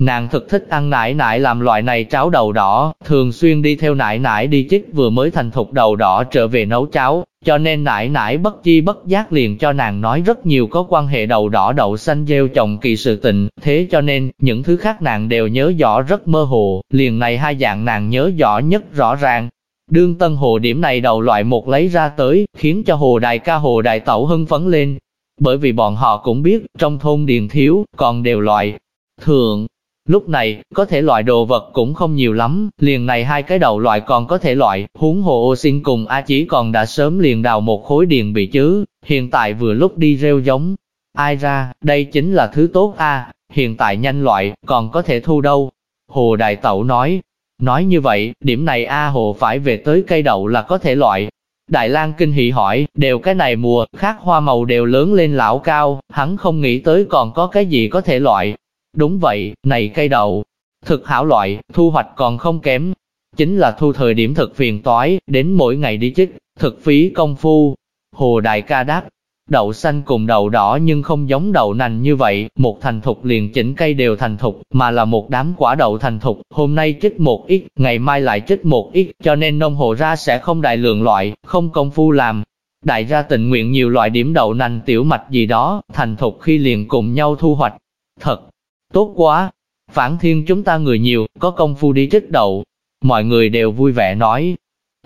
Nàng thực thích ăn nải nải làm loại này cháo đầu đỏ, thường xuyên đi theo nải nải đi chích vừa mới thành thục đầu đỏ trở về nấu cháo, cho nên nải nải bất chi bất giác liền cho nàng nói rất nhiều có quan hệ đầu đỏ đậu xanh gieo trồng kỳ sự tình, thế cho nên, những thứ khác nàng đều nhớ rõ rất mơ hồ, liền này hai dạng nàng nhớ rõ nhất rõ ràng. Đương tân hồ điểm này đầu loại một lấy ra tới, khiến cho hồ đại ca hồ đại tẩu hưng phấn lên. Bởi vì bọn họ cũng biết, trong thôn điền thiếu, còn đều loại. Thường, Lúc này, có thể loại đồ vật cũng không nhiều lắm, liền này hai cái đầu loại còn có thể loại, huống hồ ô xin cùng A chỉ còn đã sớm liền đào một khối điền bị chứ, hiện tại vừa lúc đi rêu giống. Ai ra, đây chính là thứ tốt a hiện tại nhanh loại, còn có thể thu đâu. Hồ Đại Tẩu nói, nói như vậy, điểm này A Hồ phải về tới cây đậu là có thể loại. Đại lang kinh hỉ hỏi, đều cái này mùa, khác hoa màu đều lớn lên lão cao, hắn không nghĩ tới còn có cái gì có thể loại, Đúng vậy, này cây đậu, thực hảo loại, thu hoạch còn không kém. Chính là thu thời điểm thực phiền toái, đến mỗi ngày đi chích, thực phí công phu. Hồ Đại ca đáp, đậu xanh cùng đậu đỏ nhưng không giống đậu nành như vậy, một thành thục liền chỉnh cây đều thành thục, mà là một đám quả đậu thành thục, hôm nay chích một ít, ngày mai lại chích một ít, cho nên nông hộ ra sẽ không đại lượng loại, không công phu làm. Đại gia tình nguyện nhiều loại điểm đậu nành tiểu mạch gì đó, thành thục khi liền cùng nhau thu hoạch. Thật, Tốt quá! Phản thiên chúng ta người nhiều, có công phu đi trích đậu. Mọi người đều vui vẻ nói.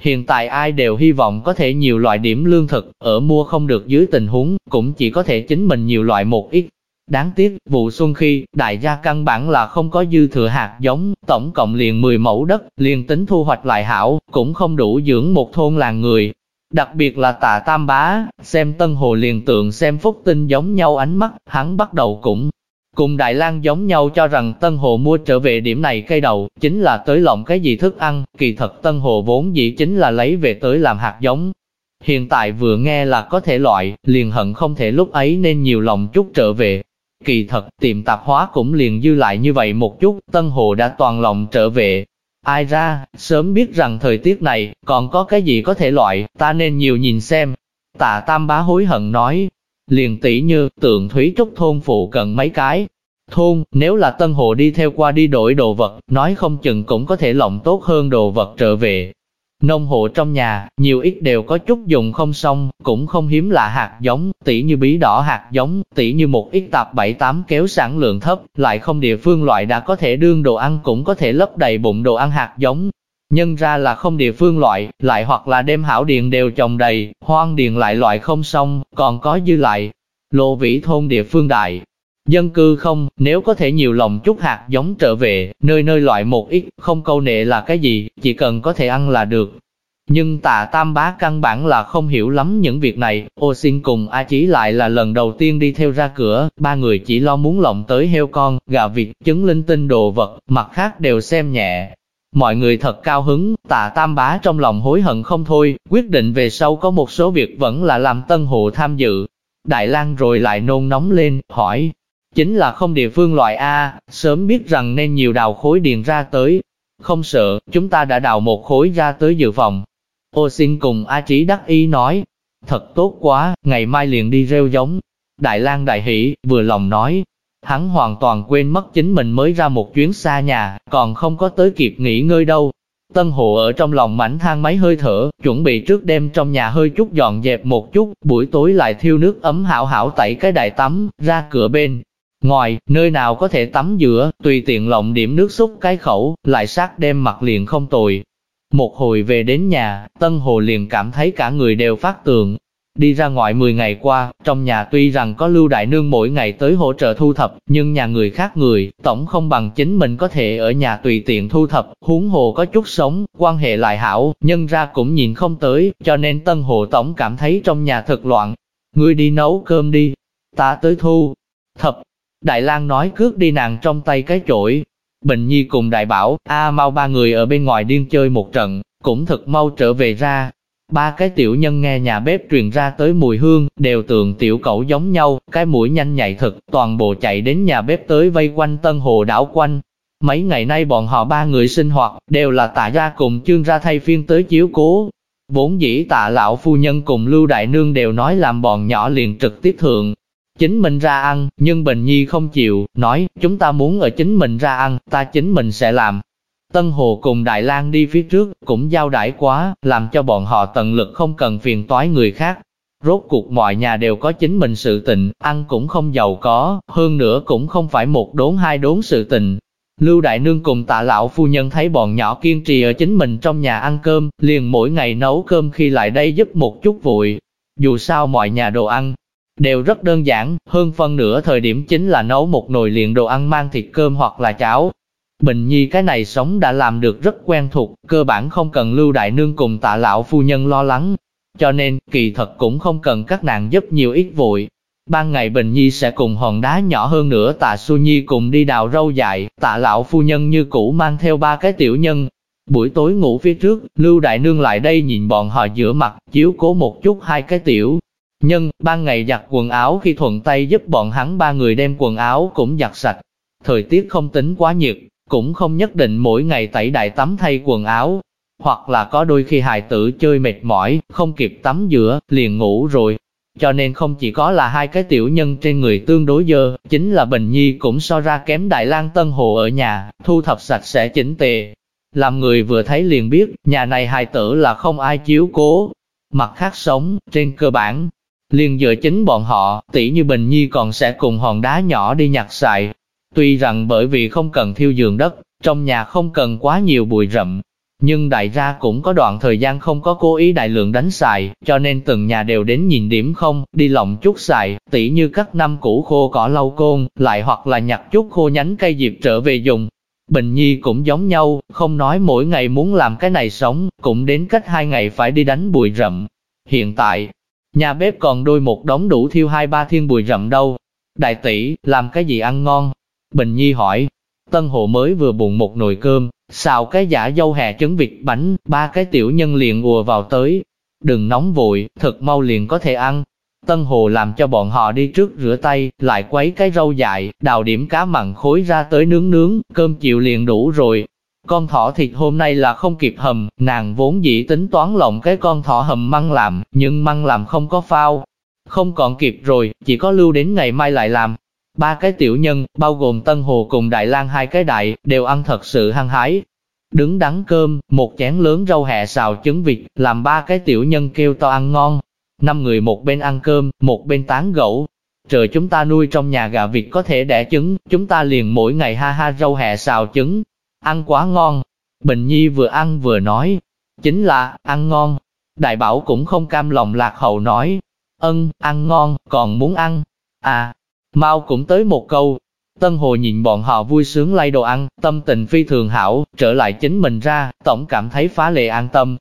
Hiện tại ai đều hy vọng có thể nhiều loại điểm lương thực, ở mua không được dưới tình huống, cũng chỉ có thể chính mình nhiều loại một ít. Đáng tiếc, vụ xuân khi, đại gia căn bản là không có dư thừa hạt giống, tổng cộng liền 10 mẫu đất, liền tính thu hoạch lại hảo, cũng không đủ dưỡng một thôn làng người. Đặc biệt là tạ tam bá, xem tân hồ liền tượng xem phúc tinh giống nhau ánh mắt, hắn bắt đầu cũng Cùng Đại lang giống nhau cho rằng Tân Hồ mua trở về điểm này cây đầu, chính là tới lộng cái gì thức ăn, kỳ thật Tân Hồ vốn dĩ chính là lấy về tới làm hạt giống. Hiện tại vừa nghe là có thể loại, liền hận không thể lúc ấy nên nhiều lòng chút trở về. Kỳ thật, tiệm tạp hóa cũng liền dư lại như vậy một chút, Tân Hồ đã toàn lòng trở về. Ai ra, sớm biết rằng thời tiết này, còn có cái gì có thể loại, ta nên nhiều nhìn xem. Tạ Tam Bá hối hận nói, liền tỷ như tượng thúy trúc thôn phụ cần mấy cái. Thôn, nếu là tân hộ đi theo qua đi đổi đồ vật, nói không chừng cũng có thể lộng tốt hơn đồ vật trở về. Nông hộ trong nhà, nhiều ít đều có chút dùng không xong, cũng không hiếm lạ hạt giống, tỉ như bí đỏ hạt giống, tỉ như một ít tạp bảy tám kéo sản lượng thấp, lại không địa phương loại đã có thể đương đồ ăn cũng có thể lấp đầy bụng đồ ăn hạt giống, nhân ra là không địa phương loại, lại hoặc là đem hảo điện đều trồng đầy, hoang điện lại loại không xong, còn có dư lại. Lô vĩ thôn địa phương đại, dân cư không, nếu có thể nhiều lòng chút hạt giống trở về, nơi nơi loại một ít, không câu nệ là cái gì, chỉ cần có thể ăn là được. Nhưng tạ tam bá căn bản là không hiểu lắm những việc này, ô xin cùng A Chí lại là lần đầu tiên đi theo ra cửa, ba người chỉ lo muốn lộng tới heo con, gà vịt, trứng linh tinh đồ vật, mặt khác đều xem nhẹ, Mọi người thật cao hứng, tạ tam bá trong lòng hối hận không thôi, quyết định về sau có một số việc vẫn là làm tân hộ tham dự. Đại lang rồi lại nôn nóng lên, hỏi, chính là không địa phương loại A, sớm biết rằng nên nhiều đào khối điền ra tới. Không sợ, chúng ta đã đào một khối ra tới dự phòng. Ô xin cùng A Trí đắc ý nói, thật tốt quá, ngày mai liền đi rêu giống. Đại lang đại hỷ, vừa lòng nói, Hắn hoàn toàn quên mất chính mình mới ra một chuyến xa nhà, còn không có tới kịp nghỉ ngơi đâu. Tân hộ ở trong lòng mảnh thang máy hơi thở, chuẩn bị trước đêm trong nhà hơi chút dọn dẹp một chút, buổi tối lại thiêu nước ấm hảo hảo tẩy cái đại tắm, ra cửa bên. Ngoài, nơi nào có thể tắm giữa, tùy tiện lộng điểm nước xúc cái khẩu, lại sát đem mặt liền không tồi. Một hồi về đến nhà, Tân Hồ liền cảm thấy cả người đều phát tường, Đi ra ngoài 10 ngày qua, trong nhà tuy rằng có Lưu Đại Nương mỗi ngày tới hỗ trợ thu thập, nhưng nhà người khác người, tổng không bằng chính mình có thể ở nhà tùy tiện thu thập, huống hồ có chút sống, quan hệ lại hảo, nhân ra cũng nhìn không tới, cho nên Tân Hồ Tổng cảm thấy trong nhà thật loạn. Ngươi đi nấu cơm đi, ta tới thu. Thập, Đại lang nói cướp đi nàng trong tay cái chổi. Bình Nhi cùng Đại Bảo, A mau ba người ở bên ngoài điên chơi một trận, cũng thật mau trở về ra, Ba cái tiểu nhân nghe nhà bếp truyền ra tới mùi hương, đều tượng tiểu cẩu giống nhau, cái mũi nhanh nhạy thật, toàn bộ chạy đến nhà bếp tới vây quanh tân hồ đảo quanh. Mấy ngày nay bọn họ ba người sinh hoạt, đều là tạ ra cùng chương ra thay phiên tới chiếu cố. Vốn dĩ tạ lão phu nhân cùng lưu đại nương đều nói làm bọn nhỏ liền trực tiếp thượng chính mình ra ăn, nhưng Bình Nhi không chịu, nói, chúng ta muốn ở chính mình ra ăn, ta chính mình sẽ làm. Tân Hồ cùng Đại lang đi phía trước, cũng giao đãi quá, làm cho bọn họ tận lực không cần phiền toái người khác. Rốt cuộc mọi nhà đều có chính mình sự tình, ăn cũng không giàu có, hơn nữa cũng không phải một đốn hai đốn sự tình. Lưu Đại Nương cùng tạ lão phu nhân thấy bọn nhỏ kiên trì ở chính mình trong nhà ăn cơm, liền mỗi ngày nấu cơm khi lại đây giúp một chút vội. Dù sao mọi nhà đồ ăn, đều rất đơn giản, hơn phân nửa thời điểm chính là nấu một nồi liền đồ ăn mang thịt cơm hoặc là cháo. Bình Nhi cái này sống đã làm được rất quen thuộc, cơ bản không cần Lưu Đại Nương cùng tạ lão phu nhân lo lắng. Cho nên, kỳ thật cũng không cần các nàng giúp nhiều ít vội. Ban ngày Bình Nhi sẽ cùng hòn đá nhỏ hơn nữa tạ Su Nhi cùng đi đào râu dại, tạ lão phu nhân như cũ mang theo ba cái tiểu nhân. Buổi tối ngủ phía trước, Lưu Đại Nương lại đây nhìn bọn họ giữa mặt, chiếu cố một chút hai cái tiểu nhân, ban ngày giặt quần áo khi thuận tay giúp bọn hắn ba người đem quần áo cũng giặt sạch. Thời tiết không tính quá nhiệt, cũng không nhất định mỗi ngày tẩy đại tắm thay quần áo. Hoặc là có đôi khi hài tử chơi mệt mỏi, không kịp tắm giữa, liền ngủ rồi. Cho nên không chỉ có là hai cái tiểu nhân trên người tương đối dơ, chính là Bình Nhi cũng so ra kém Đại lang Tân Hồ ở nhà, thu thập sạch sẽ chỉnh tề. Làm người vừa thấy liền biết, nhà này hài tử là không ai chiếu cố. Mặt khác sống, trên cơ bản, liền dựa chính bọn họ, tỷ như Bình Nhi còn sẽ cùng hòn đá nhỏ đi nhặt xài. Tuy rằng bởi vì không cần thiêu giường đất, trong nhà không cần quá nhiều bụi rậm, nhưng đại gia cũng có đoạn thời gian không có cố ý đại lượng đánh xài, cho nên từng nhà đều đến nhìn điểm không, đi lòng chút xài, tỷ như các năm củ khô cỏ lau côn, lại hoặc là nhặt chút khô nhánh cây diệp trở về dùng. Bình Nhi cũng giống nhau, không nói mỗi ngày muốn làm cái này sống, cũng đến cách hai ngày phải đi đánh bụi rậm. Hiện tại, Nhà bếp còn đôi một đống đủ thiêu hai ba thiên bùi rậm đâu. Đại tỷ, làm cái gì ăn ngon? Bình Nhi hỏi. Tân hộ mới vừa bụng một nồi cơm, xào cái giả dâu hè trứng vịt bánh, ba cái tiểu nhân liền ùa vào tới. Đừng nóng vội, thật mau liền có thể ăn. Tân Hồ làm cho bọn họ đi trước rửa tay, lại quấy cái rau dại, đào điểm cá mặn khối ra tới nướng nướng, cơm chịu liền đủ rồi, con thỏ thịt hôm nay là không kịp hầm, nàng vốn dĩ tính toán lộng cái con thỏ hầm măng làm, nhưng măng làm không có phao. Không còn kịp rồi, chỉ có lưu đến ngày mai lại làm. Ba cái tiểu nhân, bao gồm Tân Hồ cùng Đại lang hai cái đại, đều ăn thật sự hăng hái. Đứng đắng cơm, một chén lớn rau hẹ xào trứng vịt, làm ba cái tiểu nhân kêu to ăn ngon. Năm người một bên ăn cơm, một bên tán gẫu. Trời chúng ta nuôi trong nhà gà vịt có thể đẻ trứng, chúng ta liền mỗi ngày ha ha rau hẹ xào trứng, ăn quá ngon. Bình Nhi vừa ăn vừa nói, chính là, ăn ngon. Đại bảo cũng không cam lòng lạc hậu nói, ân, ăn ngon, còn muốn ăn. À, mau cũng tới một câu. Tân Hồ nhìn bọn họ vui sướng lay đồ ăn, tâm tình phi thường hảo, trở lại chính mình ra, tổng cảm thấy phá lệ an tâm.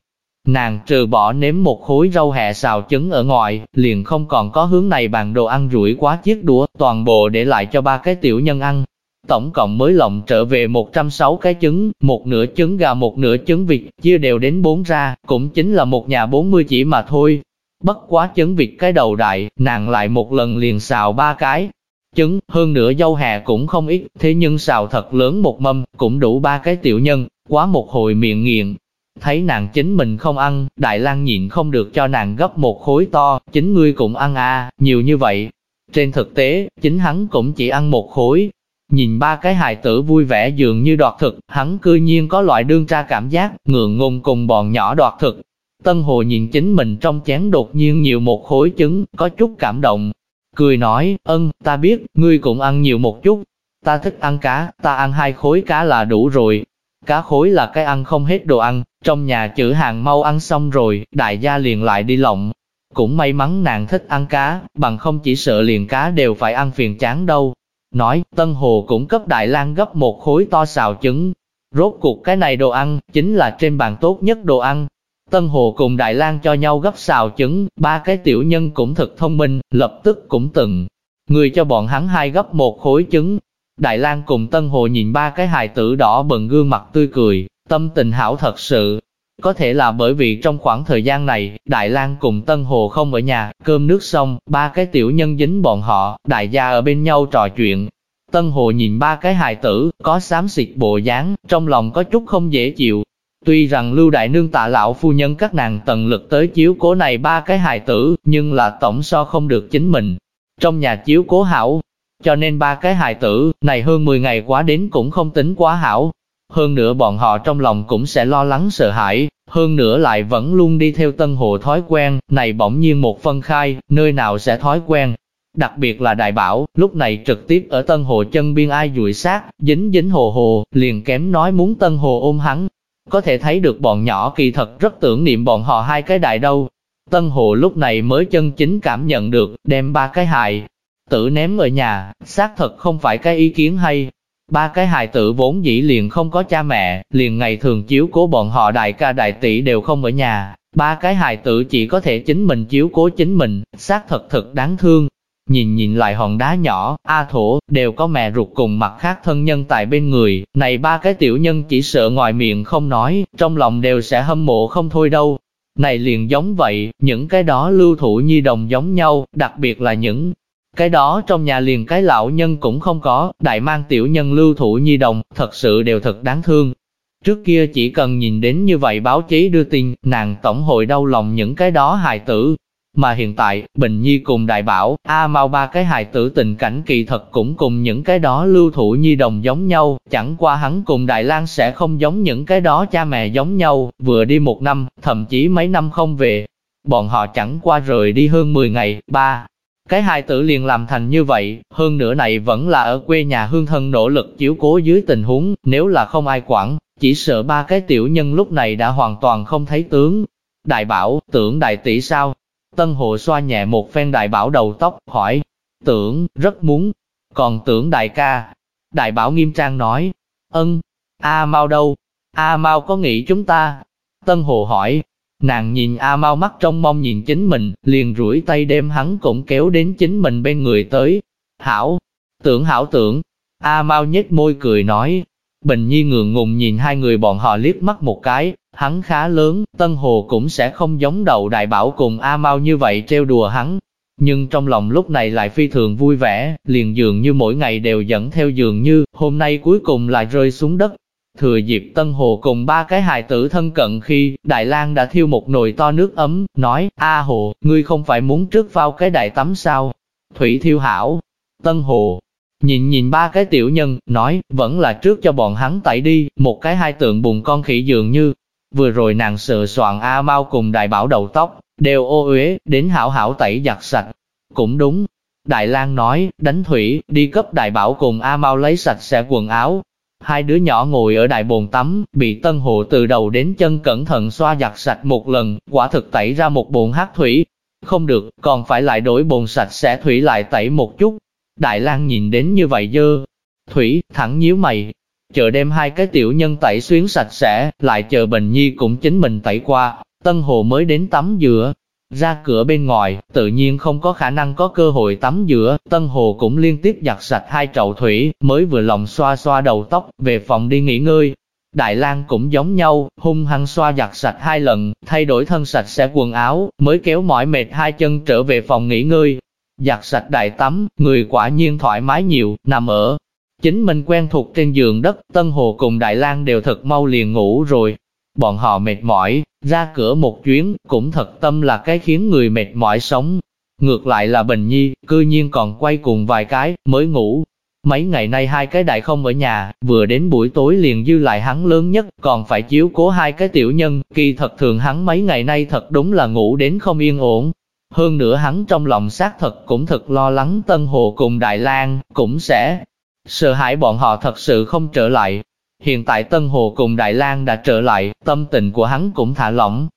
Nàng trừ bỏ nếm một khối rau hẹ xào trứng ở ngoài, liền không còn có hướng này bàn đồ ăn rủi quá chiếc đũa, toàn bộ để lại cho ba cái tiểu nhân ăn. Tổng cộng mới lộng trở về 106 cái trứng, một nửa trứng gà một nửa trứng vịt, chia đều đến bốn ra, cũng chính là một nhà 40 chỉ mà thôi. Bất quá trứng vịt cái đầu đại, nàng lại một lần liền xào ba cái. Trứng, hơn nửa dâu hè cũng không ít, thế nhưng xào thật lớn một mâm, cũng đủ ba cái tiểu nhân, quá một hồi miệng nghiện. Thấy nàng chính mình không ăn, Đại lang nhịn không được cho nàng gấp một khối to, chính ngươi cũng ăn à, nhiều như vậy. Trên thực tế, chính hắn cũng chỉ ăn một khối, Nhìn ba cái hài tử vui vẻ dường như đoạt thực, hắn cư nhiên có loại đương tra cảm giác, ngượng ngùng cùng bọn nhỏ đoạt thực. Tân Hồ nhìn chính mình trong chén đột nhiên nhiều một khối trứng, có chút cảm động. Cười nói, ân, ta biết, ngươi cũng ăn nhiều một chút. Ta thích ăn cá, ta ăn hai khối cá là đủ rồi. Cá khối là cái ăn không hết đồ ăn, trong nhà chữ hàng mau ăn xong rồi, đại gia liền lại đi lộng. Cũng may mắn nàng thích ăn cá, bằng không chỉ sợ liền cá đều phải ăn phiền chán đâu nói, Tân Hồ cũng cấp Đại lang gấp một khối to xào trứng. Rốt cuộc cái này đồ ăn, chính là trên bàn tốt nhất đồ ăn. Tân Hồ cùng Đại lang cho nhau gấp xào trứng, ba cái tiểu nhân cũng thật thông minh, lập tức cũng từng. Người cho bọn hắn hai gấp một khối trứng. Đại lang cùng Tân Hồ nhìn ba cái hài tử đỏ bừng gương mặt tươi cười, tâm tình hảo thật sự, có thể là bởi vì trong khoảng thời gian này, Đại lang cùng Tân Hồ không ở nhà, cơm nước xong, ba cái tiểu nhân dính bọn họ, đại gia ở bên nhau trò chuyện. Tân Hồ nhìn ba cái hài tử, có xám xịt bộ dáng, trong lòng có chút không dễ chịu. Tuy rằng Lưu Đại Nương tạ lão phu nhân các nàng tận lực tới chiếu cố này ba cái hài tử, nhưng là tổng so không được chính mình. trong nhà chiếu cố hảo. Cho nên ba cái hài tử, này hơn 10 ngày quá đến cũng không tính quá hảo. Hơn nữa bọn họ trong lòng cũng sẽ lo lắng sợ hãi, hơn nữa lại vẫn luôn đi theo tân hồ thói quen, này bỗng nhiên một phân khai, nơi nào sẽ thói quen. Đặc biệt là đại bảo, lúc này trực tiếp ở tân hồ chân biên ai dụi sát, dính dính hồ hồ, liền kém nói muốn tân hồ ôm hắn. Có thể thấy được bọn nhỏ kỳ thật rất tưởng niệm bọn họ hai cái đại đâu. Tân hồ lúc này mới chân chính cảm nhận được, đem ba cái hại, tử ném ở nhà, xác thật không phải cái ý kiến hay, Ba cái hài tử vốn dĩ liền không có cha mẹ, liền ngày thường chiếu cố bọn họ đại ca đại tỷ đều không ở nhà. Ba cái hài tử chỉ có thể chính mình chiếu cố chính mình, xác thật thật đáng thương. Nhìn nhìn lại hòn đá nhỏ, A thổ, đều có mẹ ruột cùng mặt khác thân nhân tại bên người, này ba cái tiểu nhân chỉ sợ ngoài miệng không nói, trong lòng đều sẽ hâm mộ không thôi đâu. Này liền giống vậy, những cái đó lưu thủ nhi đồng giống nhau, đặc biệt là những cái đó trong nhà liền cái lão nhân cũng không có, đại mang tiểu nhân lưu thủ nhi đồng, thật sự đều thật đáng thương. Trước kia chỉ cần nhìn đến như vậy báo chí đưa tin, nàng tổng hội đau lòng những cái đó hài tử. Mà hiện tại, Bình Nhi cùng đại bảo, A mau ba cái hài tử tình cảnh kỳ thật cũng cùng những cái đó lưu thủ nhi đồng giống nhau, chẳng qua hắn cùng Đại lang sẽ không giống những cái đó cha mẹ giống nhau, vừa đi một năm, thậm chí mấy năm không về. Bọn họ chẳng qua rời đi hơn 10 ngày, ba, cái hai tử liền làm thành như vậy, hơn nữa này vẫn là ở quê nhà hương thân nỗ lực chiếu cố dưới tình huống, nếu là không ai quản, chỉ sợ ba cái tiểu nhân lúc này đã hoàn toàn không thấy tướng. Đại bảo, tưởng đại tỷ sao? Tân hộ xoa nhẹ một phen đại bảo đầu tóc, hỏi, tưởng, rất muốn, còn tưởng đại ca. Đại bảo nghiêm trang nói, ân, A mau đâu? A mau có nghĩ chúng ta? Tân hồ hỏi, Nàng nhìn A Mau mắt trong mong nhìn chính mình, liền rủi tay đem hắn cũng kéo đến chính mình bên người tới. Hảo, tưởng hảo tưởng. A Mau nhếch môi cười nói. Bình Nhi ngượng ngùng nhìn hai người bọn họ liếc mắt một cái, hắn khá lớn, Tân Hồ cũng sẽ không giống đầu đại bảo cùng A Mau như vậy treo đùa hắn. Nhưng trong lòng lúc này lại phi thường vui vẻ, liền dường như mỗi ngày đều dẫn theo dường như, hôm nay cuối cùng lại rơi xuống đất, Thừa dịp Tân Hồ cùng ba cái hài tử thân cận khi, Đại lang đã thiêu một nồi to nước ấm, nói, A Hồ, ngươi không phải muốn trước vào cái đại tắm sao? Thủy thiêu hảo. Tân Hồ, nhìn nhìn ba cái tiểu nhân, nói, vẫn là trước cho bọn hắn tẩy đi, một cái hai tượng bùn con khỉ dường như. Vừa rồi nàng sợ soạn A Mau cùng đại bảo đầu tóc, đều ô uế, đến hảo hảo tẩy giặt sạch. Cũng đúng. Đại lang nói, đánh thủy, đi cấp đại bảo cùng A Mau lấy sạch sẽ quần áo, Hai đứa nhỏ ngồi ở đại bồn tắm, bị tân hộ từ đầu đến chân cẩn thận xoa giặt sạch một lần, quả thực tẩy ra một bồn hát thủy. Không được, còn phải lại đổi bồn sạch sẽ thủy lại tẩy một chút. Đại lang nhìn đến như vậy dơ. Thủy, thẳng nhíu mày. Chờ đem hai cái tiểu nhân tẩy xuyến sạch sẽ, lại chờ Bình Nhi cũng chính mình tẩy qua, Tân Hồ mới đến tắm giữa, ra cửa bên ngoài, tự nhiên không có khả năng có cơ hội tắm giữa, Tân Hồ cũng liên tiếp giặt sạch hai chậu thủy, mới vừa lòng xoa xoa đầu tóc, về phòng đi nghỉ ngơi. Đại lang cũng giống nhau, hung hăng xoa giặt sạch hai lần, thay đổi thân sạch sẽ quần áo, mới kéo mỏi mệt hai chân trở về phòng nghỉ ngơi. Giặt sạch đại tắm, người quả nhiên thoải mái nhiều, nằm ở. Chính mình quen thuộc trên giường đất, Tân Hồ cùng Đại lang đều thật mau liền ngủ rồi. Bọn họ mệt mỏi, ra cửa một chuyến, cũng thật tâm là cái khiến người mệt mỏi sống. Ngược lại là Bình Nhi, cư nhiên còn quay cùng vài cái, mới ngủ. Mấy ngày nay hai cái đại không ở nhà, vừa đến buổi tối liền dư lại hắn lớn nhất, còn phải chiếu cố hai cái tiểu nhân, kỳ thật thường hắn mấy ngày nay thật đúng là ngủ đến không yên ổn. Hơn nữa hắn trong lòng xác thật cũng thật lo lắng Tân Hồ cùng Đại lang cũng sẽ sợ hãi bọn họ thật sự không trở lại, Hiện tại Tân Hồ cùng Đại lang đã trở lại, tâm tình của hắn cũng thả lỏng.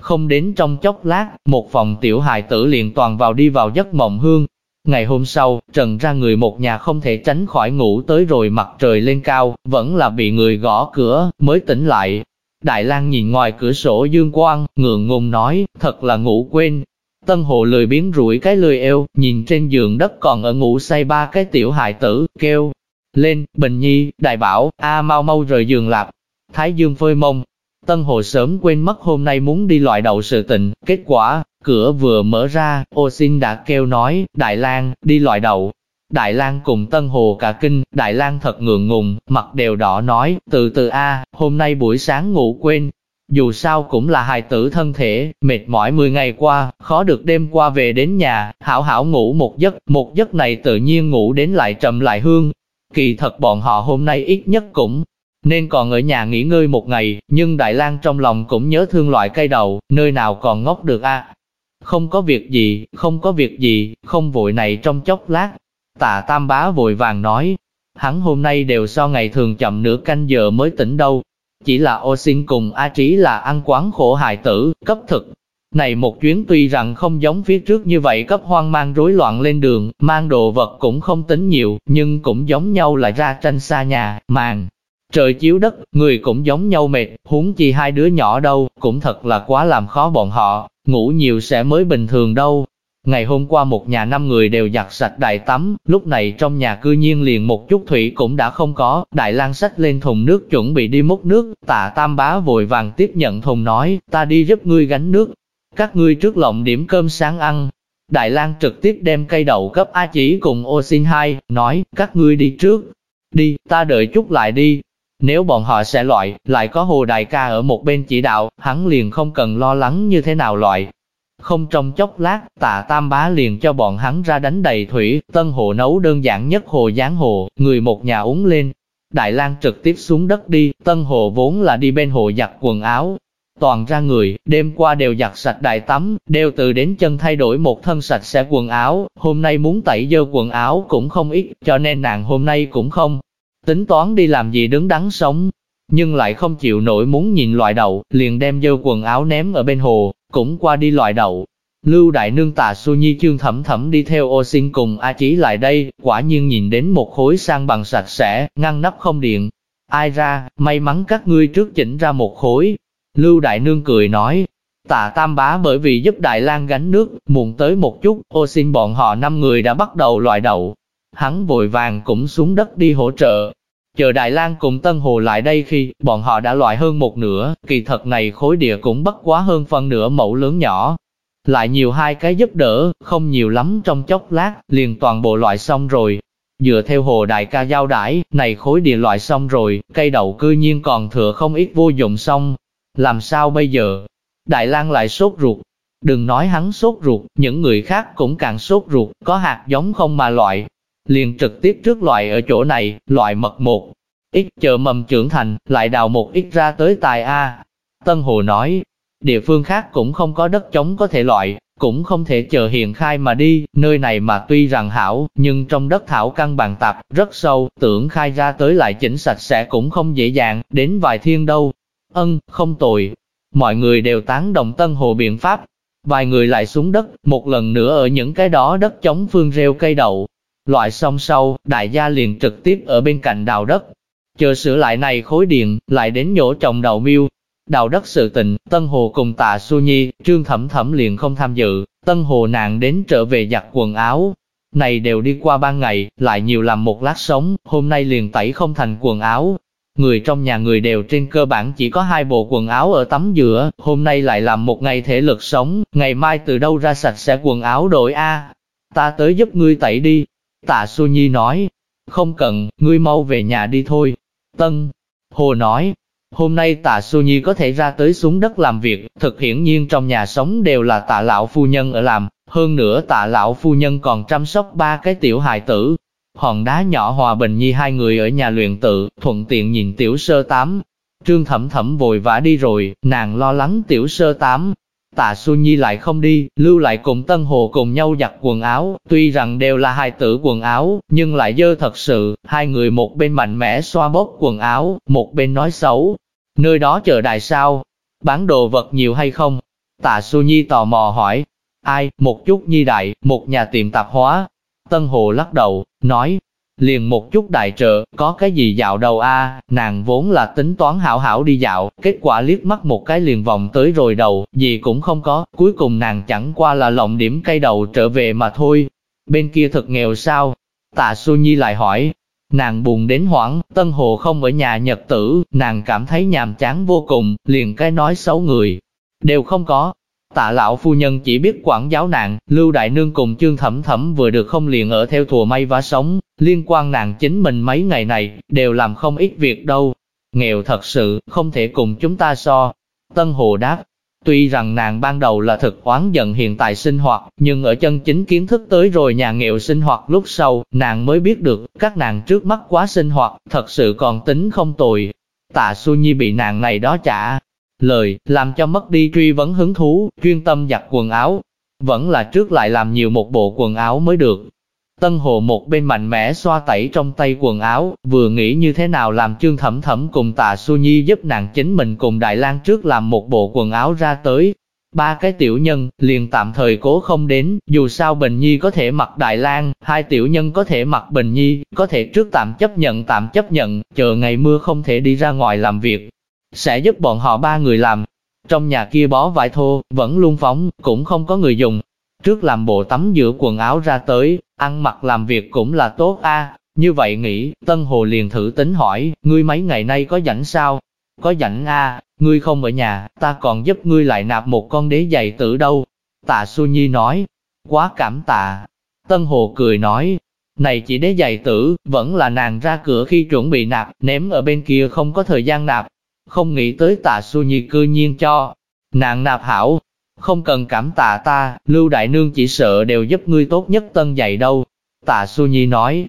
Không đến trong chốc lát, một phòng tiểu hài tử liền toàn vào đi vào giấc mộng hương. Ngày hôm sau, trần ra người một nhà không thể tránh khỏi ngủ tới rồi mặt trời lên cao, vẫn là bị người gõ cửa, mới tỉnh lại. Đại lang nhìn ngoài cửa sổ dương quang, ngượng ngùng nói, thật là ngủ quên. Tân hồ lười biến rủi cái lười eo, nhìn trên giường đất còn ở ngủ say ba cái tiểu hài tử, kêu, lên, Bình Nhi, Đại Bảo, A mau mau rời giường lạp. Thái Dương phơi mông. Tân Hồ sớm quên mất hôm nay muốn đi loại đậu sự tình, kết quả, cửa vừa mở ra, ô xin đã kêu nói, Đại lang đi loại đậu. Đại lang cùng Tân Hồ cả kinh, Đại lang thật ngượng ngùng, mặt đều đỏ nói, từ từ A, hôm nay buổi sáng ngủ quên. Dù sao cũng là hài tử thân thể, mệt mỏi 10 ngày qua, khó được đêm qua về đến nhà, hảo hảo ngủ một giấc, một giấc này tự nhiên ngủ đến lại trầm lại hương. Kỳ thật bọn họ hôm nay ít nhất cũng nên còn ở nhà nghỉ ngơi một ngày, nhưng Đại lang trong lòng cũng nhớ thương loại cây đầu, nơi nào còn ngốc được a Không có việc gì, không có việc gì, không vội này trong chốc lát. Tạ Tam Bá vội vàng nói, hắn hôm nay đều so ngày thường chậm nửa canh giờ mới tỉnh đâu. Chỉ là ô xin cùng A Trí là ăn quán khổ hại tử, cấp thực. Này một chuyến tuy rằng không giống phía trước như vậy cấp hoang mang rối loạn lên đường, mang đồ vật cũng không tính nhiều, nhưng cũng giống nhau là ra tranh xa nhà, màng. Trời chiếu đất, người cũng giống nhau mệt, huống chi hai đứa nhỏ đâu, cũng thật là quá làm khó bọn họ, ngủ nhiều sẽ mới bình thường đâu. Ngày hôm qua một nhà năm người đều giặt sạch đại tắm, lúc này trong nhà cư nhiên liền một chút thủy cũng đã không có, đại lang sách lên thùng nước chuẩn bị đi múc nước, tạ tam bá vội vàng tiếp nhận thùng nói, ta đi giúp ngươi gánh nước, các ngươi trước lộng điểm cơm sáng ăn. Đại lang trực tiếp đem cây đậu cấp A chỉ cùng ô xin hai, nói, các ngươi đi trước, đi, ta đợi chút lại đi, nếu bọn họ sẽ loại, lại có hồ đại ca ở một bên chỉ đạo, hắn liền không cần lo lắng như thế nào loại. Không trong chốc lát, tạ tam bá liền cho bọn hắn ra đánh đầy thủy, tân hồ nấu đơn giản nhất hồ gián hồ, người một nhà uống lên. Đại lang trực tiếp xuống đất đi, tân hồ vốn là đi bên hồ giặt quần áo. Toàn ra người, đêm qua đều giặt sạch đại tắm, đều từ đến chân thay đổi một thân sạch sẽ quần áo, hôm nay muốn tẩy dơ quần áo cũng không ít, cho nên nàng hôm nay cũng không tính toán đi làm gì đứng đắn sống, nhưng lại không chịu nổi muốn nhìn loại đậu, liền đem dơ quần áo ném ở bên hồ, cũng qua đi loại đậu. Lưu Đại Nương tà Su Nhi chương thẩm thẩm đi theo ô xin cùng A Chí lại đây, quả nhiên nhìn đến một khối sang bằng sạch sẽ, ngăn nắp không điện. Ai ra, may mắn các ngươi trước chỉnh ra một khối. Lưu Đại Nương cười nói, tạ tam bá bởi vì giúp Đại lang gánh nước, muộn tới một chút, ô xin bọn họ năm người đã bắt đầu loại đậu, hắn vội vàng cũng xuống đất đi hỗ trợ. Chờ Đại lang cùng Tân Hồ lại đây khi bọn họ đã loại hơn một nửa, kỳ thật này khối địa cũng bất quá hơn phân nửa mẫu lớn nhỏ. Lại nhiều hai cái giúp đỡ, không nhiều lắm trong chốc lát, liền toàn bộ loại xong rồi. Dựa theo hồ đại ca giao đãi, này khối địa loại xong rồi, cây đậu cư nhiên còn thừa không ít vô dụng xong. Làm sao bây giờ? Đại lang lại sốt ruột. Đừng nói hắn sốt ruột, những người khác cũng càng sốt ruột, có hạt giống không mà loại, liền trực tiếp trước loại ở chỗ này, loại mật một ít chờ mầm trưởng thành, lại đào một ít ra tới tài A. Tân Hồ nói, địa phương khác cũng không có đất trống có thể loại, cũng không thể chờ hiện khai mà đi, nơi này mà tuy rằng hảo, nhưng trong đất thảo căn bàn tạp, rất sâu, tưởng khai ra tới lại chỉnh sạch sẽ cũng không dễ dàng, đến vài thiên đâu. Ân, không tồi. Mọi người đều tán đồng Tân Hồ biện pháp. Vài người lại xuống đất, một lần nữa ở những cái đó đất chống phương rêu cây đậu, Loại xong sau, đại gia liền trực tiếp ở bên cạnh đào đất. Chờ sửa lại này khối điện, lại đến nhổ trồng đầu miêu. Đào đất sự tình, Tân Hồ cùng tạ Su Nhi, Trương Thẩm Thẩm liền không tham dự, Tân Hồ nàng đến trở về giặt quần áo. Này đều đi qua ban ngày, lại nhiều làm một lát sống, hôm nay liền tẩy không thành quần áo. Người trong nhà người đều trên cơ bản chỉ có hai bộ quần áo ở tắm giữa, hôm nay lại làm một ngày thể lực sống, ngày mai từ đâu ra sạch sẽ quần áo đổi A. Ta tới giúp ngươi tẩy đi, Tạ Xu Nhi nói, không cần, ngươi mau về nhà đi thôi. Tân, Hồ nói, hôm nay tạ Xu Nhi có thể ra tới xuống đất làm việc, thực hiển nhiên trong nhà sống đều là tạ lão phu nhân ở làm, hơn nữa tạ lão phu nhân còn chăm sóc ba cái tiểu hài tử. Hòn đá nhỏ Hòa Bình Nhi hai người ở nhà luyện tự, thuận tiện nhìn tiểu sơ tám. Trương thẩm thẩm vội vã đi rồi, nàng lo lắng tiểu sơ tám, Tạ Xu Nhi lại không đi, lưu lại cùng Tân Hồ cùng nhau giặt quần áo, tuy rằng đều là hai tử quần áo, nhưng lại dơ thật sự, hai người một bên mạnh mẽ xoa bóp quần áo, một bên nói xấu. Nơi đó chờ đại sao? Bán đồ vật nhiều hay không? Tạ Xu Nhi tò mò hỏi. Ai, một chút nhi đại, một nhà tiệm tạp hóa. Tân Hồ lắc đầu, nói, liền một chút đại trợ, có cái gì dạo đầu a nàng vốn là tính toán hảo hảo đi dạo, kết quả liếc mắt một cái liền vòng tới rồi đầu, gì cũng không có, cuối cùng nàng chẳng qua là lộng điểm cây đầu trở về mà thôi. Bên kia thật nghèo sao? Tạ Xu Nhi lại hỏi, nàng buồn đến hoảng, Tân Hồ không ở nhà nhật tử, nàng cảm thấy nhàm chán vô cùng, liền cái nói xấu người, đều không có, Tạ lão phu nhân chỉ biết quản giáo nàng Lưu Đại Nương cùng Trương Thẩm Thẩm vừa được không liền ở theo thùa may vá sống, liên quan nàng chính mình mấy ngày này, đều làm không ít việc đâu. Nghèo thật sự, không thể cùng chúng ta so. Tân Hồ đáp, Tuy rằng nàng ban đầu là thực oán giận hiện tại sinh hoạt, nhưng ở chân chính kiến thức tới rồi nhà nghèo sinh hoạt lúc sau, nàng mới biết được, các nàng trước mắt quá sinh hoạt, thật sự còn tính không tồi. Tạ Xu Nhi bị nàng này đó trả lời, làm cho mất đi truy vấn hứng thú, chuyên tâm giặt quần áo. Vẫn là trước lại làm nhiều một bộ quần áo mới được. Tân Hồ một bên mạnh mẽ xoa tẩy trong tay quần áo, vừa nghĩ như thế nào làm chương thẩm thẩm cùng tạ su nhi giúp nàng chính mình cùng Đại lang trước làm một bộ quần áo ra tới. Ba cái tiểu nhân, liền tạm thời cố không đến, dù sao Bình Nhi có thể mặc Đại lang hai tiểu nhân có thể mặc Bình Nhi, có thể trước tạm chấp nhận tạm chấp nhận, chờ ngày mưa không thể đi ra ngoài làm việc. Sẽ giúp bọn họ ba người làm. Trong nhà kia bó vải thô, vẫn luôn phóng, cũng không có người dùng, trước làm bộ tắm giữa quần áo ra tới, ăn mặc làm việc cũng là tốt a. Như vậy nghĩ, Tân Hồ liền thử tính hỏi, ngươi mấy ngày nay có rảnh sao? Có rảnh a, ngươi không ở nhà, ta còn giúp ngươi lại nạp một con đế giày tử đâu. Tạ Su Nhi nói, quá cảm tạ. Tân Hồ cười nói, này chỉ đế giày tử, vẫn là nàng ra cửa khi chuẩn bị nạp, ném ở bên kia không có thời gian nạp. Không nghĩ tới tạ Su Nhi cư nhiên cho, nàng nạp hảo, không cần cảm tạ ta, Lưu Đại Nương chỉ sợ đều giúp ngươi tốt nhất tân dạy đâu. Tạ Su Nhi nói,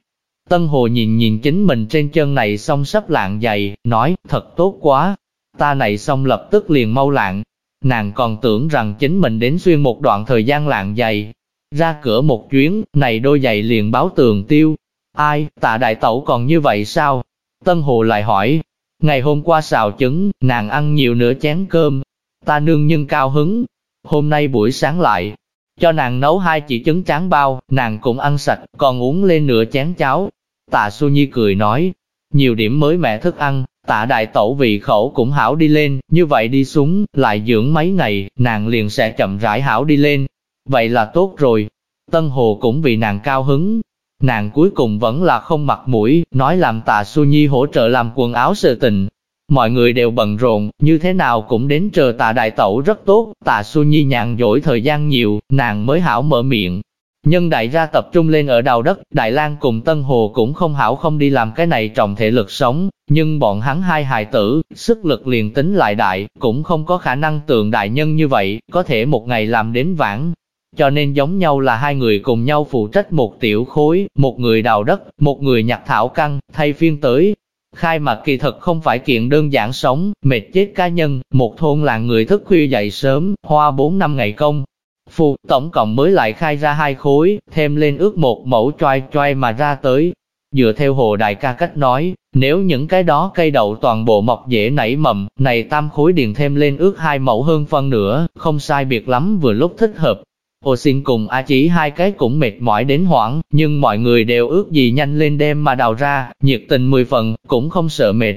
Tân Hồ nhìn nhìn chính mình trên chân này xong sắp lạng dày, nói, thật tốt quá. Ta này xong lập tức liền mau lạng. Nàng còn tưởng rằng chính mình đến xuyên một đoạn thời gian lạng dày. Ra cửa một chuyến, này đôi giày liền báo tường tiêu. Ai, tạ đại tẩu còn như vậy sao? Tân Hồ lại hỏi, ngày hôm qua xào trứng, nàng ăn nhiều nửa chén cơm. Ta nương nhân cao hứng, Hôm nay buổi sáng lại, cho nàng nấu hai chỉ trứng tráng bao, nàng cũng ăn sạch, còn uống lên nửa chén cháo. Tạ Xu Nhi cười nói, nhiều điểm mới mẹ thức ăn, tạ đại tẩu vị khẩu cũng hảo đi lên, như vậy đi xuống, lại dưỡng mấy ngày, nàng liền sẽ chậm rãi hảo đi lên. Vậy là tốt rồi. Tân Hồ cũng vì nàng cao hứng. Nàng cuối cùng vẫn là không mặc mũi, nói làm tạ Su Nhi hỗ trợ làm quần áo sự tình, Mọi người đều bận rộn, như thế nào cũng đến chờ tạ đại tẩu rất tốt, tạ su nhi nhàn dỗi thời gian nhiều, nàng mới hảo mở miệng. Nhân đại gia tập trung lên ở đào đất, Đại lang cùng Tân Hồ cũng không hảo không đi làm cái này trọng thể lực sống, nhưng bọn hắn hai hài tử, sức lực liền tính lại đại, cũng không có khả năng tượng đại nhân như vậy, có thể một ngày làm đến vãn. Cho nên giống nhau là hai người cùng nhau phụ trách một tiểu khối, một người đào đất, một người nhặt thảo căn, thay phiên tới, Khai mạc kỳ thật không phải kiện đơn giản sống, mệt chết cá nhân, một thôn làng người thức khuya dậy sớm, hoa 4 năm ngày công. Phù, tổng cộng mới lại khai ra hai khối, thêm lên ước một mẫu choai choai mà ra tới. Dựa theo hồ đại ca cách nói, nếu những cái đó cây đậu toàn bộ mọc dễ nảy mầm, này tam khối điền thêm lên ước hai mẫu hơn phân nữa, không sai biệt lắm vừa lúc thích hợp, Ô xin cùng A chỉ hai cái cũng mệt mỏi đến hoảng, nhưng mọi người đều ước gì nhanh lên đêm mà đào ra, nhiệt tình mười phần, cũng không sợ mệt.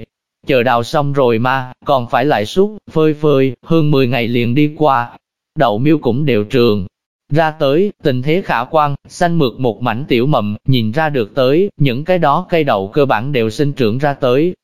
Chờ đào xong rồi mà, còn phải lại suốt, phơi phơi, hơn 10 ngày liền đi qua. Đậu miêu cũng đều trường. Ra tới, tình thế khả quan, xanh mượt một mảnh tiểu mầm, nhìn ra được tới, những cái đó cây đậu cơ bản đều sinh trưởng ra tới.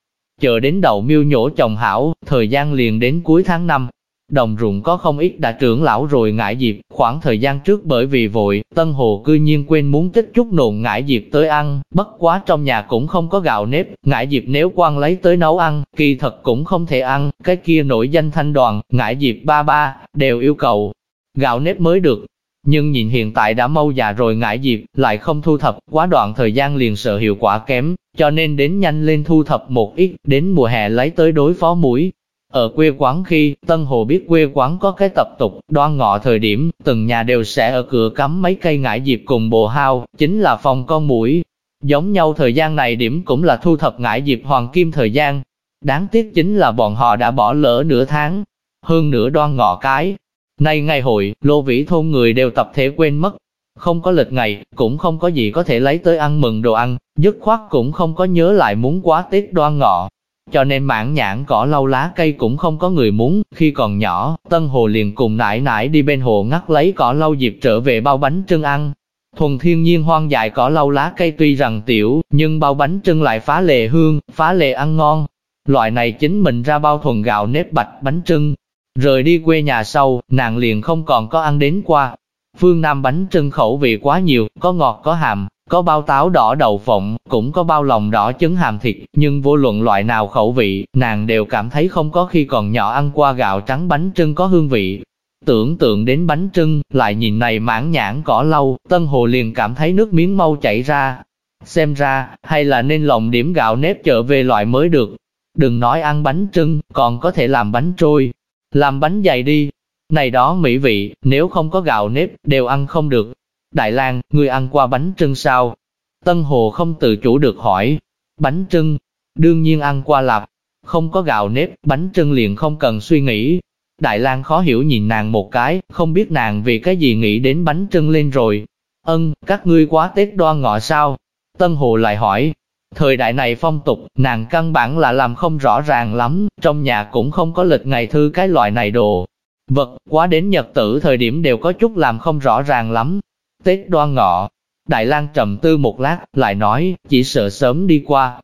Chờ đến đậu miêu nhổ trồng hảo, thời gian liền đến cuối tháng 5, Đồng ruộng có không ít đã trưởng lão rồi ngại diệp. Khoảng thời gian trước bởi vì vội, Tân Hồ cư nhiên quên muốn tích chút nộn ngại diệp tới ăn, bất quá trong nhà cũng không có gạo nếp, ngại diệp nếu quan lấy tới nấu ăn, kỳ thật cũng không thể ăn, cái kia nổi danh thanh đoàn, ngại diệp ba ba, đều yêu cầu gạo nếp mới được. Nhưng nhìn hiện tại đã mau già rồi ngại diệp lại không thu thập, quá đoạn thời gian liền sợ hiệu quả kém, cho nên đến nhanh lên thu thập một ít, đến mùa hè lấy tới đối phó mũi, ở quê quán khi, Tân Hồ biết quê quán có cái tập tục, đoan ngọ thời điểm, từng nhà đều sẽ ở cửa cắm mấy cây ngải diệp cùng bồ hao, chính là phòng con mũi. Giống nhau thời gian này điểm cũng là thu thập ngải diệp hoàng kim thời gian. Đáng tiếc chính là bọn họ đã bỏ lỡ nửa tháng, hơn nửa đoan ngọ cái. Nay ngày hội, lô vĩ thôn người đều tập thể quên mất. Không có lịch ngày, cũng không có gì có thể lấy tới ăn mừng đồ ăn, dứt khoát cũng không có nhớ lại muốn quá Tết đoan ngọ, cho nên mảng nhãn cỏ lau lá cây cũng không có người muốn, khi còn nhỏ, Tân Hồ liền cùng nải nải đi bên hồ ngắt lấy cỏ lau dịp trở về bao bánh trưng ăn. Thuần thiên nhiên hoang dại cỏ lau lá cây tuy rằng tiểu, nhưng bao bánh trưng lại phá lệ hương, phá lệ ăn ngon. Loại này chính mình ra bao thuần gạo nếp bạch bánh trưng. Rời đi quê nhà sau, nàng liền không còn có ăn đến qua. Phương Nam bánh trưng khẩu vị quá nhiều, có ngọt có hàm, có bao táo đỏ đậu phộng, cũng có bao lòng đỏ trứng hàm thịt, nhưng vô luận loại nào khẩu vị, nàng đều cảm thấy không có khi còn nhỏ ăn qua gạo trắng bánh trưng có hương vị. Tưởng tượng đến bánh trưng, lại nhìn này mãn nhãn cỏ lâu, Tân Hồ liền cảm thấy nước miếng mau chảy ra. Xem ra, hay là nên lòng điểm gạo nếp trở về loại mới được. Đừng nói ăn bánh trưng, còn có thể làm bánh trôi, làm bánh dày đi. Này đó mỹ vị, nếu không có gạo nếp, đều ăn không được. Đại lang ngươi ăn qua bánh trưng sao? Tân Hồ không tự chủ được hỏi. Bánh trưng, đương nhiên ăn qua lạp. Không có gạo nếp, bánh trưng liền không cần suy nghĩ. Đại lang khó hiểu nhìn nàng một cái, không biết nàng vì cái gì nghĩ đến bánh trưng lên rồi. Ân, các ngươi quá Tết đoan ngọ sao? Tân Hồ lại hỏi. Thời đại này phong tục, nàng căn bản là làm không rõ ràng lắm, trong nhà cũng không có lịch ngày thư cái loại này đồ. Vật, quá đến nhật tử thời điểm đều có chút làm không rõ ràng lắm, Tết đoan ngọ. Đại lang trầm tư một lát, lại nói, chỉ sợ sớm đi qua.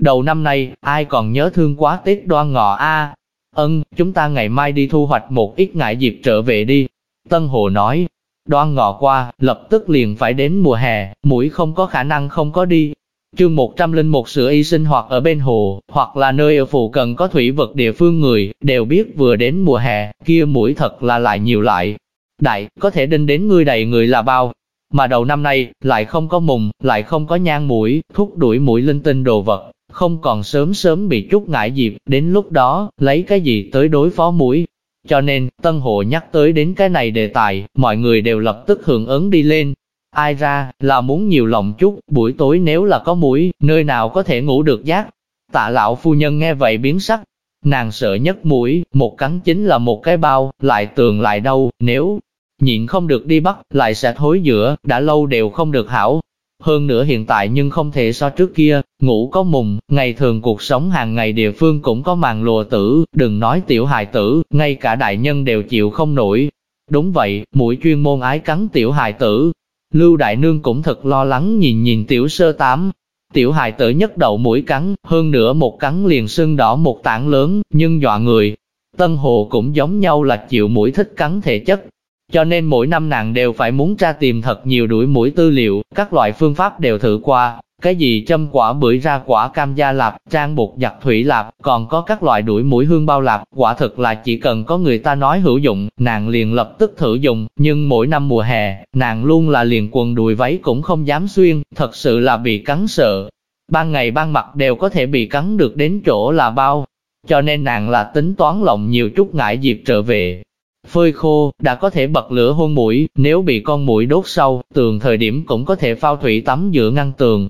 Đầu năm nay, ai còn nhớ thương quá Tết đoan ngọ a? Ân, chúng ta ngày mai đi thu hoạch một ít ngại dịp trở về đi. Tân Hồ nói, đoan ngọ qua, lập tức liền phải đến mùa hè, mũi không có khả năng không có đi. Chương 101 sửa y sinh hoạt ở bên hồ, hoặc là nơi ở phụ cần có thủy vật địa phương người, đều biết vừa đến mùa hè, kia mũi thật là lại nhiều lại. Đại, có thể đinh đến ngươi đầy người là bao, mà đầu năm nay, lại không có mùng, lại không có nhang mũi, thúc đuổi mũi linh tinh đồ vật, không còn sớm sớm bị chút ngại dịp, đến lúc đó, lấy cái gì tới đối phó mũi. Cho nên, Tân Hồ nhắc tới đến cái này đề tài, mọi người đều lập tức hưởng ứng đi lên. Ai ra, là muốn nhiều lòng chút, buổi tối nếu là có mũi, nơi nào có thể ngủ được giác. Tạ lão phu nhân nghe vậy biến sắc, nàng sợ nhất mũi, một cắn chính là một cái bao, lại tường lại đâu, nếu nhịn không được đi bắt, lại sẽ thối giữa, đã lâu đều không được hảo. Hơn nữa hiện tại nhưng không thể so trước kia, ngủ có mùng, ngày thường cuộc sống hàng ngày địa phương cũng có màn lùa tử, đừng nói tiểu hài tử, ngay cả đại nhân đều chịu không nổi. Đúng vậy, mũi chuyên môn ái cắn tiểu hài tử. Lưu Đại Nương cũng thật lo lắng nhìn nhìn tiểu sơ tám. Tiểu hài tử nhất đầu mũi cắn, hơn nữa một cắn liền sưng đỏ một tảng lớn, nhưng dọa người. Tân Hồ cũng giống nhau là chịu mũi thích cắn thể chất, cho nên mỗi năm nàng đều phải muốn ra tìm thật nhiều đuổi mũi tư liệu, các loại phương pháp đều thử qua, cái gì châm quả bưởi ra quả cam gia lạp, trang bột giặt thủy lạp, còn có các loại đuổi mũi hương bao lạp, quả thực là chỉ cần có người ta nói hữu dụng, nàng liền lập tức thử dùng, nhưng mỗi năm mùa hè, nàng luôn là liền quần đùi váy cũng không dám xuyên, thật sự là bị cắn sợ. Ban ngày ban mặt đều có thể bị cắn được đến chỗ là bao, cho nên nàng là tính toán lòng nhiều chút ngại dịp trở về, phơi khô, đã có thể bật lửa hôn mũi, nếu bị con mũi đốt sâu, tường thời điểm cũng có thể phao thủy tắm giữa ngăn tường.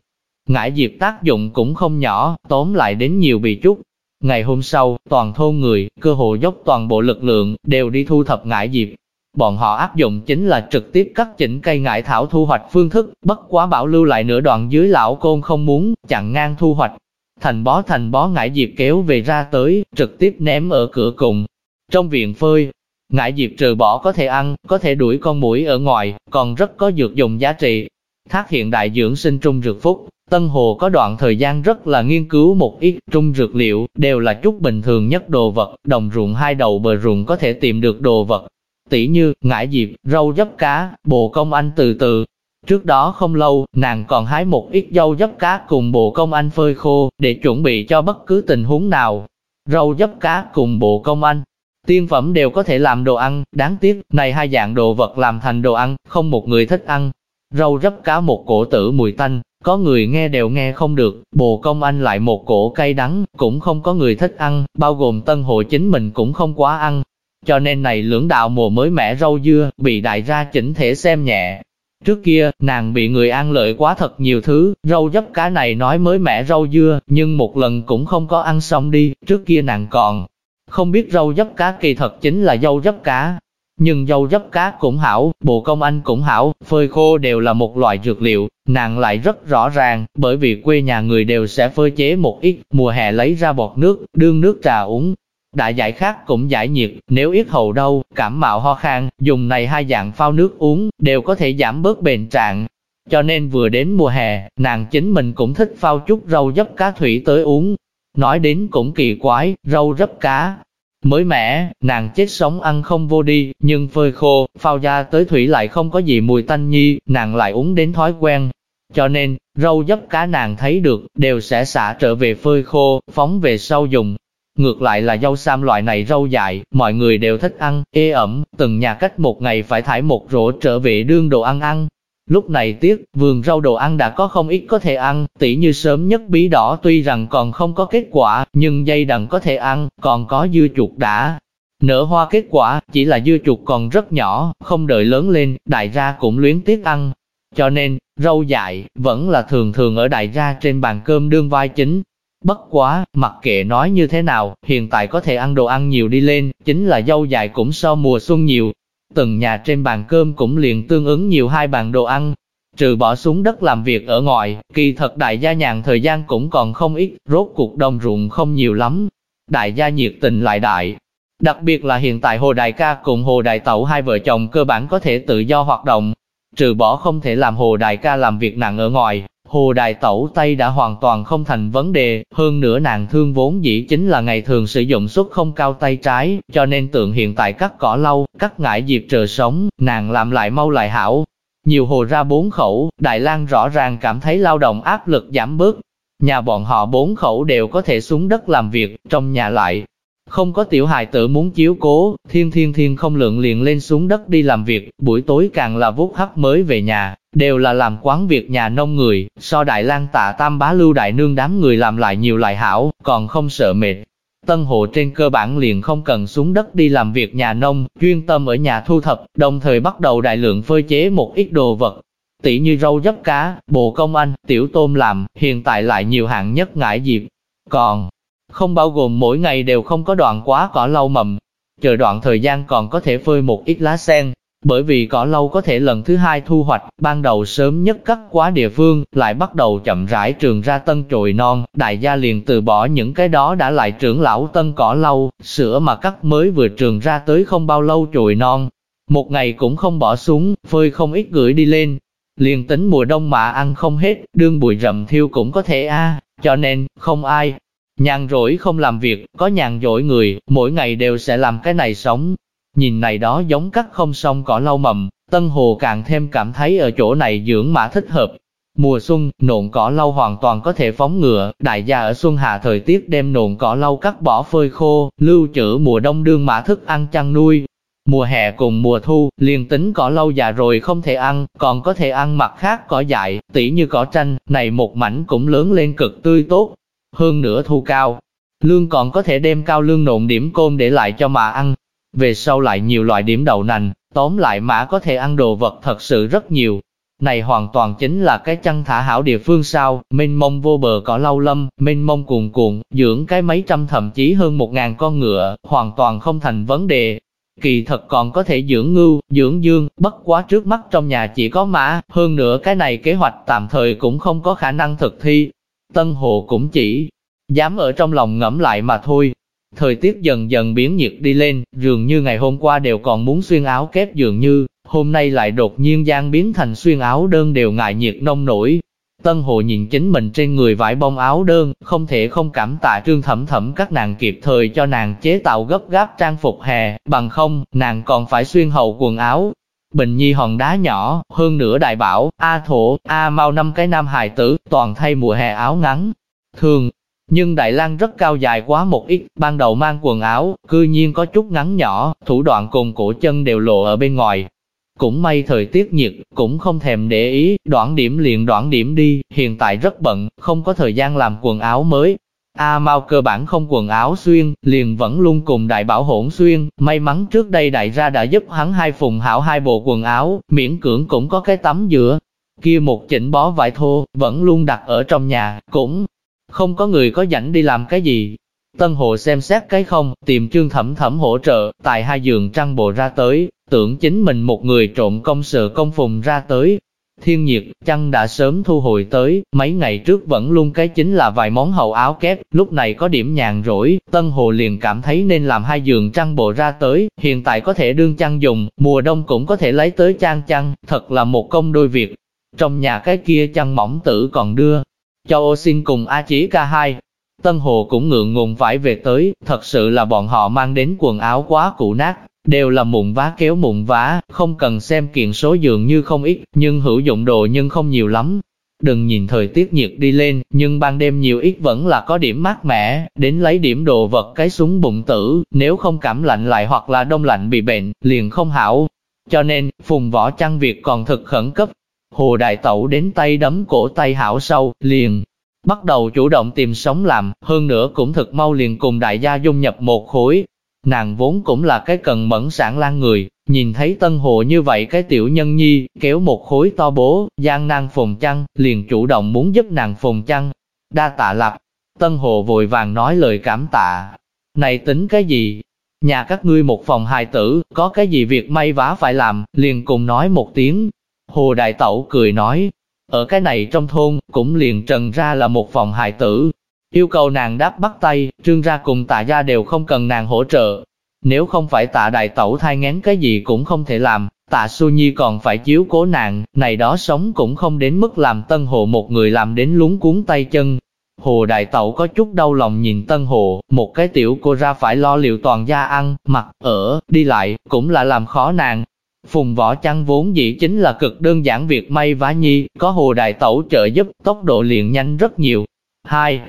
Ngải diệp tác dụng cũng không nhỏ, tóm lại đến nhiều bị chút. Ngày hôm sau, toàn thôn người, cơ hồ dốc toàn bộ lực lượng, đều đi thu thập ngải diệp. Bọn họ áp dụng chính là trực tiếp cắt chỉnh cây ngải thảo thu hoạch phương thức, bất quá bảo lưu lại nửa đoạn dưới lão côn không muốn, chặn ngang thu hoạch. Thành bó thành bó ngải diệp kéo về ra tới, trực tiếp ném ở cửa cùng. Trong viện phơi, Ngải diệp trừ bỏ có thể ăn, có thể đuổi con mũi ở ngoài, còn rất có dược dùng giá trị. Thác hiện đại dưỡng sinh trung dược phúc, Tân Hồ có đoạn thời gian rất là nghiên cứu một ít trung dược liệu, đều là chút bình thường nhất đồ vật, đồng ruộng hai đầu bờ ruộng có thể tìm được đồ vật. Tỷ như, ngải diệp, rau dấp cá, bồ công anh từ từ. Trước đó không lâu, nàng còn hái một ít dâu dấp cá cùng bồ công anh phơi khô, để chuẩn bị cho bất cứ tình huống nào. Rau dấp cá cùng bộ công anh, Tiên phẩm đều có thể làm đồ ăn, đáng tiếc, này hai dạng đồ vật làm thành đồ ăn, không một người thích ăn. Rau rắp cá một cổ tử mùi tanh, có người nghe đều nghe không được, bồ công anh lại một cổ cay đắng, cũng không có người thích ăn, bao gồm tân hộ chính mình cũng không quá ăn. Cho nên này lưỡng đạo mùa mới mẻ rau dưa, bị đại gia chỉnh thể xem nhẹ. Trước kia, nàng bị người ăn lợi quá thật nhiều thứ, rau dấp cá này nói mới mẻ rau dưa, nhưng một lần cũng không có ăn xong đi, trước kia nàng còn không biết rau dấp cá kỳ thật chính là dâu dấp cá. Nhưng dâu dấp cá cũng hảo, bộ công anh cũng hảo, phơi khô đều là một loại dược liệu, nàng lại rất rõ ràng, bởi vì quê nhà người đều sẽ phơi chế một ít, mùa hè lấy ra bọt nước, đương nước trà uống. Đại giải khác cũng giải nhiệt, nếu ít hầu đau, cảm mạo ho khan, dùng này hai dạng phao nước uống, đều có thể giảm bớt bền trạng. Cho nên vừa đến mùa hè, nàng chính mình cũng thích phao chút rau dấp cá thủy tới uống, Nói đến cũng kỳ quái, rau rấp cá. Mới mẻ, nàng chết sống ăn không vô đi, nhưng phơi khô, phao ra tới thủy lại không có gì mùi tanh nhi, nàng lại uống đến thói quen. cho nên, rau dấp cá nàng thấy được, đều sẽ xả trở về phơi khô, phóng về sau dùng. Ngược lại là rau sam loại này rau dại, mọi người đều thích ăn, ê ẩm, từng nhà cách một ngày phải thải một rổ trở về đương đồ ăn ăn. Lúc này tiếc, vườn rau đồ ăn đã có không ít có thể ăn, tỉ như sớm nhất bí đỏ tuy rằng còn không có kết quả, nhưng dây đằng có thể ăn, còn có dưa chuột đã. Nở hoa kết quả, chỉ là dưa chuột còn rất nhỏ, không đợi lớn lên, đại gia cũng luyến tiếc ăn. Cho nên, rau dại, vẫn là thường thường ở đại gia trên bàn cơm đương vai chính, Bất quá, mặc kệ nói như thế nào, hiện tại có thể ăn đồ ăn nhiều đi lên, chính là dâu dại cũng so mùa xuân nhiều. Từng nhà trên bàn cơm cũng liền tương ứng nhiều hai bàn đồ ăn. Trừ bỏ xuống đất làm việc ở ngoài, kỳ thật đại gia nhàn thời gian cũng còn không ít, rốt cuộc đồng ruộng không nhiều lắm. Đại gia nhiệt tình lại đại. Đặc biệt là hiện tại Hồ Đại ca cùng Hồ Đại Tẩu hai vợ chồng cơ bản có thể tự do hoạt động. Trừ bỏ không thể làm Hồ Đại ca làm việc nặng ở ngoài, Hồ Đại Tẩu tay đã hoàn toàn không thành vấn đề, hơn nữa nàng thương vốn dĩ chính là ngày thường sử dụng suất không cao tay trái, cho nên tượng hiện tại cắt cỏ lâu, cắt ngải diệp trờ sống, nàng làm lại mau lại hảo. Nhiều hồ ra bốn khẩu, Đại lang rõ ràng cảm thấy lao động áp lực giảm bớt. Nhà bọn họ bốn khẩu đều có thể xuống đất làm việc, trong nhà lại, không có tiểu hài tử muốn chiếu cố, thiên thiên thiên không lượng liền lên xuống đất đi làm việc, buổi tối càng là vút hấp mới về nhà, đều là làm quán việc nhà nông người, so đại lang tạ tam bá lưu đại nương đám người làm lại nhiều lại hảo, còn không sợ mệt. Tân hộ trên cơ bản liền không cần xuống đất đi làm việc nhà nông, chuyên tâm ở nhà thu thập, đồng thời bắt đầu đại lượng phơi chế một ít đồ vật, tỉ như rau dấp cá, bồ công anh, tiểu tôm làm, hiện tại lại nhiều hạng nhất ngải dịp. Còn, không bao gồm mỗi ngày đều không có đoạn quá cỏ lau mầm. Chờ đoạn thời gian còn có thể phơi một ít lá sen, bởi vì cỏ lau có thể lần thứ hai thu hoạch, ban đầu sớm nhất cắt quá địa phương, lại bắt đầu chậm rãi trường ra tân trồi non, đại gia liền từ bỏ những cái đó đã lại trưởng lão tân cỏ lau, sữa mà cắt mới vừa trường ra tới không bao lâu trồi non. Một ngày cũng không bỏ xuống, phơi không ít gửi đi lên. Liền tính mùa đông mà ăn không hết, đương bụi rậm thiêu cũng có thể a cho nên, không ai Nhàn rỗi không làm việc, có nhàn rỗi người, mỗi ngày đều sẽ làm cái này sống. Nhìn này đó giống cắt không xong cỏ lau mầm, Tân Hồ càng thêm cảm thấy ở chỗ này dưỡng mã thích hợp. Mùa xuân, nộn cỏ lau hoàn toàn có thể phóng ngựa, đại gia ở xuân hạ thời tiết đem nộn cỏ lau cắt bỏ phơi khô, lưu trữ mùa đông đương mã thức ăn chăn nuôi. Mùa hè cùng mùa thu, liền tính cỏ lau già rồi không thể ăn, còn có thể ăn mặt khác cỏ dại, tỉ như cỏ tranh, này một mảnh cũng lớn lên cực tươi tốt, hơn nữa thu cao. Lương còn có thể đem cao lương nộn điểm côn để lại cho mà ăn. Về sau lại nhiều loại điểm đậu nành, tóm lại mã có thể ăn đồ vật thật sự rất nhiều. Này hoàn toàn chính là cái chăn thả hảo địa phương sao, mênh mông vô bờ cỏ lau lâm, mênh mông cuồn cuộn, dưỡng cái mấy trăm thậm chí hơn một ngàn con ngựa, hoàn toàn không thành vấn đề. Kỳ thật còn có thể dưỡng ngưu, dưỡng dương, bất quá trước mắt trong nhà chỉ có mã, hơn nữa cái này kế hoạch tạm thời cũng không có khả năng thực thi, Tân Hồ cũng chỉ dám ở trong lòng ngẫm lại mà thôi. Thời tiết dần dần biến nhiệt đi lên, dường như ngày hôm qua đều còn muốn xuyên áo kép dường như, hôm nay lại đột nhiên gian biến thành xuyên áo đơn đều ngại nhiệt nông nổi. Tân Hồ nhìn chính mình trên người vải bông áo đơn, không thể không cảm tạ trương thẩm thẩm các nàng kịp thời cho nàng chế tạo gấp gáp trang phục hè, bằng không, nàng còn phải xuyên hậu quần áo, Bình Nhi hòn đá nhỏ, hơn nửa đại bảo, A Thổ, A Mau năm cái nam hài tử, toàn thay mùa hè áo ngắn. Thường, nhưng Đại lang rất cao dài quá một ít, ban đầu mang quần áo, cư nhiên có chút ngắn nhỏ, thủ đoạn cùng cổ chân đều lộ ở bên ngoài. Cũng may thời tiết nhiệt, cũng không thèm để ý, đoạn điểm liền đoạn điểm đi, hiện tại rất bận, không có thời gian làm quần áo mới, A Mao cơ bản không quần áo xuyên, liền vẫn luôn cùng đại bảo hỗn xuyên, may mắn trước đây đại gia đã giúp hắn hai phùng hảo hai bộ quần áo, miễn cưỡng cũng có cái tắm giữa. Kia một chỉnh bó vải thô, vẫn luôn đặt ở trong nhà, cũng không có người có rảnh đi làm cái gì. Tân Hồ xem xét cái không, tìm trương thẩm thẩm hỗ trợ, tại hai giường trăng bộ ra tới, tưởng chính mình một người trộn công sự công phùng ra tới, Thiên nhiệt, chăn đã sớm thu hồi tới, mấy ngày trước vẫn luôn cái chính là vài món hậu áo kép, lúc này có điểm nhàn rỗi, Tân Hồ liền cảm thấy nên làm hai giường chăn bộ ra tới, hiện tại có thể đương chăn dùng, mùa đông cũng có thể lấy tới trang chăn, thật là một công đôi việc. Trong nhà cái kia chăn mỏng tử còn đưa, cho ô xin cùng A Chí ca hai. Tân Hồ cũng ngượng ngùng phải về tới, thật sự là bọn họ mang đến quần áo quá cũ nát, đều là mụn vá kéo mụn vá, không cần xem kiện số dường như không ít, nhưng hữu dụng đồ nhưng không nhiều lắm. đừng nhìn thời tiết nhiệt đi lên, nhưng ban đêm nhiều ít vẫn là có điểm mát mẻ, đến lấy điểm đồ vật cái súng bụng tử, nếu không cảm lạnh lại hoặc là đông lạnh bị bệnh, liền không hảo. Cho nên, phùng võ chăn việc còn thực khẩn cấp. Hồ Đại Tẩu đến tay đấm cổ tay hảo sâu, liền, bắt đầu chủ động tìm sống làm, hơn nữa cũng thực mau liền cùng đại gia dung nhập một khối. Nàng vốn cũng là cái cần mẫn sản lan người, nhìn thấy tân hồ như vậy cái tiểu nhân nhi, kéo một khối to bố, gian nan phồng chăn, liền chủ động muốn giúp nàng phồng chăn. Đa tạ lập, tân hồ vội vàng nói lời cảm tạ. Này tính cái gì? Nhà các ngươi một phòng hài tử, có cái gì việc may vá phải làm, liền cùng nói một tiếng. Hồ Đại Tẩu cười nói, ở cái này trong thôn, cũng liền trần ra là một phòng hài tử. Yêu cầu nàng đáp bắt tay, trương ra cùng tạ gia đều không cần nàng hỗ trợ. Nếu không phải tạ đại tẩu thai ngén cái gì cũng không thể làm, tạ su nhi còn phải chiếu cố nàng, này đó sống cũng không đến mức làm tân hồ một người làm đến lúng cuốn tay chân. Hồ đại tẩu có chút đau lòng nhìn tân hồ, một cái tiểu cô ra phải lo liệu toàn gia ăn, mặc, ở, đi lại, cũng là làm khó nàng, Phùng võ chăn vốn dĩ chính là cực đơn giản việc may vá nhi, có hồ đại tẩu trợ giúp, tốc độ liền nhanh rất nhiều. 2.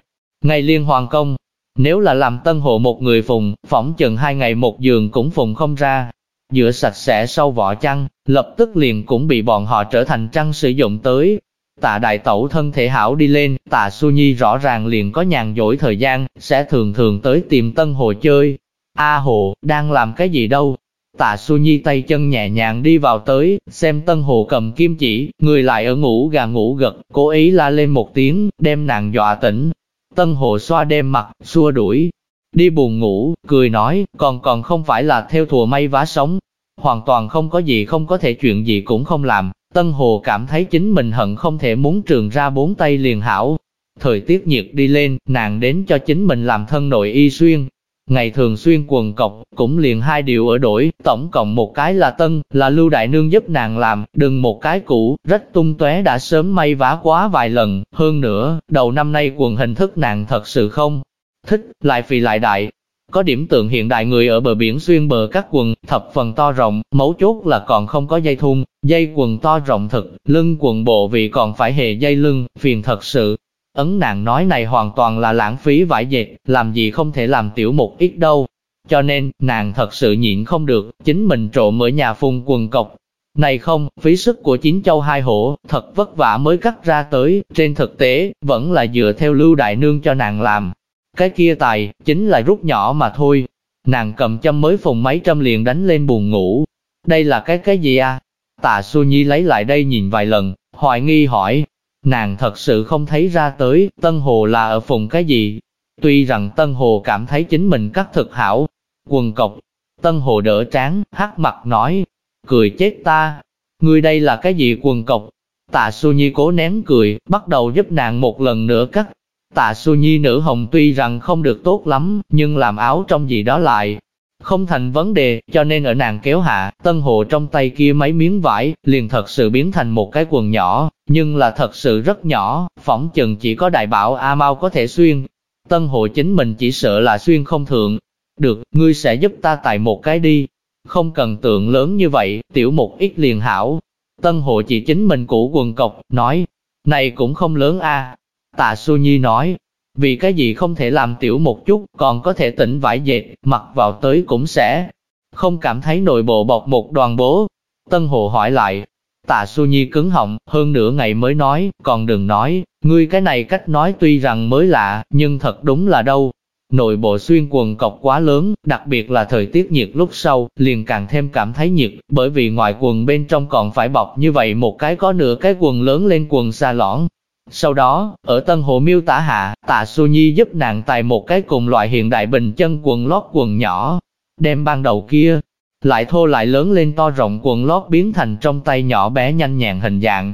Ngày liên hoàng công, nếu là làm tân hộ một người phùng, phỏng chừng hai ngày một giường cũng phùng không ra. Giữa sạch sẽ sau vỏ chăn, lập tức liền cũng bị bọn họ trở thành trăng sử dụng tới. Tạ đại tẩu thân thể hảo đi lên, tạ su nhi rõ ràng liền có nhàn dỗi thời gian, sẽ thường thường tới tìm tân hồ chơi. A hồ, đang làm cái gì đâu, Tạ Su Nhi tay chân nhẹ nhàng đi vào tới, xem Tân Hồ cầm kim chỉ, người lại ở ngủ gà ngủ gật, cố ý la lên một tiếng, đem nàng dọa tỉnh. Tân Hồ xoa đem mặt, xua đuổi, đi buồn ngủ, cười nói, còn còn không phải là theo thùa may vá sống, hoàn toàn không có gì không có thể chuyện gì cũng không làm. Tân Hồ cảm thấy chính mình hận không thể muốn trường ra bốn tay liền hảo. Thời tiết nhiệt đi lên, nàng đến cho chính mình làm thân nội y xuyên, Ngày thường xuyên quần cọc, cũng liền hai điều ở đổi, tổng cộng một cái là tân, là lưu đại nương giúp nàng làm, đừng một cái cũ, rách tung tóe đã sớm may vá quá vài lần, hơn nữa, đầu năm nay quần hình thức nàng thật sự không thích, lại phì lại đại. Có điểm tượng hiện đại người ở bờ biển xuyên bờ các quần, thập phần to rộng, mấu chốt là còn không có dây thun, dây quần to rộng thực, lưng quần bộ vì còn phải hề dây lưng, phiền thật sự, Ấn nàng nói này hoàn toàn là lãng phí vải dệt, làm gì không thể làm tiểu một ít đâu. Cho nên, nàng thật sự nhịn không được, chính mình trộm ở nhà phun quần cọc. Này không, phí sức của chín châu hai hổ, thật vất vả mới cắt ra tới, trên thực tế, vẫn là dựa theo lưu đại nương cho nàng làm. Cái kia tài, chính là rút nhỏ mà thôi. Nàng cầm châm mới phùng mấy trăm liền đánh lên buồn ngủ. Đây là cái cái gì à? Tạ Xu Nhi lấy lại đây nhìn vài lần, hoài nghi hỏi, Nàng thật sự không thấy ra tới, Tân Hồ là ở phùng cái gì. Tuy rằng Tân Hồ cảm thấy chính mình cắt thực hảo, quần cọc, Tân Hồ đỡ trán, hắc mặt nói, cười chết ta, ngươi đây là cái gì quần cọc. Tạ Su Nhi cố nén cười, bắt đầu giúp nàng một lần nữa cắt. Tạ Su Nhi nữ hồng tuy rằng không được tốt lắm, nhưng làm áo trong gì đó lại, không thành vấn đề, cho nên ở nàng kéo hạ, tân hồ trong tay kia mấy miếng vải, liền thật sự biến thành một cái quần nhỏ, nhưng là thật sự rất nhỏ, phỏng chừng chỉ có đại bảo A Mau có thể xuyên. Tân hồ chính mình chỉ sợ là xuyên không thượng. Được, ngươi sẽ giúp ta tài một cái đi. Không cần tượng lớn như vậy, tiểu một ít liền hảo. Tân hồ chỉ chính mình cũ quần cọc, nói, này cũng không lớn a. Tạ Su Nhi nói, vì cái gì không thể làm tiểu một chút, còn có thể tỉnh vải dệt, mặc vào tới cũng sẽ không cảm thấy nội bộ bọc một đoàn bố. Tân Hồ hỏi lại, tạ Su Nhi cứng họng, hơn nửa ngày mới nói, còn đừng nói, ngươi cái này cách nói tuy rằng mới lạ, nhưng thật đúng là đâu. Nội bộ xuyên quần cọc quá lớn, đặc biệt là thời tiết nhiệt lúc sau, liền càng thêm cảm thấy nhiệt, bởi vì ngoài quần bên trong còn phải bọc như vậy một cái có nửa cái quần lớn lên quần xa lõn, sau đó, ở Tân Hồ miêu tả hạ, tạ Su Nhi giúp nàng tài một cái cùng loại hiện đại bình chân quần lót quần nhỏ, đem ban đầu kia, lại thô lại lớn lên to rộng quần lót biến thành trong tay nhỏ bé nhanh nhẹn hình dạng.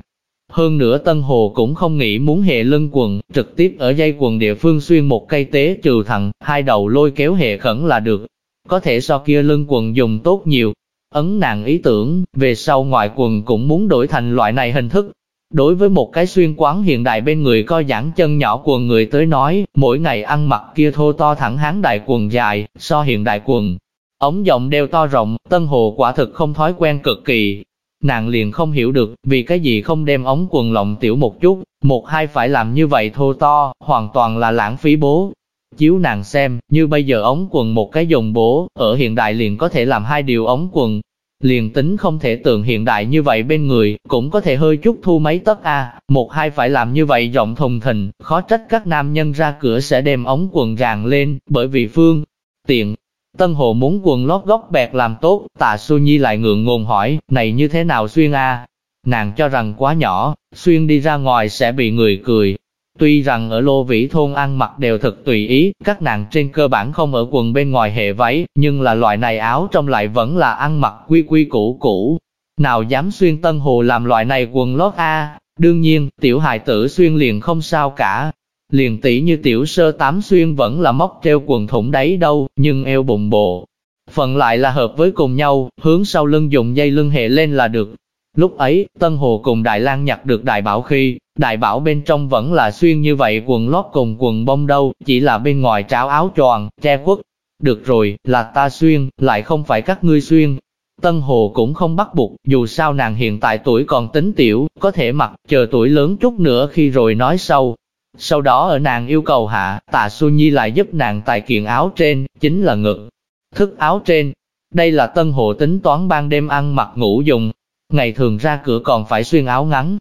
Hơn nữa Tân Hồ cũng không nghĩ muốn hệ lưng quần, trực tiếp ở dây quần địa phương xuyên một cây tế trừ thẳng, hai đầu lôi kéo hệ khẩn là được. Có thể so kia lưng quần dùng tốt nhiều. Ấn nàng ý tưởng, về sau ngoài quần cũng muốn đổi thành loại này hình thức, Đối với một cái xuyên quán hiện đại bên người co giãn chân nhỏ quần người tới nói, mỗi ngày ăn mặc kia thô to thẳng hán đại quần dài, so hiện đại quần. Ống giọng đeo to rộng, tân hồ quả thực không thói quen cực kỳ. Nàng liền không hiểu được, vì cái gì không đem ống quần lộng tiểu một chút, Một hai phải làm như vậy thô to, hoàn toàn là lãng phí bố. Chiếu nàng xem, như bây giờ ống quần một cái dùng bố, ở hiện đại liền có thể làm hai điều ống quần. Liền tính không thể tượng hiện đại như vậy bên người, cũng có thể hơi chút thu mấy tấc a một hai phải làm như vậy giọng thùng thình, khó trách các nam nhân ra cửa sẽ đem ống quần ràng lên, bởi vì phương tiện. Tân Hồ muốn quần lót góc bẹt làm tốt, tạ Xu Nhi lại ngượng ngùng hỏi, này như thế nào xuyên a Nàng cho rằng quá nhỏ, xuyên đi ra ngoài sẽ bị người cười. Tuy rằng ở Lô Vĩ Thôn ăn mặc đều thật tùy ý, các nàng trên cơ bản không ở quần bên ngoài hệ váy, nhưng là loại này áo trong lại vẫn là ăn mặc quy quy cũ cũ. Nào dám xuyên Tân Hồ làm loại này quần lót A, đương nhiên, tiểu hài tử xuyên liền không sao cả. Liền tỷ như tiểu sơ tám xuyên vẫn là móc treo quần thủng đấy đâu, nhưng eo bụng bộ. Phần lại là hợp với cùng nhau, hướng sau lưng dùng dây lưng hệ lên là được, Lúc ấy, Tân Hồ cùng Đại lang nhặt được đại bảo khi, đại bảo bên trong vẫn là xuyên như vậy quần lót cùng quần bông đâu, chỉ là bên ngoài tráo áo tròn, che quất Được rồi, là ta xuyên, lại không phải các ngươi xuyên. Tân Hồ cũng không bắt buộc, dù sao nàng hiện tại tuổi còn tính tiểu, có thể mặc, chờ tuổi lớn chút nữa khi rồi nói sau. Sau đó ở nàng yêu cầu hạ, tạ Xu Nhi lại giúp nàng tài kiện áo trên, chính là ngực, thức áo trên. Đây là Tân Hồ tính toán ban đêm ăn mặc ngủ dùng, ngày thường ra cửa còn phải xuyên áo ngắn.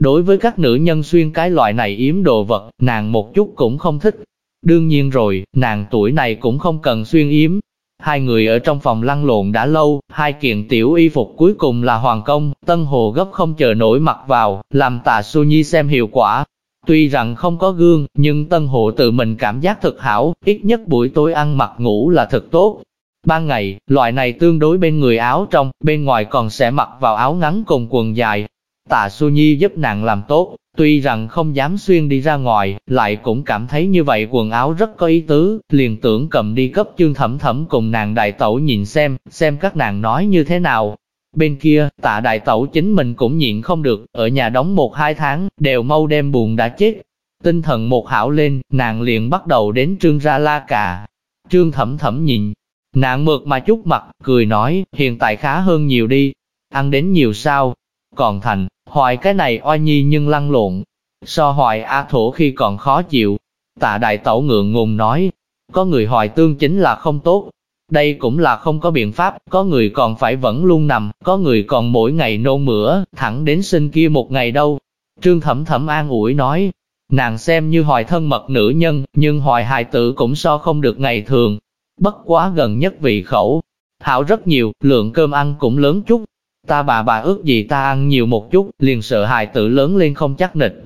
Đối với các nữ nhân xuyên cái loại này yếm đồ vật, nàng một chút cũng không thích. Đương nhiên rồi, nàng tuổi này cũng không cần xuyên yếm. Hai người ở trong phòng lăn lộn đã lâu, hai kiện tiểu y phục cuối cùng là hoàng công, Tân Hồ gấp không chờ nổi mặc vào, làm tà su nhi xem hiệu quả. Tuy rằng không có gương, nhưng Tân Hồ tự mình cảm giác thật hảo, ít nhất buổi tối ăn mặc ngủ là thật tốt. Ban ngày, loại này tương đối bên người áo trong, bên ngoài còn sẽ mặc vào áo ngắn cùng quần dài. Tạ Su Nhi giúp nàng làm tốt, tuy rằng không dám xuyên đi ra ngoài, lại cũng cảm thấy như vậy quần áo rất có ý tứ, liền tưởng cầm đi cấp chương thẩm thẩm cùng nàng đại tẩu nhìn xem, xem các nàng nói như thế nào. Bên kia, tạ đại tẩu chính mình cũng nhịn không được, ở nhà đóng một hai tháng, đều mau đem buồn đã chết. Tinh thần một hảo lên, nàng liền bắt đầu đến trương ra la cà. Trương thẩm thẩm nhìn, Nạn mượt mà chút mặt, cười nói, hiện tại khá hơn nhiều đi, ăn đến nhiều sao. Còn thành, hoài cái này oai nhi nhưng lăn lộn. So hoài A thổ khi còn khó chịu. Tạ đại tẩu ngượng ngùng nói, có người hoài tương chính là không tốt. Đây cũng là không có biện pháp, có người còn phải vẫn luôn nằm, có người còn mỗi ngày nôn mửa, thẳng đến sinh kia một ngày đâu. Trương Thẩm Thẩm an ủi nói, nàng xem như hoài thân mật nữ nhân, nhưng hoài hài tử cũng so không được ngày thường, bất quá gần nhất vị khẩu. Hảo rất nhiều, lượng cơm ăn cũng lớn chút. Ta bà bà ước gì ta ăn nhiều một chút, liền sợ hài tử lớn lên không chắc nịch.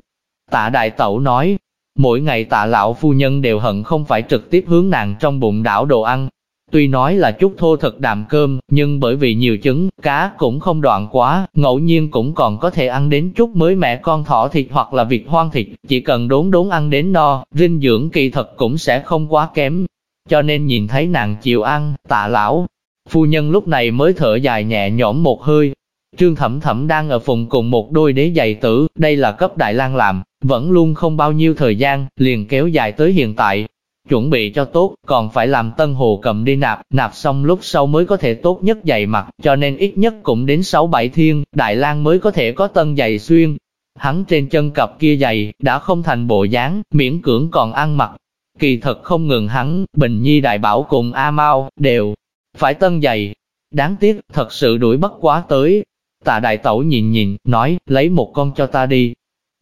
Tạ đại tẩu nói, mỗi ngày tạ lão phu nhân đều hận không phải trực tiếp hướng nàng trong bụng đảo đồ ăn. Tuy nói là chút thô thực đạm cơm, nhưng bởi vì nhiều trứng, cá cũng không đoạn quá, ngẫu nhiên cũng còn có thể ăn đến chút mới mẹ con thỏ thịt hoặc là vịt hoang thịt, chỉ cần đốn đốn ăn đến no, dinh dưỡng kỳ thật cũng sẽ không quá kém cho nên nhìn thấy nàng chịu ăn, tạ lão. Phu nhân lúc này mới thở dài nhẹ nhõm một hơi. Trương Thẩm Thẩm đang ở phùng cùng một đôi đế giày tử, đây là cấp Đại lang làm, vẫn luôn không bao nhiêu thời gian, liền kéo dài tới hiện tại. Chuẩn bị cho tốt, còn phải làm tân hồ cầm đi nạp, nạp xong lúc sau mới có thể tốt nhất giày mặc, cho nên ít nhất cũng đến 6-7 thiên, Đại lang mới có thể có tân giày xuyên. Hắn trên chân cặp kia giày, đã không thành bộ dáng, miễn cưỡng còn ăn mặc, Kỳ thật không ngừng hắn, Bình Nhi Đại Bảo cùng A Mau, đều phải tân dày, Đáng tiếc, thật sự đuổi bất quá tới. Tạ Đại Tẩu nhìn nhìn, nói, lấy một con cho ta đi.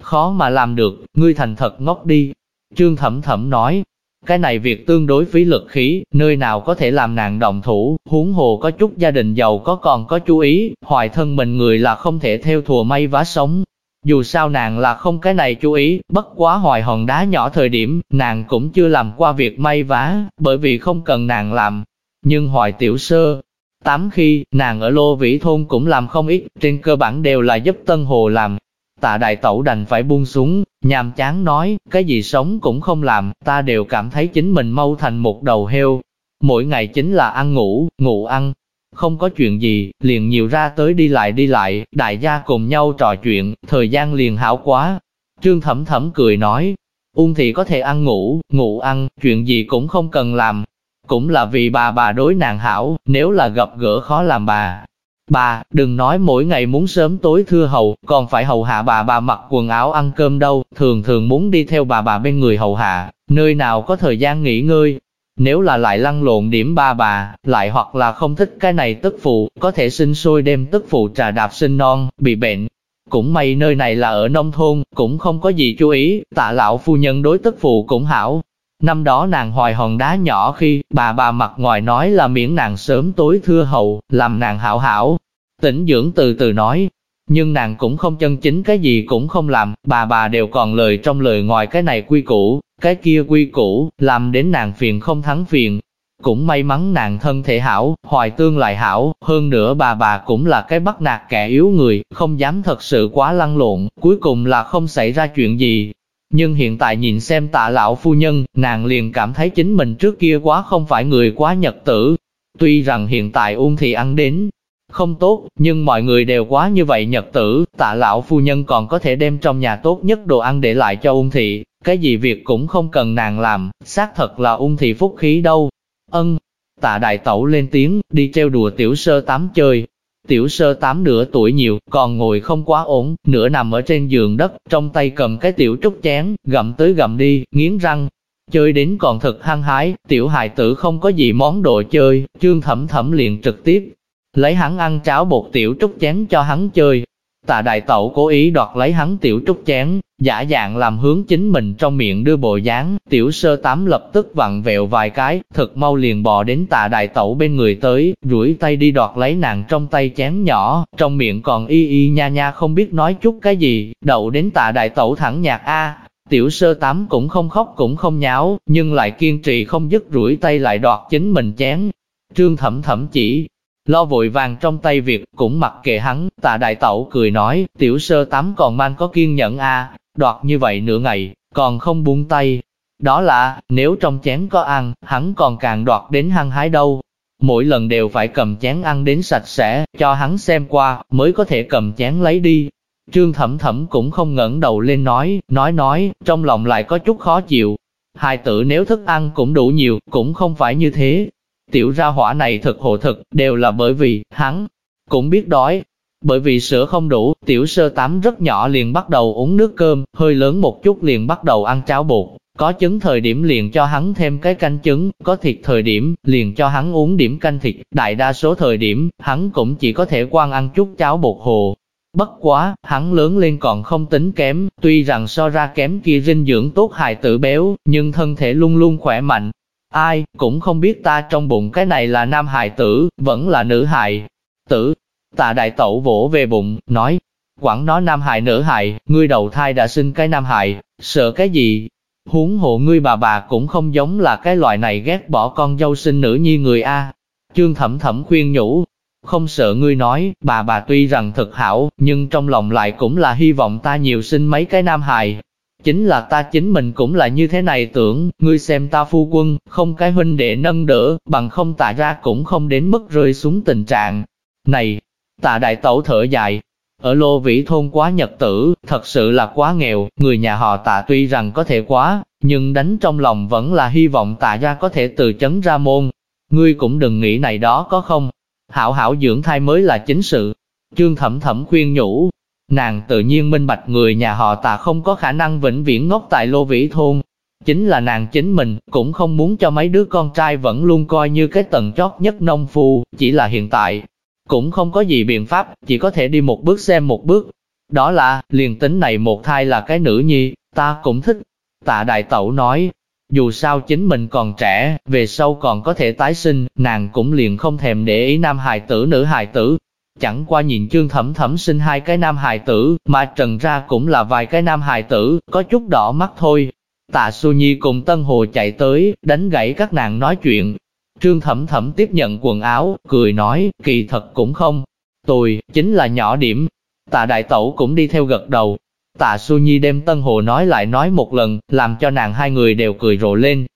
Khó mà làm được, ngươi thành thật ngốc đi. Trương Thẩm Thẩm nói, cái này việc tương đối phí lực khí, nơi nào có thể làm nàng động thủ, huống hồ có chút gia đình giàu có còn có chú ý, hoài thân mình người là không thể theo thùa may vá sống, dù sao nàng là không cái này chú ý, bất quá hoài hòn đá nhỏ thời điểm, nàng cũng chưa làm qua việc may vá, bởi vì không cần nàng làm. Nhưng hoài tiểu sơ, tám khi, nàng ở Lô Vĩ Thôn cũng làm không ít, trên cơ bản đều là giúp Tân Hồ làm. Tạ đại tẩu đành phải buông xuống, nhàm chán nói, cái gì sống cũng không làm, ta đều cảm thấy chính mình mau thành một đầu heo. Mỗi ngày chính là ăn ngủ, ngủ ăn, không có chuyện gì, liền nhiều ra tới đi lại đi lại, đại gia cùng nhau trò chuyện, thời gian liền hảo quá. Trương Thẩm Thẩm cười nói, ung thị có thể ăn ngủ, ngủ ăn, chuyện gì cũng không cần làm. Cũng là vì bà bà đối nàng hảo, nếu là gặp gỡ khó làm bà. Bà, đừng nói mỗi ngày muốn sớm tối thưa hầu, còn phải hầu hạ bà bà mặc quần áo ăn cơm đâu, thường thường muốn đi theo bà bà bên người hầu hạ, nơi nào có thời gian nghỉ ngơi. Nếu là lại lăn lộn điểm ba bà, lại hoặc là không thích cái này tức phụ, có thể sinh sôi đem tức phụ trà đạp sinh non, bị bệnh. Cũng may nơi này là ở nông thôn, cũng không có gì chú ý, tạ lão phu nhân đối tức phụ cũng hảo, Năm đó nàng hoài hòn đá nhỏ khi, bà bà mặt ngoài nói là miễn nàng sớm tối thưa hậu, làm nàng hảo hảo. Tỉnh dưỡng từ từ nói, nhưng nàng cũng không chân chính cái gì cũng không làm, bà bà đều còn lời trong lời ngoài cái này quy củ, cái kia quy củ, làm đến nàng phiền không thắng phiền. Cũng may mắn nàng thân thể hảo, hoài tương lại hảo, hơn nữa bà bà cũng là cái bắt nạt kẻ yếu người, không dám thật sự quá lăn lộn, cuối cùng là không xảy ra chuyện gì, nhưng hiện tại nhìn xem tạ lão phu nhân, nàng liền cảm thấy chính mình trước kia quá không phải người quá nhật tử. Tuy rằng hiện tại ung thì ăn đến không tốt, nhưng mọi người đều quá như vậy nhật tử, tạ lão phu nhân còn có thể đem trong nhà tốt nhất đồ ăn để lại cho ung thị, cái gì việc cũng không cần nàng làm, xác thật là ung thị phúc khí đâu. Ân, tạ đại tẩu lên tiếng, đi treo đùa tiểu sơ tám chơi, Tiểu sơ tám nửa tuổi nhiều, còn ngồi không quá ổn, nửa nằm ở trên giường đất, trong tay cầm cái tiểu trúc chén, gặm tới gặm đi, nghiến răng. Chơi đến còn thật hăng hái, tiểu hài tử không có gì món đồ chơi, trương thẩm thẩm liền trực tiếp. Lấy hắn ăn cháo bột tiểu trúc chén cho hắn chơi, Tạ đại tẩu cố ý đoạt lấy hắn tiểu trúc chén, giả dạng làm hướng chính mình trong miệng đưa bộ dáng, tiểu sơ tám lập tức vặn vẹo vài cái, thật mau liền bò đến tạ đại tẩu bên người tới, rủi tay đi đoạt lấy nàng trong tay chén nhỏ, trong miệng còn y y nha nha không biết nói chút cái gì, đậu đến tạ đại tẩu thẳng nhạc A. Tiểu sơ tám cũng không khóc cũng không nháo, nhưng lại kiên trì không dứt rủi tay lại đoạt chính mình chén. Trương thẩm thẩm chỉ, Lo vội vàng trong tay việc, cũng mặc kệ hắn, tạ đại tẩu cười nói, tiểu sơ tắm còn mang có kiên nhẫn a đoạt như vậy nửa ngày, còn không buông tay. Đó là, nếu trong chén có ăn, hắn còn càng đoạt đến hăng hái đâu. Mỗi lần đều phải cầm chén ăn đến sạch sẽ, cho hắn xem qua, mới có thể cầm chén lấy đi. Trương thẩm thẩm cũng không ngẩng đầu lên nói, nói nói, trong lòng lại có chút khó chịu. Hai tử nếu thức ăn cũng đủ nhiều, cũng không phải như thế, Tiểu ra hỏa này thực hộ thực, đều là bởi vì, hắn cũng biết đói. Bởi vì sữa không đủ, tiểu sơ tắm rất nhỏ liền bắt đầu uống nước cơm, hơi lớn một chút liền bắt đầu ăn cháo bột. Có trứng thời điểm liền cho hắn thêm cái canh trứng, có thịt thời điểm, liền cho hắn uống điểm canh thịt, đại đa số thời điểm, hắn cũng chỉ có thể quan ăn chút cháo bột hồ. Bất quá, hắn lớn lên còn không tính kém, tuy rằng so ra kém kia dinh dưỡng tốt hài tử béo, nhưng thân thể luôn luôn khỏe mạnh, Ai, cũng không biết ta trong bụng cái này là nam hài tử, vẫn là nữ hài tử. Tạ đại tẩu vỗ về bụng, nói, quảng nó nam hài nữ hài, ngươi đầu thai đã sinh cái nam hài, sợ cái gì? Huống hộ ngươi bà bà cũng không giống là cái loại này ghét bỏ con dâu sinh nữ nhi người A. Trương thẩm thẩm khuyên nhủ, không sợ ngươi nói, bà bà tuy rằng thật hảo, nhưng trong lòng lại cũng là hy vọng ta nhiều sinh mấy cái nam hài, Chính là ta chính mình cũng là như thế này tưởng, ngươi xem ta phu quân, không cái huynh đệ nâng đỡ, bằng không tạ ra cũng không đến mức rơi xuống tình trạng. Này, tạ đại tẩu thở dài, ở lô vĩ thôn quá nhật tử, thật sự là quá nghèo, người nhà họ tạ tuy rằng có thể quá, nhưng đánh trong lòng vẫn là hy vọng tạ ra có thể từ chấn ra môn. Ngươi cũng đừng nghĩ này đó có không, hảo hảo dưỡng thai mới là chính sự. Trương thẩm thẩm khuyên nhủ, Nàng tự nhiên minh bạch người nhà họ tạ không có khả năng vĩnh viễn ngốc tại lô vĩ thôn. Chính là nàng chính mình, cũng không muốn cho mấy đứa con trai vẫn luôn coi như cái tầng chót nhất nông phu, chỉ là hiện tại. Cũng không có gì biện pháp, chỉ có thể đi một bước xem một bước. Đó là, liền tính này một thai là cái nữ nhi, ta cũng thích. Tạ đại tẩu nói, dù sao chính mình còn trẻ, về sau còn có thể tái sinh, nàng cũng liền không thèm để ý nam hài tử nữ hài tử, Chẳng qua nhìn chương thẩm thẩm sinh hai cái nam hài tử, mà trần ra cũng là vài cái nam hài tử, có chút đỏ mắt thôi. Tạ Xu Nhi cùng Tân Hồ chạy tới, đánh gãy các nàng nói chuyện. Trương thẩm thẩm tiếp nhận quần áo, cười nói, kỳ thật cũng không. Tôi, chính là nhỏ điểm. Tạ Đại Tẩu cũng đi theo gật đầu. Tạ Xu Nhi đem Tân Hồ nói lại nói một lần, làm cho nàng hai người đều cười rộ lên.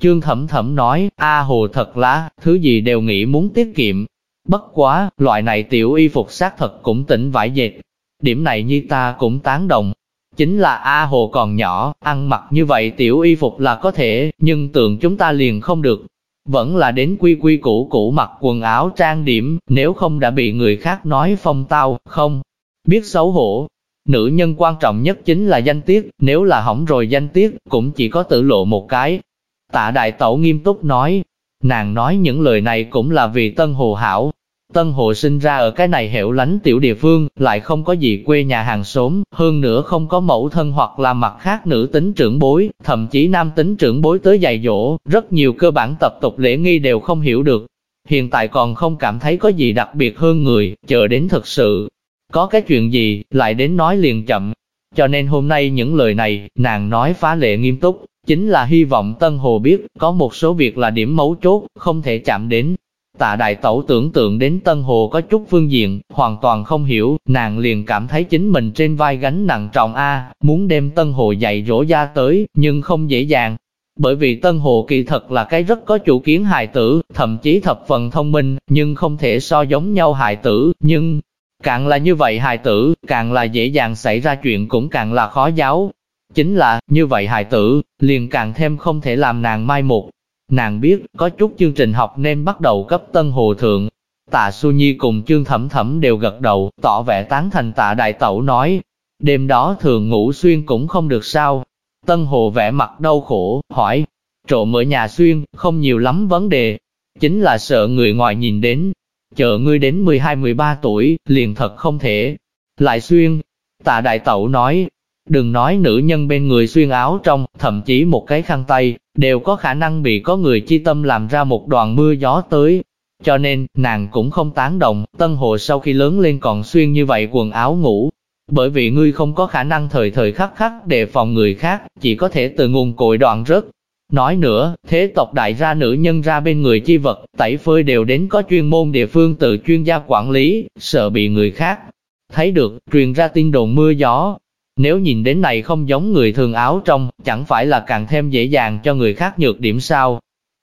Trương thẩm thẩm nói, A Hồ thật lá, thứ gì đều nghĩ muốn tiết kiệm, Bất quá, loại này tiểu y phục xác thật cũng tỉnh vải dệt. Điểm này như ta cũng tán đồng. Chính là A Hồ còn nhỏ, ăn mặc như vậy tiểu y phục là có thể, nhưng tượng chúng ta liền không được. vẫn là đến quy quy cũ cũ mặc quần áo trang điểm, nếu không đã bị người khác nói phong tao, không biết xấu hổ. Nữ nhân quan trọng nhất chính là danh tiết, nếu là hỏng rồi danh tiết, cũng chỉ có tự lộ một cái. Tạ đại tẩu nghiêm túc nói, nàng nói những lời này cũng là vì tân hồ hảo, Tân Hộ sinh ra ở cái này hẻo lánh tiểu địa phương, lại không có gì quê nhà hàng xóm, hơn nữa không có mẫu thân hoặc là mặt khác nữ tính trưởng bối, thậm chí nam tính trưởng bối tới dạy dỗ, rất nhiều cơ bản tập tục lễ nghi đều không hiểu được. Hiện tại còn không cảm thấy có gì đặc biệt hơn người, chờ đến thực sự. Có cái chuyện gì, lại đến nói liền chậm. Cho nên hôm nay những lời này, nàng nói phá lệ nghiêm túc, chính là hy vọng Tân Hồ biết, có một số việc là điểm mấu chốt, không thể chạm đến, Tạ đại tẩu tưởng tượng đến Tân Hồ có chút phương diện, hoàn toàn không hiểu, nàng liền cảm thấy chính mình trên vai gánh nặng trọng A, muốn đem Tân Hồ dạy dỗ ra tới, nhưng không dễ dàng. Bởi vì Tân Hồ kỳ thật là cái rất có chủ kiến hài tử, thậm chí thập phần thông minh, nhưng không thể so giống nhau hài tử, nhưng càng là như vậy hài tử, càng là dễ dàng xảy ra chuyện cũng càng là khó giáo. Chính là, như vậy hài tử, liền càng thêm không thể làm nàng mai một, Nàng biết, có chút chương trình học nên bắt đầu cấp tân hồ thượng. Tạ Su Nhi cùng chương thẩm thẩm đều gật đầu, tỏ vẻ tán thành tạ đại tẩu nói. Đêm đó thường ngủ xuyên cũng không được sao. Tân hồ vẻ mặt đau khổ, hỏi. Trộm ở nhà xuyên, không nhiều lắm vấn đề. Chính là sợ người ngoài nhìn đến. Chờ ngươi đến 12-13 tuổi, liền thật không thể. Lại xuyên. Tạ đại tẩu nói, Đừng nói nữ nhân bên người xuyên áo trong, thậm chí một cái khăn tay, đều có khả năng bị có người chi tâm làm ra một đoàn mưa gió tới. Cho nên, nàng cũng không tán đồng, Tân Hồ sau khi lớn lên còn xuyên như vậy quần áo ngủ. Bởi vì ngươi không có khả năng thời thời khắc khắc đề phòng người khác, chỉ có thể từ nguồn cội đoạn rớt. Nói nữa, thế tộc đại ra nữ nhân ra bên người chi vật, tẩy phơi đều đến có chuyên môn địa phương tự chuyên gia quản lý, sợ bị người khác thấy được, truyền ra tin đồn mưa gió, nếu nhìn đến này không giống người thường áo trong, chẳng phải là càng thêm dễ dàng cho người khác nhược điểm sao.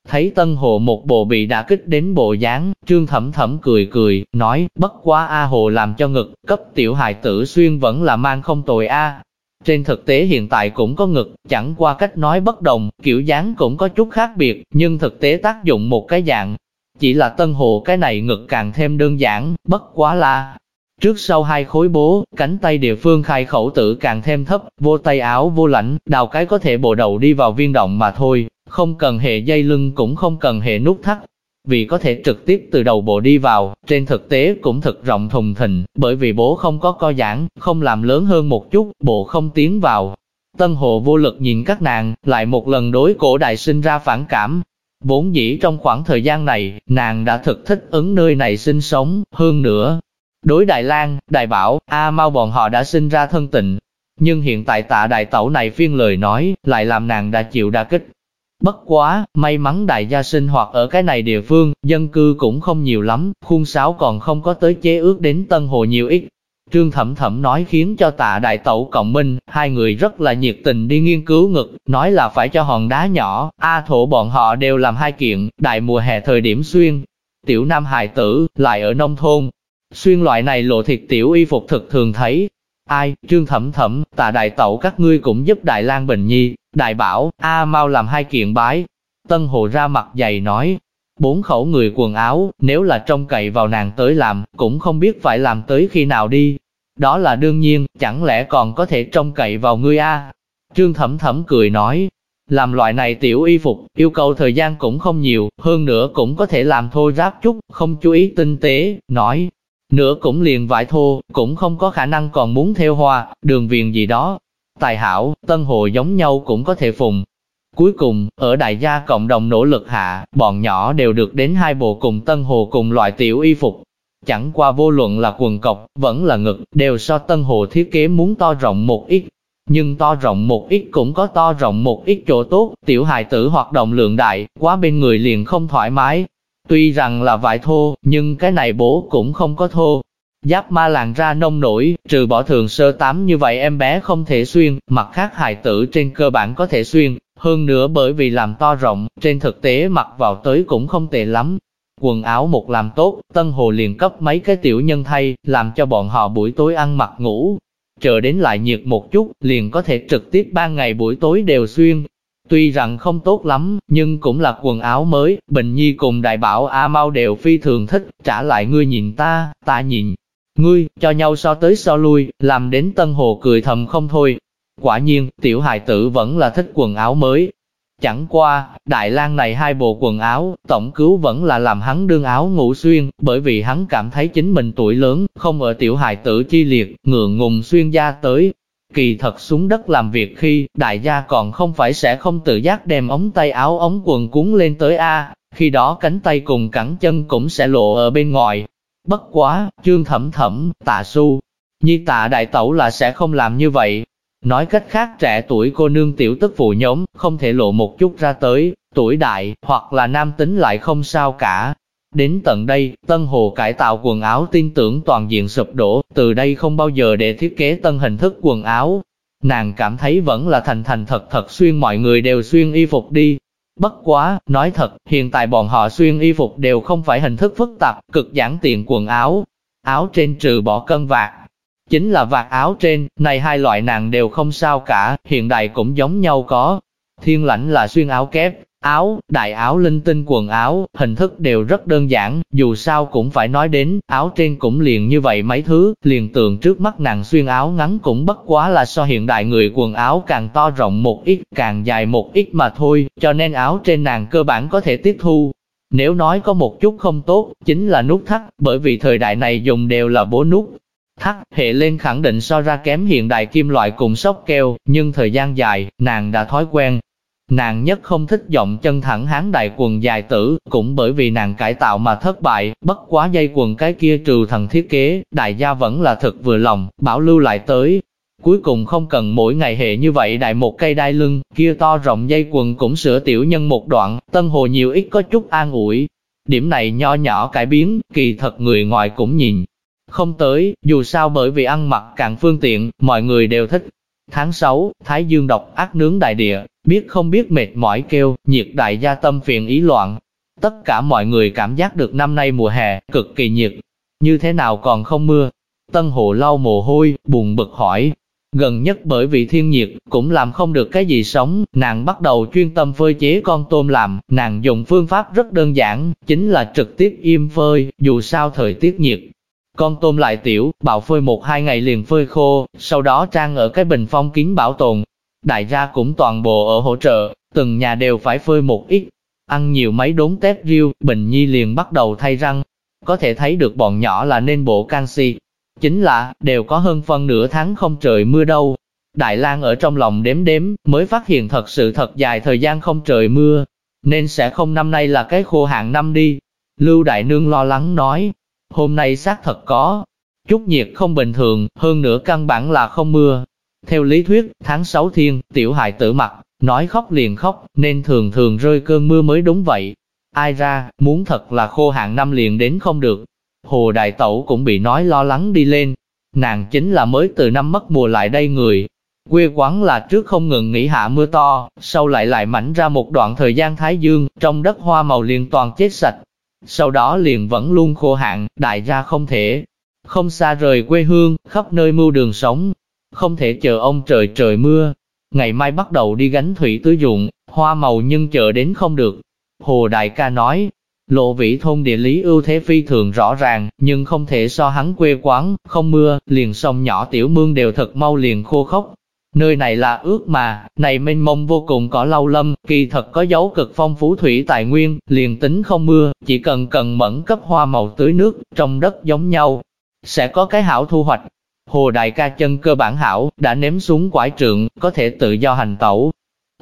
Thấy Tân Hồ một bộ bị đã kích đến bộ dáng, Trương Thẩm Thẩm cười cười, nói, bất quá A Hồ làm cho ngực, cấp tiểu hài tử xuyên vẫn là mang không tồi A. Trên thực tế hiện tại cũng có ngực, chẳng qua cách nói bất đồng, kiểu dáng cũng có chút khác biệt, nhưng thực tế tác dụng một cái dạng. Chỉ là Tân Hồ cái này ngực càng thêm đơn giản, bất quá là, Trước sau hai khối bố, cánh tay địa phương khai khẩu tử càng thêm thấp, vô tay áo vô lãnh, đào cái có thể bộ đầu đi vào viên động mà thôi, không cần hệ dây lưng cũng không cần hệ nút thắt. Vì có thể trực tiếp từ đầu bộ đi vào, trên thực tế cũng thật rộng thùng thình, bởi vì bố không có co giãn, không làm lớn hơn một chút, bộ không tiến vào. Tân hồ vô lực nhìn các nàng, lại một lần đối cổ đại sinh ra phản cảm, Vốn dĩ trong khoảng thời gian này, nàng đã thực thích ứng nơi này sinh sống, hơn nữa, Đối Đại lang Đại Bảo, A Mau bọn họ đã sinh ra thân tình, nhưng hiện tại tạ đại tẩu này phiên lời nói, lại làm nàng đã chịu đa kích. Bất quá, may mắn đại gia sinh hoạt ở cái này địa phương, dân cư cũng không nhiều lắm, khuôn sáo còn không có tới chế ước đến Tân Hồ nhiều ít. Trương Thẩm Thẩm nói khiến cho tạ đại tẩu cộng minh, hai người rất là nhiệt tình đi nghiên cứu ngực, nói là phải cho hòn đá nhỏ, A thổ bọn họ đều làm hai kiện, đại mùa hè thời điểm xuyên. Tiểu Nam hài tử, lại ở nông thôn, Xuyên loại này lộ thịt tiểu y phục thực thường thấy. Ai, trương thẩm thẩm, tạ đại tẩu các ngươi cũng giúp Đại lang Bình Nhi, đại bảo, a mau làm hai kiện bái. Tân hồ ra mặt dày nói, bốn khẩu người quần áo, nếu là trông cậy vào nàng tới làm, cũng không biết phải làm tới khi nào đi. Đó là đương nhiên, chẳng lẽ còn có thể trông cậy vào ngươi a? Trương thẩm thẩm cười nói, làm loại này tiểu y phục, yêu cầu thời gian cũng không nhiều, hơn nữa cũng có thể làm thôi ráp chút, không chú ý tinh tế, nói, nữa cũng liền vải thô, cũng không có khả năng còn muốn theo hoa, đường viền gì đó. Tài hảo, tân hồ giống nhau cũng có thể phùng. Cuối cùng, ở đại gia cộng đồng nỗ lực hạ, bọn nhỏ đều được đến hai bộ cùng tân hồ cùng loại tiểu y phục. Chẳng qua vô luận là quần cọc, vẫn là ngực, đều so tân hồ thiết kế muốn to rộng một ít. Nhưng to rộng một ít cũng có to rộng một ít chỗ tốt, tiểu hài tử hoạt động lượng đại, quá bên người liền không thoải mái, Tuy rằng là vải thô, nhưng cái này bố cũng không có thô. Giáp ma làng ra nông nổi, trừ bỏ thường sơ tám như vậy em bé không thể xuyên, mặt khác hài tử trên cơ bản có thể xuyên, hơn nữa bởi vì làm to rộng, trên thực tế mặc vào tới cũng không tệ lắm. Quần áo một làm tốt, Tân Hồ liền cấp mấy cái tiểu nhân thay, làm cho bọn họ buổi tối ăn mặc ngủ. Chờ đến lại nhiệt một chút, liền có thể trực tiếp ban ngày buổi tối đều xuyên. Tuy rằng không tốt lắm, nhưng cũng là quần áo mới, Bình Nhi cùng đại bảo A Mau đều phi thường thích, trả lại ngươi nhìn ta, ta nhìn. Ngươi, cho nhau so tới so lui, làm đến Tân Hồ cười thầm không thôi. Quả nhiên, tiểu hài tử vẫn là thích quần áo mới. Chẳng qua, Đại lang này hai bộ quần áo, tổng cứu vẫn là làm hắn đương áo ngủ xuyên, bởi vì hắn cảm thấy chính mình tuổi lớn, không ở tiểu hài tử chi liệt, ngượng ngùng xuyên ra tới, Kỳ thật xuống đất làm việc khi, đại gia còn không phải sẽ không tự giác đem ống tay áo ống quần cuốn lên tới A, khi đó cánh tay cùng cẳng chân cũng sẽ lộ ở bên ngoài. Bất quá, chương thẩm thẩm, tạ su, như tạ đại tẩu là sẽ không làm như vậy. Nói cách khác trẻ tuổi cô nương tiểu tức phụ nhóm, không thể lộ một chút ra tới, tuổi đại, hoặc là nam tính lại không sao cả, Đến tận đây, Tân Hồ cải tạo quần áo tin tưởng toàn diện sụp đổ, từ đây không bao giờ để thiết kế tân hình thức quần áo. Nàng cảm thấy vẫn là thành thành thật thật xuyên mọi người đều xuyên y phục đi. Bất quá, nói thật, hiện tại bọn họ xuyên y phục đều không phải hình thức phức tạp, cực giản tiện quần áo. Áo trên trừ bỏ cân vạt, chính là vạt áo trên, này hai loại nàng đều không sao cả, hiện đại cũng giống nhau có. Thiên lãnh là xuyên áo kép, Áo, đại áo linh tinh quần áo, hình thức đều rất đơn giản, dù sao cũng phải nói đến, áo trên cũng liền như vậy mấy thứ, liền tượng trước mắt nàng xuyên áo ngắn cũng bất quá là so hiện đại người quần áo càng to rộng một ít, càng dài một ít mà thôi, cho nên áo trên nàng cơ bản có thể tiếp thu. Nếu nói có một chút không tốt, chính là nút thắt, bởi vì thời đại này dùng đều là bố nút, thắt, hệ lên khẳng định so ra kém hiện đại kim loại cùng sóc keo, nhưng thời gian dài, nàng đã thói quen, Nàng nhất không thích giọng chân thẳng hán đại quần dài tử, cũng bởi vì nàng cải tạo mà thất bại, bất quá dây quần cái kia trừ thần thiết kế, đại gia vẫn là thật vừa lòng, bảo lưu lại tới. Cuối cùng không cần mỗi ngày hệ như vậy đại một cây đai lưng, kia to rộng dây quần cũng sửa tiểu nhân một đoạn, tân hồ nhiều ít có chút an ủi. Điểm này nho nhỏ cải biến, kỳ thật người ngoài cũng nhìn. Không tới, dù sao bởi vì ăn mặc càng phương tiện, mọi người đều thích, Tháng 6, Thái Dương độc ác nướng đại địa, biết không biết mệt mỏi kêu, nhiệt đại gia tâm phiền ý loạn. Tất cả mọi người cảm giác được năm nay mùa hè, cực kỳ nhiệt. Như thế nào còn không mưa? Tân Hồ lau mồ hôi, buồn bực hỏi. Gần nhất bởi vì thiên nhiệt, cũng làm không được cái gì sống, nàng bắt đầu chuyên tâm phơi chế con tôm làm, nàng dùng phương pháp rất đơn giản, chính là trực tiếp im phơi, dù sao thời tiết nhiệt, con tôm lại tiểu, bạo phơi một hai ngày liền phơi khô, sau đó trang ở cái bình phong kín bảo tồn. Đại gia cũng toàn bộ ở hỗ trợ, từng nhà đều phải phơi một ít. Ăn nhiều mấy đốn tép riêu, Bình Nhi liền bắt đầu thay răng. Có thể thấy được bọn nhỏ là nên bộ canxi. Chính là, đều có hơn phân nửa tháng không trời mưa đâu. Đại lang ở trong lòng đếm đếm, mới phát hiện thật sự thật dài thời gian không trời mưa. Nên sẽ không năm nay là cái khô hạn năm đi. Lưu Đại Nương lo lắng nói, Hôm nay xác thật có chút nhiệt không bình thường, hơn nữa căn bản là không mưa. Theo lý thuyết, tháng 6 thiên, tiểu hài tử mặt, nói khóc liền khóc, nên thường thường rơi cơn mưa mới đúng vậy. Ai ra, muốn thật là khô hạn năm liền đến không được. Hồ Đại Tẩu cũng bị nói lo lắng đi lên. Nàng chính là mới từ năm mất mùa lại đây người. Quê quán là trước không ngừng nghỉ hạ mưa to, sau lại lại mảnh ra một đoạn thời gian thái dương, trong đất hoa màu liền toàn chết sạch, sau đó liền vẫn luôn khô hạn, đại gia không thể không xa rời quê hương, khắp nơi mưu đường sống, không thể chờ ông trời trời mưa. Ngày mai bắt đầu đi gánh thủy tưới dụng, hoa màu nhưng chờ đến không được. Hồ Đại ca nói, lộ vĩ thôn địa lý ưu thế phi thường rõ ràng, nhưng không thể so hắn quê quán, không mưa, liền sông nhỏ tiểu mương đều thật mau liền khô khốc, Nơi này là ước mà, này mênh mông vô cùng có lâu lâm, kỳ thật có dấu cực phong phú thủy tài nguyên, liền tính không mưa, chỉ cần cần mẫn cấp hoa màu tưới nước, trong đất giống nhau, sẽ có cái hảo thu hoạch. Hồ đại ca chân cơ bản hảo, đã ném xuống quải trượng, có thể tự do hành tẩu.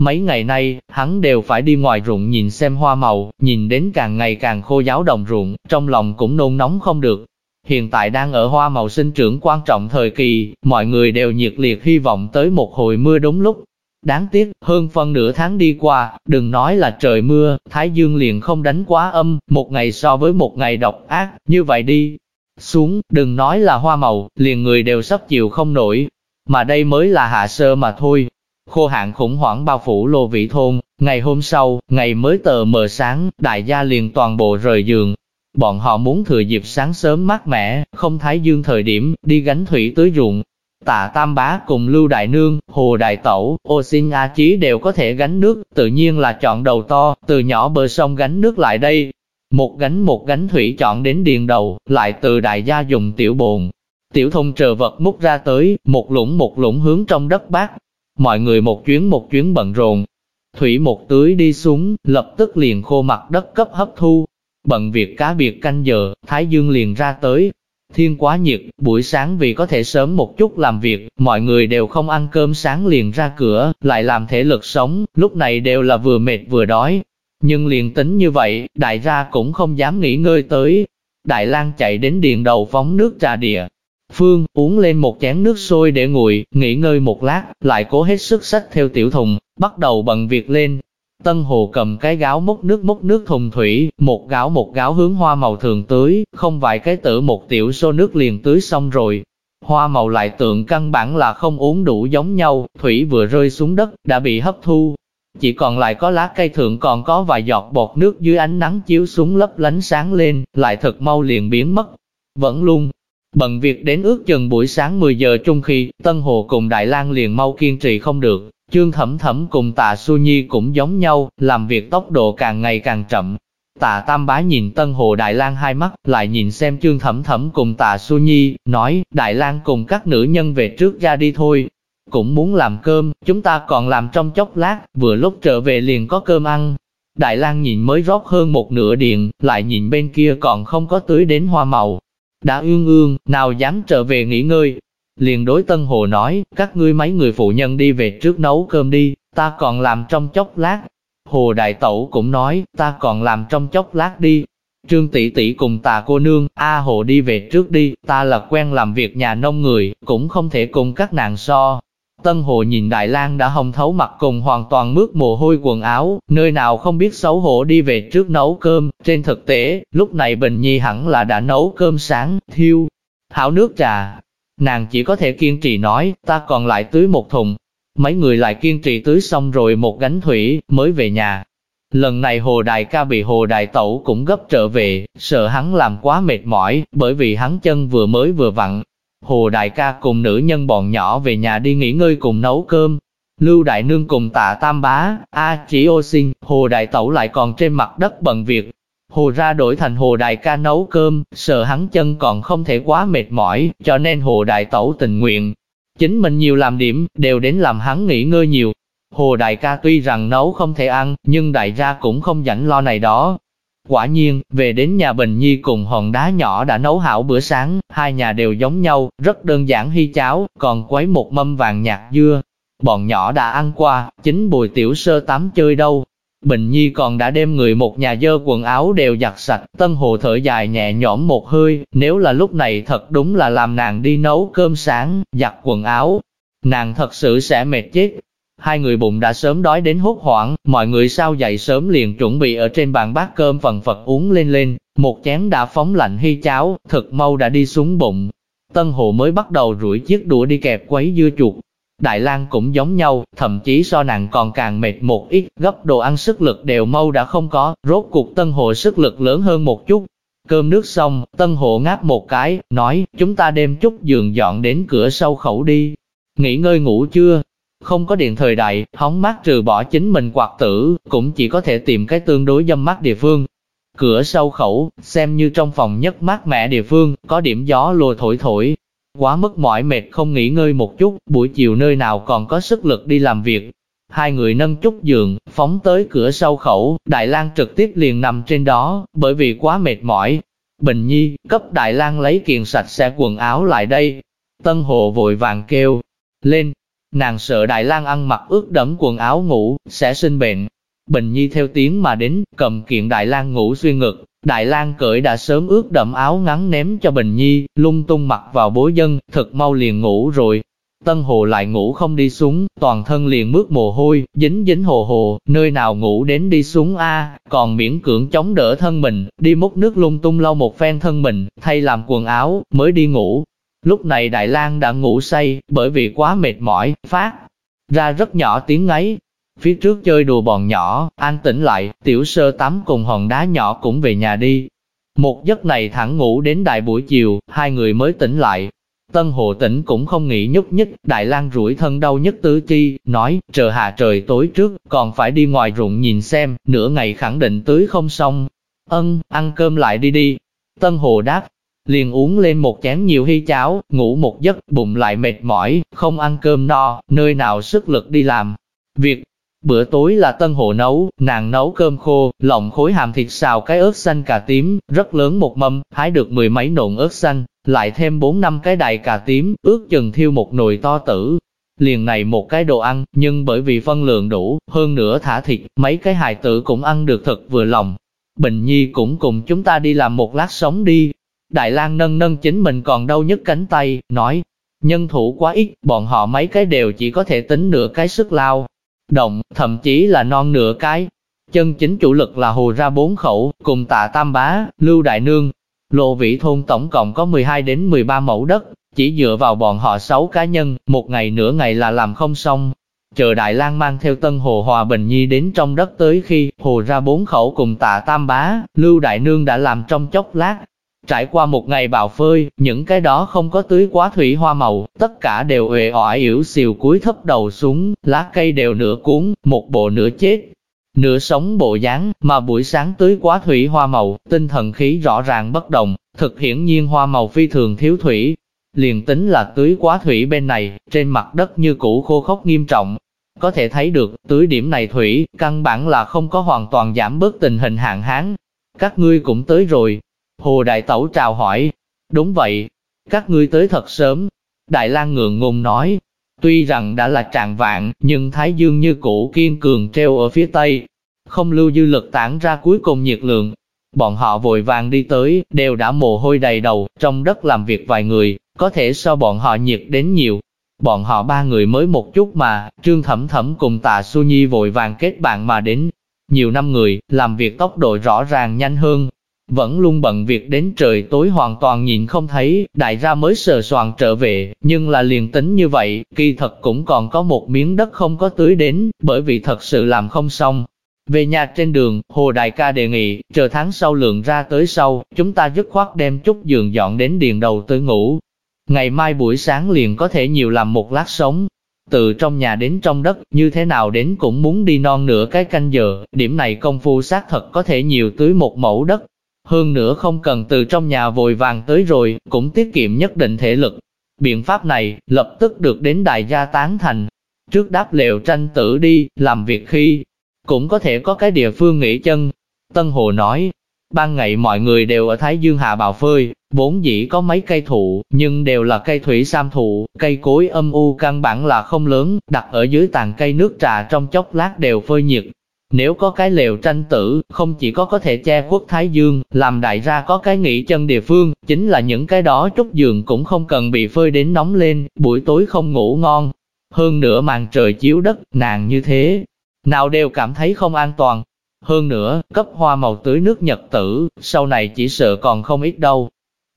Mấy ngày nay, hắn đều phải đi ngoài ruộng nhìn xem hoa màu, nhìn đến càng ngày càng khô giáo đồng ruộng, trong lòng cũng nôn nóng không được, Hiện tại đang ở hoa màu sinh trưởng quan trọng thời kỳ, mọi người đều nhiệt liệt hy vọng tới một hồi mưa đúng lúc. Đáng tiếc, hơn phân nửa tháng đi qua, đừng nói là trời mưa, Thái Dương liền không đánh quá âm, một ngày so với một ngày độc ác, như vậy đi. Xuống, đừng nói là hoa màu, liền người đều sắp chịu không nổi, mà đây mới là hạ sơ mà thôi. Khô hạn khủng hoảng bao phủ lô vị thôn, ngày hôm sau, ngày mới tờ mờ sáng, đại gia liền toàn bộ rời giường, Bọn họ muốn thừa dịp sáng sớm mát mẻ, không thái dương thời điểm, đi gánh thủy tưới ruộng. Tạ Tam Bá cùng Lưu Đại Nương, Hồ Đại Tẩu, Ô Sinh A Chí đều có thể gánh nước, tự nhiên là chọn đầu to, từ nhỏ bờ sông gánh nước lại đây. Một gánh một gánh thủy chọn đến điền đầu, lại từ đại gia dùng tiểu bồn. Tiểu thông trờ vật múc ra tới, một lũng một lũng hướng trong đất bát. Mọi người một chuyến một chuyến bận rộn. Thủy một tưới đi xuống, lập tức liền khô mặt đất cấp hấp thu. Bận việc cá biệt canh giờ, Thái Dương liền ra tới, Thiên quá nhiệt, buổi sáng vì có thể sớm một chút làm việc, mọi người đều không ăn cơm sáng liền ra cửa, lại làm thể lực sống, lúc này đều là vừa mệt vừa đói. Nhưng liền tính như vậy, đại gia cũng không dám nghỉ ngơi tới. Đại lang chạy đến điền đầu phóng nước trà địa. Phương, uống lên một chén nước sôi để nguội, nghỉ ngơi một lát, lại cố hết sức sách theo tiểu thùng, bắt đầu bận việc lên, Tân Hồ cầm cái gáo múc nước múc nước thùng thủy, một gáo một gáo hướng hoa màu thường tưới, không vài cái tử một tiểu xô nước liền tưới xong rồi. Hoa màu lại tượng căn bản là không uống đủ giống nhau, thủy vừa rơi xuống đất, đã bị hấp thu. Chỉ còn lại có lá cây thượng còn có vài giọt bọt nước dưới ánh nắng chiếu xuống lấp lánh sáng lên, lại thật mau liền biến mất. Vẫn luôn, bận việc đến ước chừng buổi sáng 10 giờ trung khi, Tân Hồ cùng Đại lang liền mau kiên trì không được, trương thẩm thẩm cùng tạ Su Nhi cũng giống nhau, làm việc tốc độ càng ngày càng chậm. Tạ Tam Bá nhìn Tân Hồ Đại Lang hai mắt, lại nhìn xem trương Thẩm Thẩm cùng Tạ Su Nhi, nói, Đại Lang cùng các nữ nhân về trước ra đi thôi. Cũng muốn làm cơm, chúng ta còn làm trong chốc lát, vừa lúc trở về liền có cơm ăn. Đại Lang nhìn mới rót hơn một nửa điện, lại nhìn bên kia còn không có tưới đến hoa màu. Đã ương ương, nào dám trở về nghỉ ngơi, liền đối Tân Hồ nói, các ngươi mấy người phụ nhân đi về trước nấu cơm đi, ta còn làm trong chốc lát. Hồ Đại Tẩu cũng nói, ta còn làm trong chốc lát đi. Trương tỷ tỷ cùng tà cô nương, A Hồ đi về trước đi, ta là quen làm việc nhà nông người, cũng không thể cùng các nàng so. Tân Hồ nhìn Đại lang đã hồng thấu mặt cùng hoàn toàn mướt mồ hôi quần áo, nơi nào không biết xấu hổ đi về trước nấu cơm, trên thực tế, lúc này Bình Nhi hẳn là đã nấu cơm sáng, thiêu, thảo nước trà, Nàng chỉ có thể kiên trì nói, ta còn lại tưới một thùng. Mấy người lại kiên trì tưới xong rồi một gánh thủy, mới về nhà. Lần này Hồ Đại ca bị Hồ Đại Tẩu cũng gấp trở về, sợ hắn làm quá mệt mỏi, bởi vì hắn chân vừa mới vừa vặn. Hồ Đại ca cùng nữ nhân bọn nhỏ về nhà đi nghỉ ngơi cùng nấu cơm. Lưu Đại Nương cùng tạ Tam Bá, A chỉ ô sinh, Hồ Đại Tẩu lại còn trên mặt đất bận việc, Hồ ra đổi thành hồ đại ca nấu cơm, sợ hắn chân còn không thể quá mệt mỏi, cho nên hồ đại tẩu tình nguyện. Chính mình nhiều làm điểm, đều đến làm hắn nghỉ ngơi nhiều. Hồ đại ca tuy rằng nấu không thể ăn, nhưng đại gia cũng không rảnh lo này đó. Quả nhiên, về đến nhà Bình Nhi cùng hòn đá nhỏ đã nấu hảo bữa sáng, hai nhà đều giống nhau, rất đơn giản hy cháo, còn quấy một mâm vàng nhạt dưa. Bọn nhỏ đã ăn qua, chính bùi tiểu sơ tắm chơi đâu, Bình Nhi còn đã đem người một nhà dơ quần áo đều giặt sạch, Tân Hồ thở dài nhẹ nhõm một hơi, nếu là lúc này thật đúng là làm nàng đi nấu cơm sáng, giặt quần áo, nàng thật sự sẽ mệt chết. Hai người bụng đã sớm đói đến hốt hoảng, mọi người sao dậy sớm liền chuẩn bị ở trên bàn bát cơm phần phật uống lên lên, một chén đã phóng lạnh hy cháo, thật mau đã đi xuống bụng. Tân Hồ mới bắt đầu rủi chiếc đũa đi kẹp quấy dưa chuột, Đại lang cũng giống nhau, thậm chí so nàng còn càng mệt một ít, gấp đồ ăn sức lực đều mau đã không có, rốt cuộc tân Hồ sức lực lớn hơn một chút. Cơm nước xong, tân Hồ ngáp một cái, nói, chúng ta đem chút giường dọn đến cửa sau khẩu đi. Nghỉ ngơi ngủ chưa? Không có điện thời đại, hóng mát trừ bỏ chính mình quạt tử, cũng chỉ có thể tìm cái tương đối dâm mát địa phương. Cửa sau khẩu, xem như trong phòng nhất mát mẻ địa phương, có điểm gió lùa thổi thổi, Quá mức mỏi mệt không nghỉ ngơi một chút, buổi chiều nơi nào còn có sức lực đi làm việc. Hai người nâng chút giường, phóng tới cửa sau khẩu, Đại lang trực tiếp liền nằm trên đó, bởi vì quá mệt mỏi. Bình Nhi, cấp Đại lang lấy kiện sạch sẽ quần áo lại đây. Tân Hồ vội vàng kêu, lên. Nàng sợ Đại lang ăn mặc ướt đẫm quần áo ngủ, sẽ sinh bệnh. Bình Nhi theo tiếng mà đến, cầm kiện Đại lang ngủ xuyên ngực, Đại lang cởi đã sớm ướt đẫm áo ngắn ném cho Bình Nhi, lung tung mặc vào bối dân, thật mau liền ngủ rồi. Tân Hồ lại ngủ không đi xuống, toàn thân liền mướt mồ hôi, dính dính hồ hồ, nơi nào ngủ đến đi xuống a, còn miễn cưỡng chống đỡ thân mình, đi múc nước lung tung lau một phen thân mình, thay làm quần áo, mới đi ngủ. Lúc này Đại lang đã ngủ say, bởi vì quá mệt mỏi, phát ra rất nhỏ tiếng ấy, Phía trước chơi đùa bọn nhỏ, an tĩnh lại, tiểu sơ tắm cùng hòn đá nhỏ cũng về nhà đi. Một giấc này thẳng ngủ đến đại buổi chiều, hai người mới tỉnh lại. Tân Hồ tỉnh cũng không nghĩ nhúc nhích, Đại lang rủi thân đau nhất tứ chi, nói, chờ hạ trời tối trước, còn phải đi ngoài ruộng nhìn xem, nửa ngày khẳng định tưới không xong. Ân, ăn cơm lại đi đi. Tân Hồ đáp, liền uống lên một chén nhiều hy cháo, ngủ một giấc, bụng lại mệt mỏi, không ăn cơm no, nơi nào sức lực đi làm. Việc Bữa tối là tân hộ nấu, nàng nấu cơm khô, lòng khối hàm thịt xào cái ớt xanh cà tím, rất lớn một mâm, hái được mười mấy nộn ớt xanh, lại thêm bốn năm cái đài cà tím, ước chừng thiêu một nồi to tử. Liền này một cái đồ ăn, nhưng bởi vì phân lượng đủ, hơn nữa thả thịt, mấy cái hài tử cũng ăn được thật vừa lòng. Bình Nhi cũng cùng chúng ta đi làm một lát sống đi. Đại lang nâng nâng chính mình còn đau nhất cánh tay, nói, nhân thủ quá ít, bọn họ mấy cái đều chỉ có thể tính nửa cái sức lao, động, thậm chí là non nửa cái. Chân chính chủ lực là hồ ra bốn khẩu, cùng tạ tam bá, lưu đại nương. Lộ vĩ thôn tổng cộng có 12 đến 13 mẫu đất, chỉ dựa vào bọn họ 6 cá nhân, một ngày nửa ngày là làm không xong. Chờ Đại lang mang theo tân hồ Hòa Bình Nhi đến trong đất tới khi hồ ra bốn khẩu cùng tạ tam bá, lưu đại nương đã làm trong chốc lát, Trải qua một ngày bào phơi, những cái đó không có tưới quá thủy hoa màu, tất cả đều uể oải yếu xìu cúi thấp đầu xuống, lá cây đều nửa cuốn, một bộ nửa chết. Nửa sống bộ dáng, mà buổi sáng tưới quá thủy hoa màu, tinh thần khí rõ ràng bất đồng, thực hiển nhiên hoa màu phi thường thiếu thủy. Liền tính là tưới quá thủy bên này, trên mặt đất như cũ khô khốc nghiêm trọng. Có thể thấy được, tưới điểm này thủy, căn bản là không có hoàn toàn giảm bớt tình hình hạn hán. Các ngươi cũng tới rồi, Hồ Đại Tẩu chào hỏi, đúng vậy, các ngươi tới thật sớm. Đại lang ngượng ngùng nói, tuy rằng đã là trạng vạn, nhưng Thái Dương như cũ kiên cường treo ở phía tây, không lưu dư lực tản ra cuối cùng nhiệt lượng. Bọn họ vội vàng đi tới, đều đã mồ hôi đầy đầu, trong đất làm việc vài người, có thể so bọn họ nhiệt đến nhiều. Bọn họ ba người mới một chút mà, Trương Thẩm Thẩm cùng Tạ Su Nhi vội vàng kết bạn mà đến. Nhiều năm người, làm việc tốc độ rõ ràng nhanh hơn, vẫn luôn bận việc đến trời tối hoàn toàn nhìn không thấy, đại gia mới sờ soạn trở về, nhưng là liền tính như vậy, kỳ thật cũng còn có một miếng đất không có tưới đến, bởi vì thật sự làm không xong. Về nhà trên đường, Hồ Đại ca đề nghị, chờ tháng sau lượng ra tới sau, chúng ta dứt khoát đem chút giường dọn đến điền đầu tới ngủ. Ngày mai buổi sáng liền có thể nhiều làm một lát sống. Từ trong nhà đến trong đất, như thế nào đến cũng muốn đi non nửa cái canh giờ, điểm này công phu xác thật có thể nhiều tưới một mẫu đất, hơn nữa không cần từ trong nhà vội vàng tới rồi, cũng tiết kiệm nhất định thể lực. Biện pháp này, lập tức được đến đại gia tán thành. Trước đáp liệu tranh tử đi, làm việc khi, cũng có thể có cái địa phương nghỉ chân. Tân Hồ nói, ban ngày mọi người đều ở Thái Dương Hạ bào phơi, vốn dĩ có mấy cây thụ, nhưng đều là cây thủy sam thụ, cây cối âm u căn bản là không lớn, đặt ở dưới tàn cây nước trà trong chốc lát đều phơi nhiệt, nếu có cái lều tranh tử, không chỉ có có thể che khuất thái dương, làm đại ra có cái nghỉ chân địa phương, chính là những cái đó trúc giường cũng không cần bị phơi đến nóng lên, buổi tối không ngủ ngon. Hơn nữa màn trời chiếu đất, nàng như thế, nào đều cảm thấy không an toàn. Hơn nữa, cấp hoa màu tưới nước nhật tử, sau này chỉ sợ còn không ít đâu.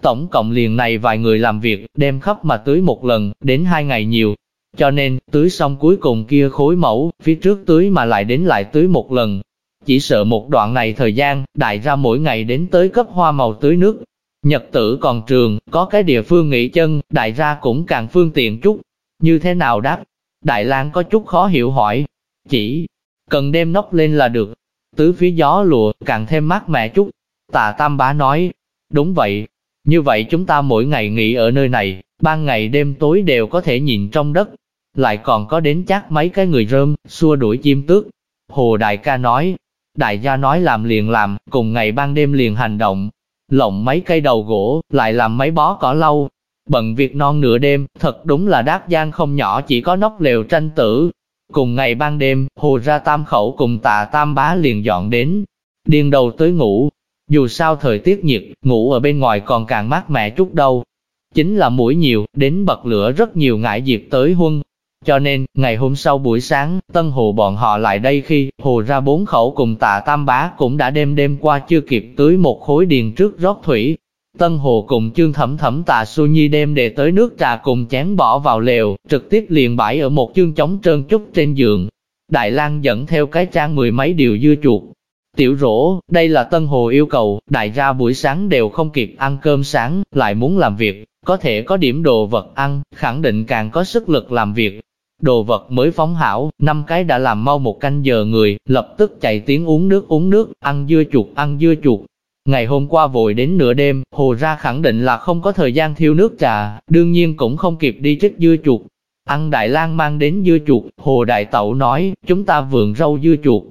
Tổng cộng liền này vài người làm việc, đem khắp mà tưới một lần, đến hai ngày nhiều, cho nên, tưới xong cuối cùng kia khối mẫu, phía trước tưới mà lại đến lại tưới một lần. Chỉ sợ một đoạn này thời gian, đại ra mỗi ngày đến tới cấp hoa màu tưới nước. Nhật tử còn trường, có cái địa phương nghỉ chân, đại ra cũng càng phương tiện chút. Như thế nào đáp? Đại lang có chút khó hiểu hỏi. Chỉ cần đem nóc lên là được. Tứ phía gió lùa, càng thêm mát mẻ chút. Tà Tam Bá nói, đúng vậy. Như vậy chúng ta mỗi ngày nghỉ ở nơi này, ban ngày đêm tối đều có thể nhìn trong đất, lại còn có đến chắc mấy cái người rơm, xua đuổi chim tước. Hồ Đại ca nói, đại gia nói làm liền làm, cùng ngày ban đêm liền hành động, lộng mấy cây đầu gỗ, lại làm mấy bó cỏ lau. Bận việc non nửa đêm, thật đúng là đát gian không nhỏ chỉ có nóc lều tranh tử. Cùng ngày ban đêm, hồ ra tam khẩu cùng tạ tam bá liền dọn đến, điên đầu tới ngủ. Dù sao thời tiết nhiệt, ngủ ở bên ngoài còn càng mát mẻ chút đâu. Chính là mũi nhiều, đến bật lửa rất nhiều ngại diệt tới huân, cho nên, ngày hôm sau buổi sáng, Tân Hồ bọn họ lại đây khi Hồ ra bốn khẩu cùng tạ Tam Bá cũng đã đêm đêm qua chưa kịp tưới một khối điền trước rót thủy. Tân Hồ cùng chương thẩm thẩm tạ Su Nhi đem để tới nước trà cùng chén bỏ vào lều, trực tiếp liền bãi ở một chương chống trơn chút trên giường. Đại lang dẫn theo cái trang mười mấy điều dưa chuột. Tiểu rổ, đây là Tân Hồ yêu cầu, đại ra buổi sáng đều không kịp ăn cơm sáng, lại muốn làm việc, có thể có điểm đồ vật ăn, khẳng định càng có sức lực làm việc. Đồ vật mới phóng hảo, năm cái đã làm mau một canh giờ người, lập tức chạy tiếng uống nước uống nước, ăn dưa chuột ăn dưa chuột. Ngày hôm qua vội đến nửa đêm, hồ ra khẳng định là không có thời gian thiêu nước trà, đương nhiên cũng không kịp đi trích dưa chuột. Ăn Đại lang mang đến dưa chuột, hồ đại tẩu nói, chúng ta vườn rau dưa chuột.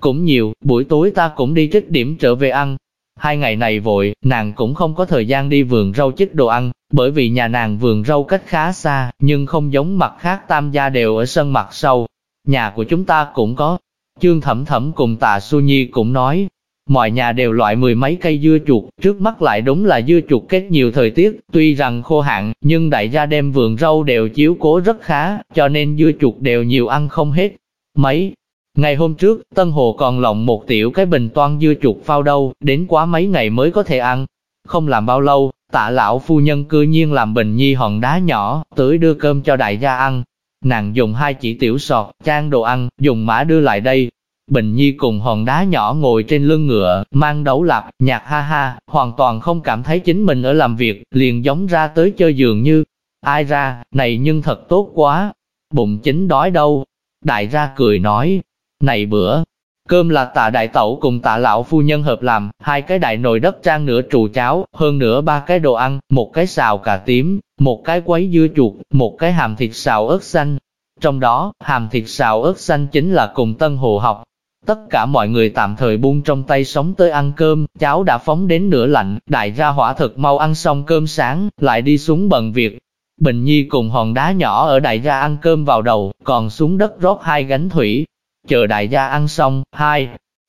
Cũng nhiều, buổi tối ta cũng đi trích điểm trở về ăn, Hai ngày này vội, nàng cũng không có thời gian đi vườn rau chích đồ ăn, bởi vì nhà nàng vườn rau cách khá xa, nhưng không giống mặt khác tam gia đều ở sân mặt sau. Nhà của chúng ta cũng có. Chương thẩm thẩm cùng tạ Su Nhi cũng nói, mọi nhà đều loại mười mấy cây dưa chuột, trước mắt lại đúng là dưa chuột kết nhiều thời tiết, tuy rằng khô hạn, nhưng đại gia đem vườn rau đều chiếu cố rất khá, cho nên dưa chuột đều nhiều ăn không hết. Mấy Ngày hôm trước, Tân Hồ còn lộng một tiểu cái bình toan dưa chuột phao đâu, đến quá mấy ngày mới có thể ăn. Không làm bao lâu, tạ lão phu nhân cư nhiên làm bình nhi hòn đá nhỏ, tới đưa cơm cho đại gia ăn. Nàng dùng hai chỉ tiểu sọt, trang đồ ăn, dùng mã đưa lại đây. Bình nhi cùng hòn đá nhỏ ngồi trên lưng ngựa, mang đấu lạp, nhạc ha ha, hoàn toàn không cảm thấy chính mình ở làm việc, liền giống ra tới chơi giường như. Ai ra, này nhưng thật tốt quá, bụng chính đói đâu. Đại gia cười nói, này bữa, cơm là tạ đại tẩu cùng tạ lão phu nhân hợp làm, hai cái đại nồi đất trang nửa trụ cháo, hơn nữa ba cái đồ ăn, một cái xào cà tím, một cái quấy dưa chuột, một cái hàm thịt xào ớt xanh. Trong đó, hàm thịt xào ớt xanh chính là cùng tân hồ học. Tất cả mọi người tạm thời buông trong tay sống tới ăn cơm, cháo đã phóng đến nửa lạnh, đại ra hỏa thật mau ăn xong cơm sáng, lại đi xuống bận việc. Bình Nhi cùng hòn đá nhỏ ở đại gia ăn cơm vào đầu, còn xuống đất rót hai gánh thủy, Chờ đại gia ăn xong, hai,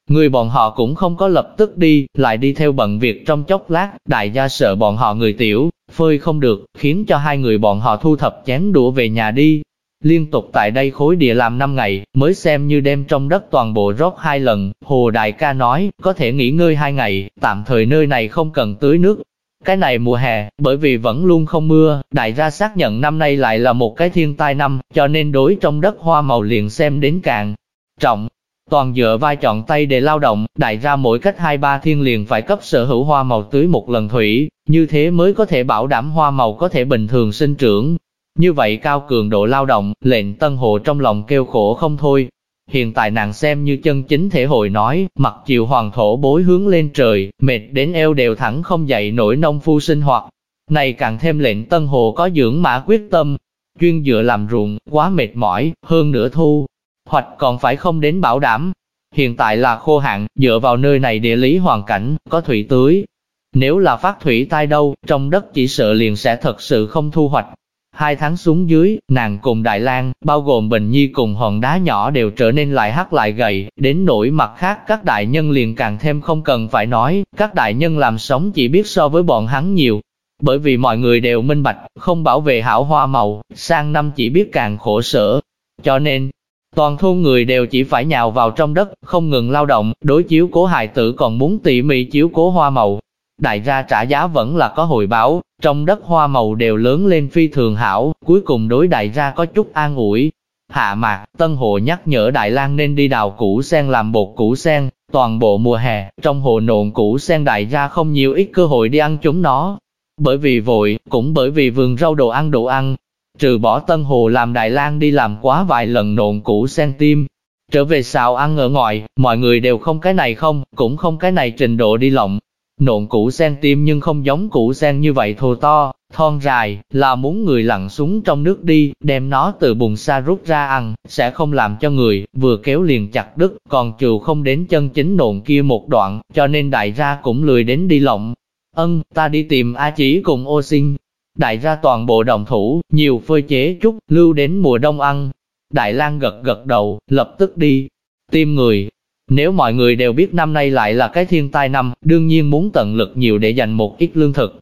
người bọn họ cũng không có lập tức đi, lại đi theo bận việc trong chốc lát, đại gia sợ bọn họ người tiểu, phơi không được, khiến cho hai người bọn họ thu thập chén đũa về nhà đi. Liên tục tại đây khối địa làm 5 ngày, mới xem như đem trong đất toàn bộ rót hai lần, Hồ Đại ca nói, có thể nghỉ ngơi hai ngày, tạm thời nơi này không cần tưới nước. Cái này mùa hè, bởi vì vẫn luôn không mưa, đại gia xác nhận năm nay lại là một cái thiên tai năm, cho nên đối trong đất hoa màu liền xem đến càng trọng. Toàn dựa vai chọn tay để lao động, đại ra mỗi cách hai ba thiên liền phải cấp sở hữu hoa màu tưới một lần thủy, như thế mới có thể bảo đảm hoa màu có thể bình thường sinh trưởng. Như vậy cao cường độ lao động, lệnh tân hồ trong lòng kêu khổ không thôi. Hiện tại nàng xem như chân chính thể hội nói, mặt chiều hoàng thổ bối hướng lên trời, mệt đến eo đều thẳng không dậy nổi nông phu sinh hoạt. Này càng thêm lệnh tân hồ có dưỡng mã quyết tâm, chuyên dựa làm ruộng, quá mệt mỏi, hơn nửa thu, hoặc còn phải không đến bảo đảm. Hiện tại là khô hạn, dựa vào nơi này địa lý hoàn cảnh, có thủy tưới. Nếu là phát thủy tai đâu, trong đất chỉ sợ liền sẽ thật sự không thu hoạch. Hai tháng xuống dưới, nàng cùng Đại lang bao gồm Bình Nhi cùng hòn đá nhỏ đều trở nên lại hắc lại gầy, đến nỗi mặt khác các đại nhân liền càng thêm không cần phải nói, các đại nhân làm sống chỉ biết so với bọn hắn nhiều. Bởi vì mọi người đều minh bạch, không bảo vệ hảo hoa màu, sang năm chỉ biết càng khổ sở. Cho nên, Toàn thôn người đều chỉ phải nhào vào trong đất, không ngừng lao động, đối chiếu cố hài tử còn muốn tỉ mỉ chiếu cố hoa màu. Đại gia trả giá vẫn là có hồi báo, trong đất hoa màu đều lớn lên phi thường hảo, cuối cùng đối đại gia có chút an ủi. Hạ mạc, Tân Hồ nhắc nhở Đại lang nên đi đào củ sen làm bột củ sen, toàn bộ mùa hè, trong hồ nộn củ sen đại gia không nhiều ít cơ hội đi ăn chúng nó. Bởi vì vội, cũng bởi vì vườn rau đồ ăn đồ ăn, Trừ bỏ Tân Hồ làm Đại lang đi làm quá vài lần nộn củ sen tim. Trở về xào ăn ở ngoài, mọi người đều không cái này không, cũng không cái này trình độ đi lộng. Nộn củ sen tim nhưng không giống củ sen như vậy thô to, thon dài, là muốn người lặn xuống trong nước đi, đem nó từ bùn xa rút ra ăn, sẽ không làm cho người, vừa kéo liền chặt đứt, còn trừ không đến chân chính nộn kia một đoạn, cho nên đại gia cũng lười đến đi lộng. Ân, ta đi tìm A Chỉ cùng ô sinh, Đại ra toàn bộ đồng thủ, nhiều phơi chế chút, lưu đến mùa đông ăn. Đại lang gật gật đầu, lập tức đi, tìm người. Nếu mọi người đều biết năm nay lại là cái thiên tai năm, đương nhiên muốn tận lực nhiều để dành một ít lương thực.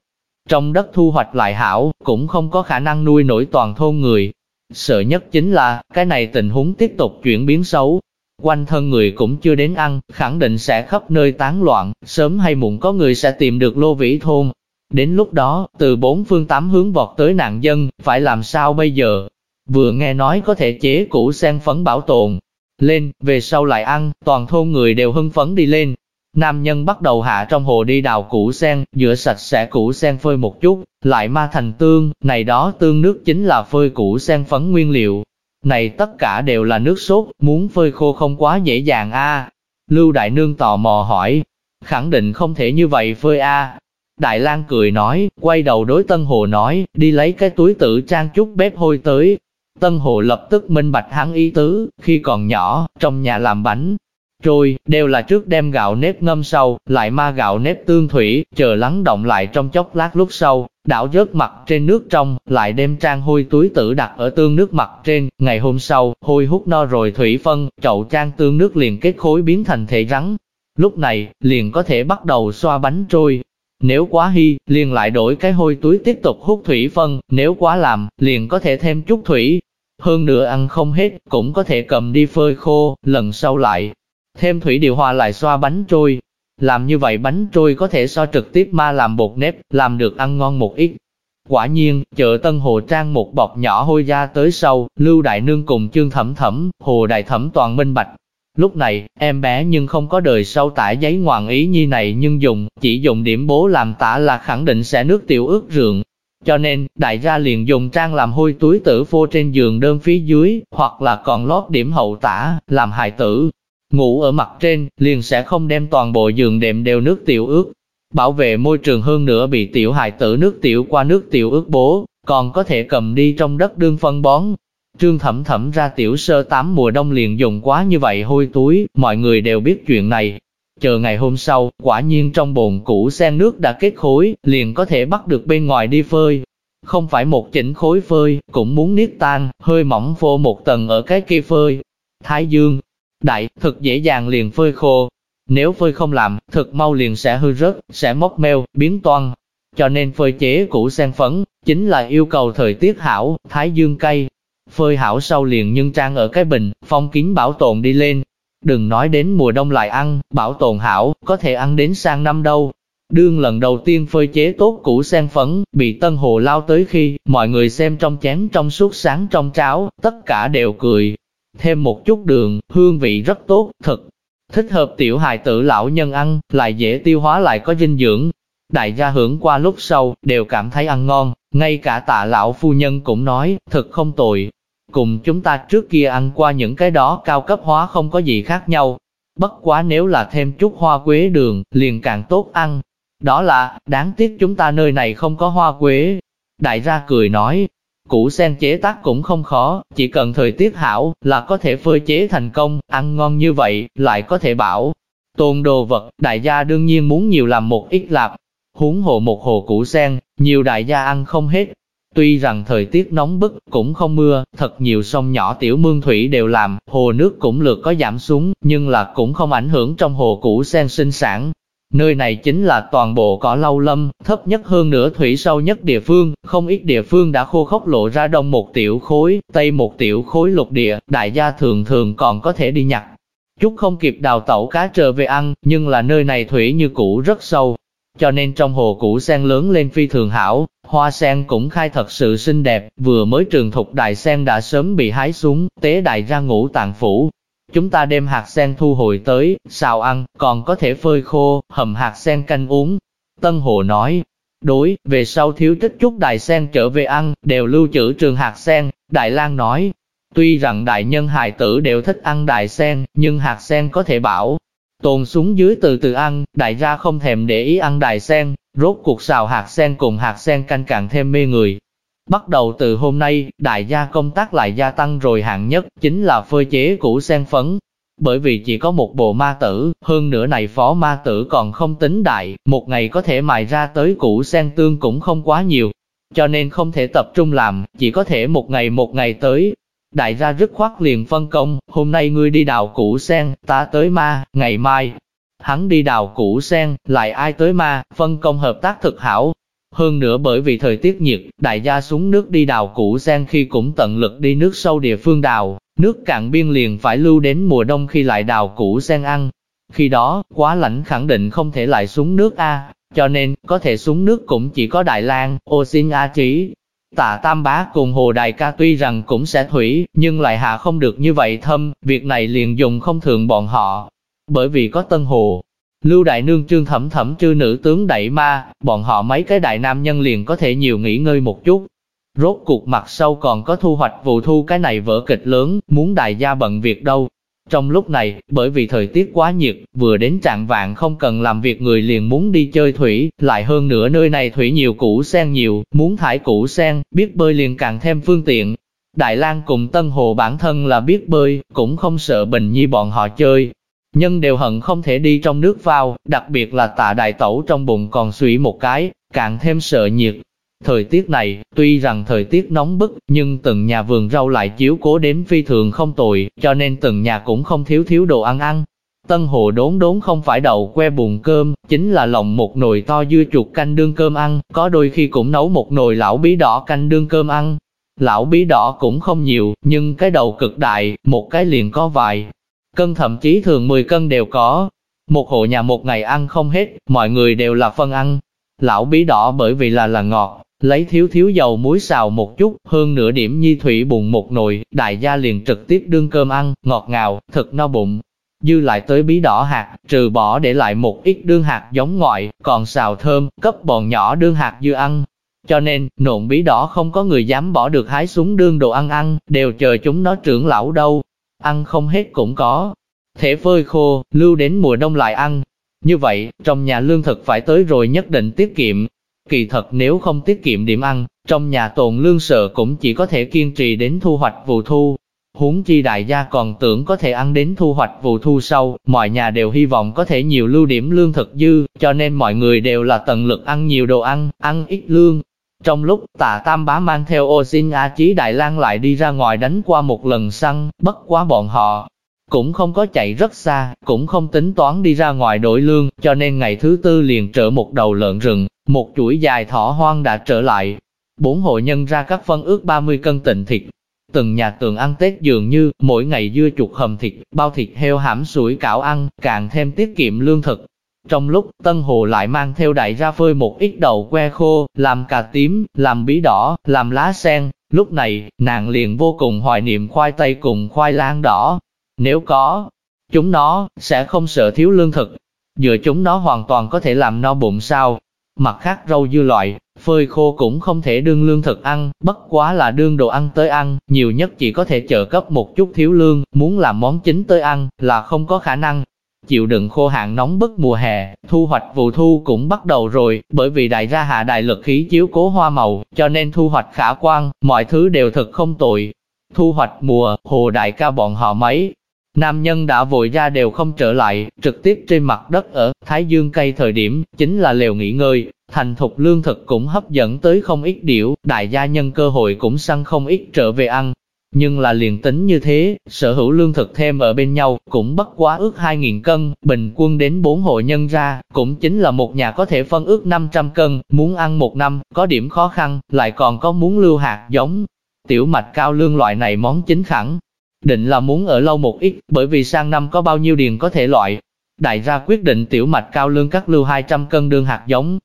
Trong đất thu hoạch lại hảo, cũng không có khả năng nuôi nổi toàn thôn người. Sợ nhất chính là, cái này tình huống tiếp tục chuyển biến xấu. Quanh thân người cũng chưa đến ăn, khẳng định sẽ khắp nơi tán loạn, sớm hay muộn có người sẽ tìm được lô vĩ thôn, Đến lúc đó, từ bốn phương tám hướng vọt tới nạn dân, phải làm sao bây giờ? Vừa nghe nói có thể chế củ sen phấn bảo tồn. Lên, về sau lại ăn, toàn thôn người đều hưng phấn đi lên. Nam nhân bắt đầu hạ trong hồ đi đào củ sen, rửa sạch sẽ củ sen phơi một chút, lại ma thành tương, này đó tương nước chính là phơi củ sen phấn nguyên liệu. Này tất cả đều là nước sốt, muốn phơi khô không quá dễ dàng a. Lưu Đại Nương tò mò hỏi, khẳng định không thể như vậy phơi a. Đại Lang cười nói, quay đầu đối Tân Hồ nói, đi lấy cái túi tự trang chút bếp hôi tới. Tân Hồ lập tức minh bạch hắn ý tứ, khi còn nhỏ, trong nhà làm bánh, trôi, đều là trước đem gạo nếp ngâm sâu, lại ma gạo nếp tương thủy, chờ lắng động lại trong chốc lát lúc sau, đảo rớt mặt trên nước trong, lại đem trang hôi túi tử đặt ở tương nước mặt trên, ngày hôm sau, hôi hút no rồi thủy phân, chậu trang tương nước liền kết khối biến thành thể rắn. Lúc này, liền có thể bắt đầu xoa bánh trôi. Nếu quá hy, liền lại đổi cái hôi túi tiếp tục hút thủy phân, nếu quá làm, liền có thể thêm chút thủy. Hơn nữa ăn không hết, cũng có thể cầm đi phơi khô, lần sau lại, thêm thủy điều hòa lại xoa bánh trôi. Làm như vậy bánh trôi có thể so trực tiếp ma làm bột nếp, làm được ăn ngon một ít. Quả nhiên, chợ Tân Hồ Trang một bọc nhỏ hôi da tới sau, Lưu Đại Nương cùng chương thẩm thẩm, Hồ Đại Thẩm toàn minh bạch. Lúc này, em bé nhưng không có đời sau tả giấy ngoạn ý như này nhưng dùng, chỉ dùng điểm bố làm tả là khẳng định sẽ nước tiểu ướt rượn. Cho nên, đại gia liền dùng trang làm hôi túi tử phô trên giường đơn phía dưới, hoặc là còn lót điểm hậu tả, làm hài tử, Ngủ ở mặt trên, liền sẽ không đem toàn bộ giường đệm đều nước tiểu ướt. Bảo vệ môi trường hơn nữa bị tiểu hài tử nước tiểu qua nước tiểu ướt bố, còn có thể cầm đi trong đất đương phân bón. Trương thẩm thẩm ra tiểu sơ tám mùa đông liền dùng quá như vậy hôi túi, mọi người đều biết chuyện này. Chờ ngày hôm sau, quả nhiên trong bồn cũ sen nước đã kết khối, liền có thể bắt được bên ngoài đi phơi. Không phải một chỉnh khối phơi, cũng muốn niết tan, hơi mỏng phô một tầng ở cái kia phơi. Thái dương, Đại, thật dễ dàng liền phơi khô. Nếu phơi không làm, thật mau liền sẽ hư rớt, sẽ mốc meo, biến toan. Cho nên phơi chế củ sen phấn, chính là yêu cầu thời tiết hảo, thái dương cây. Phơi hảo sau liền nhưng trang ở cái bình, phong kín bảo tồn đi lên. Đừng nói đến mùa đông lại ăn, bảo tồn hảo, có thể ăn đến sang năm đâu. Đương lần đầu tiên phơi chế tốt củ sen phấn, bị Tân Hồ lao tới khi, mọi người xem trong chén trong suốt sáng trong cháo, tất cả đều cười, thêm một chút đường, hương vị rất tốt, thật thích hợp tiểu hài tử lão nhân ăn, lại dễ tiêu hóa lại có dinh dưỡng. Đại gia hưởng qua lúc sau, đều cảm thấy ăn ngon, ngay cả tạ lão phu nhân cũng nói, thật không tồi. Cùng chúng ta trước kia ăn qua những cái đó cao cấp hóa không có gì khác nhau. Bất quá nếu là thêm chút hoa quế đường, liền càng tốt ăn. Đó là, đáng tiếc chúng ta nơi này không có hoa quế. Đại gia cười nói, Củ sen chế tác cũng không khó, chỉ cần thời tiết hảo là có thể phơi chế thành công, ăn ngon như vậy, lại có thể bảo. Tồn đồ vật, đại gia đương nhiên muốn nhiều làm một ít lạp, huống hồ một hồ củ sen, nhiều đại gia ăn không hết. Tuy rằng thời tiết nóng bức, cũng không mưa, thật nhiều sông nhỏ tiểu mương thủy đều làm, hồ nước cũng lượt có giảm xuống, nhưng là cũng không ảnh hưởng trong hồ cũ sen sinh sản, Nơi này chính là toàn bộ cỏ lau lâm, thấp nhất hơn nửa thủy sâu nhất địa phương, không ít địa phương đã khô khốc lộ ra đông một tiểu khối, tây một tiểu khối lục địa, đại gia thường thường còn có thể đi nhặt. Chút không kịp đào tẩu cá trở về ăn, nhưng là nơi này thủy như cũ rất sâu, cho nên trong hồ cũ sen lớn lên phi thường hảo, hoa sen cũng khai thật sự xinh đẹp, vừa mới trường thục đại sen đã sớm bị hái xuống, tế đại ra ngũ tạng phủ, Chúng ta đem hạt sen thu hồi tới, xào ăn, còn có thể phơi khô, hầm hạt sen canh uống. Tân Hồ nói, đối, về sau thiếu trích chút đại sen trở về ăn, đều lưu trữ trường hạt sen. Đại lang nói, tuy rằng đại nhân hài tử đều thích ăn đại sen, nhưng hạt sen có thể bảo. Tồn xuống dưới từ từ ăn, đại gia không thèm để ý ăn đại sen, rốt cuộc xào hạt sen cùng hạt sen canh càng thêm mê người. Bắt đầu từ hôm nay, đại gia công tác lại gia tăng rồi hạng nhất, chính là phơi chế củ sen phấn. Bởi vì chỉ có một bộ ma tử, hơn nữa này phó ma tử còn không tính đại, một ngày có thể mài ra tới củ sen tương cũng không quá nhiều. Cho nên không thể tập trung làm, chỉ có thể một ngày một ngày tới. Đại gia rất khoát liền phân công, hôm nay ngươi đi đào củ sen, ta tới ma, ngày mai. Hắn đi đào củ sen, lại ai tới ma, phân công hợp tác thực hảo, hơn nữa bởi vì thời tiết nhiệt, đại gia xuống nước đi đào củ sen khi cũng tận lực đi nước sâu địa phương đào, nước cạn biên liền phải lưu đến mùa đông khi lại đào củ sen ăn. Khi đó, quá lạnh khẳng định không thể lại xuống nước A, cho nên, có thể xuống nước cũng chỉ có Đại lang ô A trí. Tạ Tam Bá cùng Hồ Đại ca tuy rằng cũng sẽ thủy, nhưng lại hạ không được như vậy thâm, việc này liền dùng không thường bọn họ. Bởi vì có Tân Hồ, Lưu Đại Nương trương thẩm thẩm chư nữ tướng đẩy ma, bọn họ mấy cái đại nam nhân liền có thể nhiều nghỉ ngơi một chút. Rốt cuộc mặt sau còn có thu hoạch vụ thu cái này vỡ kịch lớn, muốn đại gia bận việc đâu. Trong lúc này, bởi vì thời tiết quá nhiệt, vừa đến trạng vạn không cần làm việc người liền muốn đi chơi thủy, lại hơn nữa nơi này thủy nhiều củ sen nhiều, muốn thải củ sen, biết bơi liền càng thêm phương tiện. Đại lang cùng Tân Hồ bản thân là biết bơi, cũng không sợ Bình Nhi bọn họ chơi, nhân đều hận không thể đi trong nước vào, đặc biệt là tạ đại tẩu trong bụng còn suy một cái, càng thêm sợ nhiệt. Thời tiết này, tuy rằng thời tiết nóng bức, nhưng từng nhà vườn rau lại chiếu cố đến phi thường không tồi, cho nên từng nhà cũng không thiếu thiếu đồ ăn ăn. Tân hồ đốn đốn không phải đậu que bùn cơm, chính là lòng một nồi to dưa chuột canh đương cơm ăn, có đôi khi cũng nấu một nồi lão bí đỏ canh đương cơm ăn. Lão bí đỏ cũng không nhiều, nhưng cái đầu cực đại, một cái liền có vài, cân thậm chí thường 10 cân đều có. Một hộ nhà một ngày ăn không hết, mọi người đều là phân ăn. Lão bí đỏ bởi vì là là ngọt, lấy thiếu thiếu dầu muối xào một chút, hơn nửa điểm nhi thủy bụng một nồi, đại gia liền trực tiếp đương cơm ăn, ngọt ngào, thật no bụng. Dư lại tới bí đỏ hạt, trừ bỏ để lại một ít đương hạt giống ngoại, còn xào thơm, cấp bọn nhỏ đương hạt dư ăn. Cho nên, nộn bí đỏ không có người dám bỏ được hái xuống đương đồ ăn ăn, đều chờ chúng nó trưởng lão đâu ăn không hết cũng có. Thể phơi khô, lưu đến mùa đông lại ăn. Như vậy, trong nhà lương thực phải tới rồi nhất định tiết kiệm. Kỳ thật nếu không tiết kiệm điểm ăn, trong nhà tồn lương sợ cũng chỉ có thể kiên trì đến thu hoạch vụ thu. Huống chi đại gia còn tưởng có thể ăn đến thu hoạch vụ thu sau, mọi nhà đều hy vọng có thể nhiều lưu điểm lương thực dư, cho nên mọi người đều là tận lực ăn nhiều đồ ăn, ăn ít lương, trong lúc tạ tam bá mang theo ô xin A Chí Đại lang lại đi ra ngoài đánh qua một lần săn, bất quá bọn họ, cũng không có chạy rất xa, cũng không tính toán đi ra ngoài đổi lương, cho nên ngày thứ tư liền trở một đầu lợn rừng, một chuỗi dài thỏ hoang đã trở lại. Bốn hộ nhân ra các phân ước 30 cân tịnh thịt. Từng nhà tường ăn Tết dường như, mỗi ngày dưa chuột hầm thịt, bao thịt heo hãm sủi cảo ăn, càng thêm tiết kiệm lương thực, trong lúc Tân Hồ lại mang theo đại ra phơi một ít đầu que khô, làm cà tím, làm bí đỏ, làm lá sen, lúc này, nàng liền vô cùng hoài niệm khoai tây cùng khoai lang đỏ. Nếu có, chúng nó sẽ không sợ thiếu lương thực, dựa chúng nó hoàn toàn có thể làm no bụng sao. Mặt khác rau dưa loại, phơi khô cũng không thể đương lương thực ăn, bất quá là đương đồ ăn tới ăn, nhiều nhất chỉ có thể trợ cấp một chút thiếu lương, muốn làm món chính tới ăn, là không có khả năng chịu đựng khô hạn nóng bức mùa hè, thu hoạch vụ thu cũng bắt đầu rồi, bởi vì đại gia hạ đại lực khí chiếu cố hoa màu, cho nên thu hoạch khả quan, mọi thứ đều thật không tội. Thu hoạch mùa, hồ đại ca bọn họ mấy, nam nhân đã vội ra đều không trở lại, trực tiếp trên mặt đất ở Thái Dương cây thời điểm, chính là lều nghỉ ngơi, thành thục lương thực cũng hấp dẫn tới không ít điểu, đại gia nhân cơ hội cũng săn không ít trở về ăn, nhưng là liền tính như thế, sở hữu lương thực thêm ở bên nhau, cũng bất quá ước 2.000 cân, bình quân đến 4 hộ nhân ra, cũng chính là một nhà có thể phân ước 500 cân, muốn ăn một năm, có điểm khó khăn, lại còn có muốn lưu hạt giống. Tiểu mạch cao lương loại này món chính khẳng, định là muốn ở lâu một ít, bởi vì sang năm có bao nhiêu điền có thể loại. Đại gia quyết định tiểu mạch cao lương cắt lưu 200 cân đương hạt giống,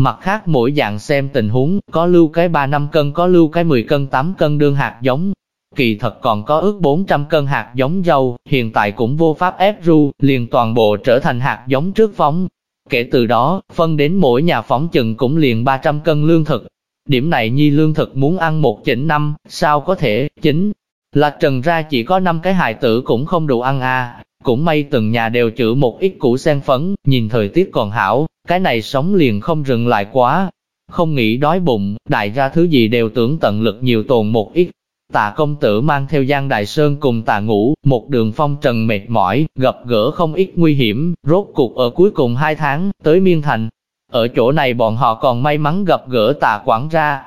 Mặt khác mỗi dạng xem tình huống, có lưu cái 3 năm cân có lưu cái 10 cân 8 cân đương hạt giống, kỳ thật còn có ước 400 cân hạt giống dâu, hiện tại cũng vô pháp ép ru, liền toàn bộ trở thành hạt giống trước phóng. Kể từ đó, phân đến mỗi nhà phóng chừng cũng liền 300 cân lương thực. Điểm này nhi lương thực muốn ăn một chỉnh năm, sao có thể, chính lạc trần ra chỉ có 5 cái hài tử cũng không đủ ăn à. Cũng may từng nhà đều chữ một ít củ sen phấn, nhìn thời tiết còn hảo, cái này sống liền không dừng lại quá. Không nghĩ đói bụng, đại ra thứ gì đều tưởng tận lực nhiều tồn một ít, Tạ công tử mang theo Giang Đại Sơn cùng tạ ngủ một đường phong trần mệt mỏi, gặp gỡ không ít nguy hiểm, rốt cuộc ở cuối cùng hai tháng, tới Miên Thành. Ở chỗ này bọn họ còn may mắn gặp gỡ tạ quản ra.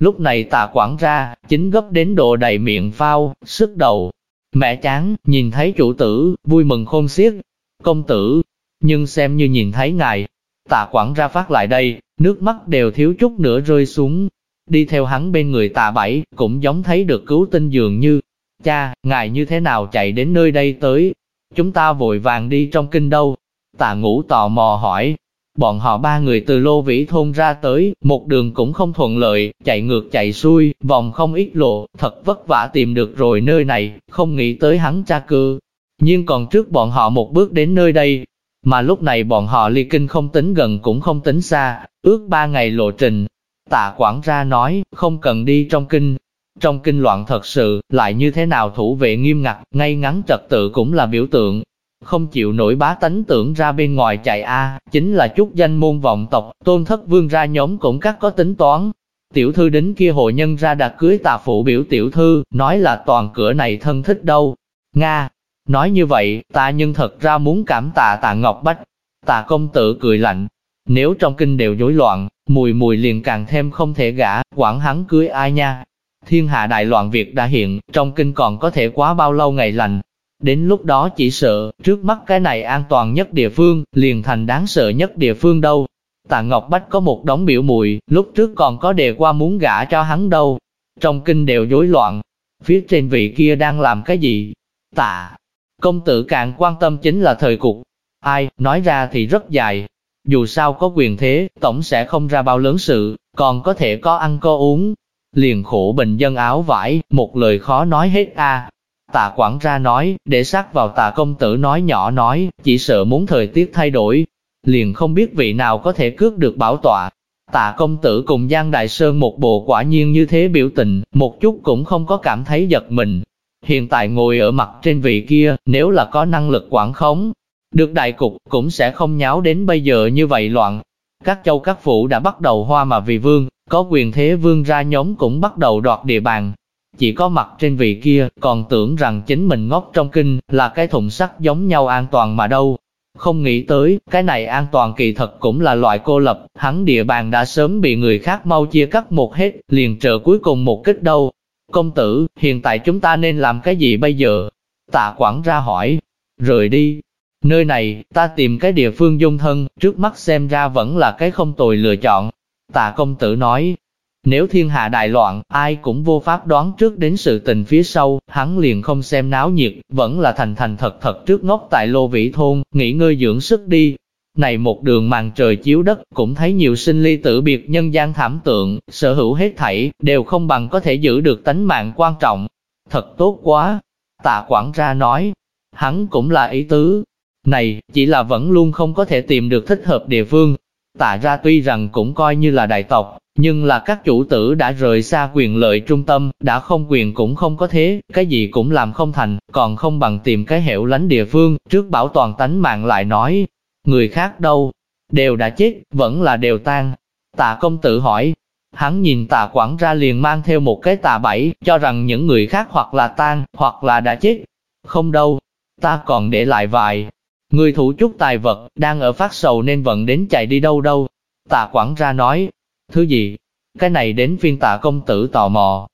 Lúc này tạ Quảng ra, chính gấp đến độ đầy miệng phao, sức đầu. Mẹ chán, nhìn thấy chủ tử, vui mừng khôn xiết. Công tử, nhưng xem như nhìn thấy ngài. Tạ Quảng ra phát lại đây, nước mắt đều thiếu chút nữa rơi xuống, Đi theo hắn bên người tạ bảy, cũng giống thấy được cứu tinh dường như, cha, ngài như thế nào chạy đến nơi đây tới, chúng ta vội vàng đi trong kinh đâu. Tạ ngũ tò mò hỏi, bọn họ ba người từ lô vĩ thôn ra tới, một đường cũng không thuận lợi, chạy ngược chạy xuôi, vòng không ít lộ, thật vất vả tìm được rồi nơi này, không nghĩ tới hắn cha cư. Nhưng còn trước bọn họ một bước đến nơi đây, Mà lúc này bọn họ ly kinh không tính gần cũng không tính xa, ước ba ngày lộ trình. Tạ quản ra nói, không cần đi trong kinh. Trong kinh loạn thật sự, lại như thế nào thủ vệ nghiêm ngặt, ngay ngắn trật tự cũng là biểu tượng. Không chịu nổi bá tánh tưởng ra bên ngoài chạy a chính là chút danh môn vọng tộc, tôn thất vương ra nhóm cũng các có tính toán, Tiểu thư đến kia hộ nhân ra đặt cưới tà phụ biểu tiểu thư, nói là toàn cửa này thân thích đâu. Nga, nói như vậy, ta nhưng thật ra muốn cảm tạ tạ Ngọc Bách. Tạ công tử cười lạnh, nếu trong kinh đều rối loạn, mùi mùi liền càng thêm không thể gả, quản hắn cưới ai nha. Thiên hạ đại loạn việc đã hiện, trong kinh còn có thể quá bao lâu ngày lành. Đến lúc đó chỉ sợ, trước mắt cái này an toàn nhất địa phương, liền thành đáng sợ nhất địa phương đâu. Tạ Ngọc Bách có một đống biểu mùi, lúc trước còn có đề qua muốn gả cho hắn đâu. Trong kinh đều rối loạn, phía trên vị kia đang làm cái gì? Tạ, công tử càng quan tâm chính là thời cục. Ai, nói ra thì rất dài. Dù sao có quyền thế, tổng sẽ không ra bao lớn sự, còn có thể có ăn có uống. Liền khổ bình dân áo vải, một lời khó nói hết a. Tạ quản ra nói, để sát vào tạ công tử nói nhỏ nói, chỉ sợ muốn thời tiết thay đổi, liền không biết vị nào có thể cướp được bảo tọa. Tạ công tử cùng Giang Đại Sơn một bộ quả nhiên như thế biểu tình, một chút cũng không có cảm thấy giật mình. Hiện tại ngồi ở mặt trên vị kia, nếu là có năng lực quản khống, được đại cục cũng sẽ không nháo đến bây giờ như vậy loạn. Các châu các phủ đã bắt đầu hoa mà vì vương, có quyền thế vương ra nhóm cũng bắt đầu đoạt địa bàn. Chỉ có mặt trên vị kia, còn tưởng rằng chính mình ngốc trong kinh, là cái thùng sắt giống nhau an toàn mà đâu. Không nghĩ tới, cái này an toàn kỳ thật cũng là loại cô lập, hắn địa bàn đã sớm bị người khác mau chia cắt một hết, liền trợ cuối cùng một kích đâu. Công tử, hiện tại chúng ta nên làm cái gì bây giờ? Tạ quản ra hỏi, rời đi. Nơi này, ta tìm cái địa phương dung thân, trước mắt xem ra vẫn là cái không tồi lựa chọn. Tạ công tử nói, nếu thiên hạ đại loạn, ai cũng vô pháp đoán trước đến sự tình phía sau, hắn liền không xem náo nhiệt, vẫn là thành thành thật thật trước ngốc tại lô vĩ thôn, nghỉ ngơi dưỡng sức đi. Này một đường màn trời chiếu đất, cũng thấy nhiều sinh ly tử biệt nhân gian thảm tượng, sở hữu hết thảy, đều không bằng có thể giữ được tánh mạng quan trọng. Thật tốt quá. Tạ quản ra nói, hắn cũng là ý tứ. Này, chỉ là vẫn luôn không có thể tìm được thích hợp địa phương. Tạ ra tuy rằng cũng coi như là đại tộc, nhưng là các chủ tử đã rời xa quyền lợi trung tâm, đã không quyền cũng không có thế, cái gì cũng làm không thành, còn không bằng tìm cái hẻo lánh địa phương, trước bảo toàn tánh mạng lại nói, người khác đâu, đều đã chết, vẫn là đều tan. Tạ công tử hỏi, hắn nhìn tạ quản ra liền mang theo một cái tà bẫy, cho rằng những người khác hoặc là tan, hoặc là đã chết. Không đâu, ta còn để lại vài. Người thủ chút tài vật, đang ở phát sầu nên vẫn đến chạy đi đâu đâu. Tạ quản ra nói, Thứ gì? Cái này đến phiên tạ công tử tò mò.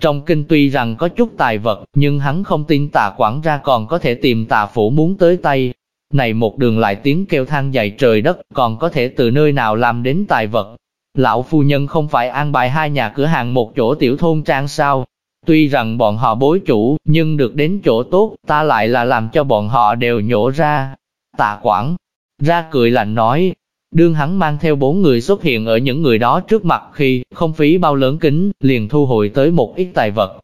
Trong kinh tuy rằng có chút tài vật, nhưng hắn không tin tạ quản ra còn có thể tìm tạ phủ muốn tới tay. Này một đường lại tiếng kêu than dày trời đất, còn có thể từ nơi nào làm đến tài vật. Lão phu nhân không phải an bài hai nhà cửa hàng một chỗ tiểu thôn trang sao. Tuy rằng bọn họ bối chủ, nhưng được đến chỗ tốt, ta lại là làm cho bọn họ đều nhổ ra. Tạ quản ra cười lạnh nói, Đương hắn mang theo bốn người xuất hiện ở những người đó trước mặt khi không phí bao lớn kính, liền thu hồi tới một ít tài vật.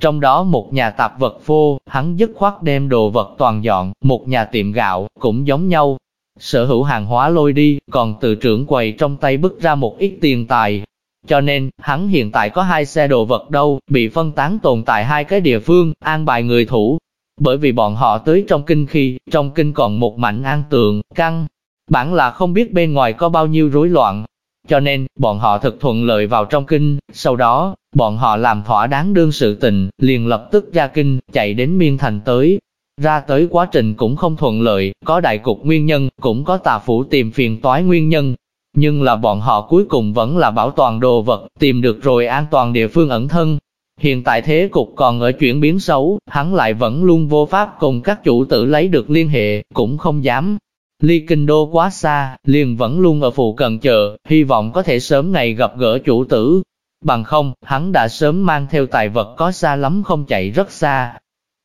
Trong đó một nhà tạp vật vô hắn dứt khoát đem đồ vật toàn dọn, một nhà tiệm gạo, cũng giống nhau. Sở hữu hàng hóa lôi đi, còn từ trưởng quầy trong tay bức ra một ít tiền tài. Cho nên, hắn hiện tại có hai xe đồ vật đâu, bị phân tán tồn tại hai cái địa phương, an bài người thủ. Bởi vì bọn họ tới trong kinh khi, trong kinh còn một mảnh an tường, căng, Bản là không biết bên ngoài có bao nhiêu rối loạn, cho nên, bọn họ thực thuận lợi vào trong kinh, sau đó, bọn họ làm thỏa đáng đương sự tình, liền lập tức ra kinh, chạy đến miên thành tới. Ra tới quá trình cũng không thuận lợi, có đại cục nguyên nhân, cũng có tà phủ tìm phiền toái nguyên nhân. Nhưng là bọn họ cuối cùng vẫn là bảo toàn đồ vật, tìm được rồi an toàn địa phương ẩn thân. Hiện tại thế cục còn ở chuyển biến xấu, hắn lại vẫn luôn vô pháp cùng các chủ tử lấy được liên hệ, cũng không dám Ly kinh đô quá xa, liền vẫn luôn ở phụ cận chờ, hy vọng có thể sớm ngày gặp gỡ chủ tử. Bằng không, hắn đã sớm mang theo tài vật có xa lắm không chạy rất xa.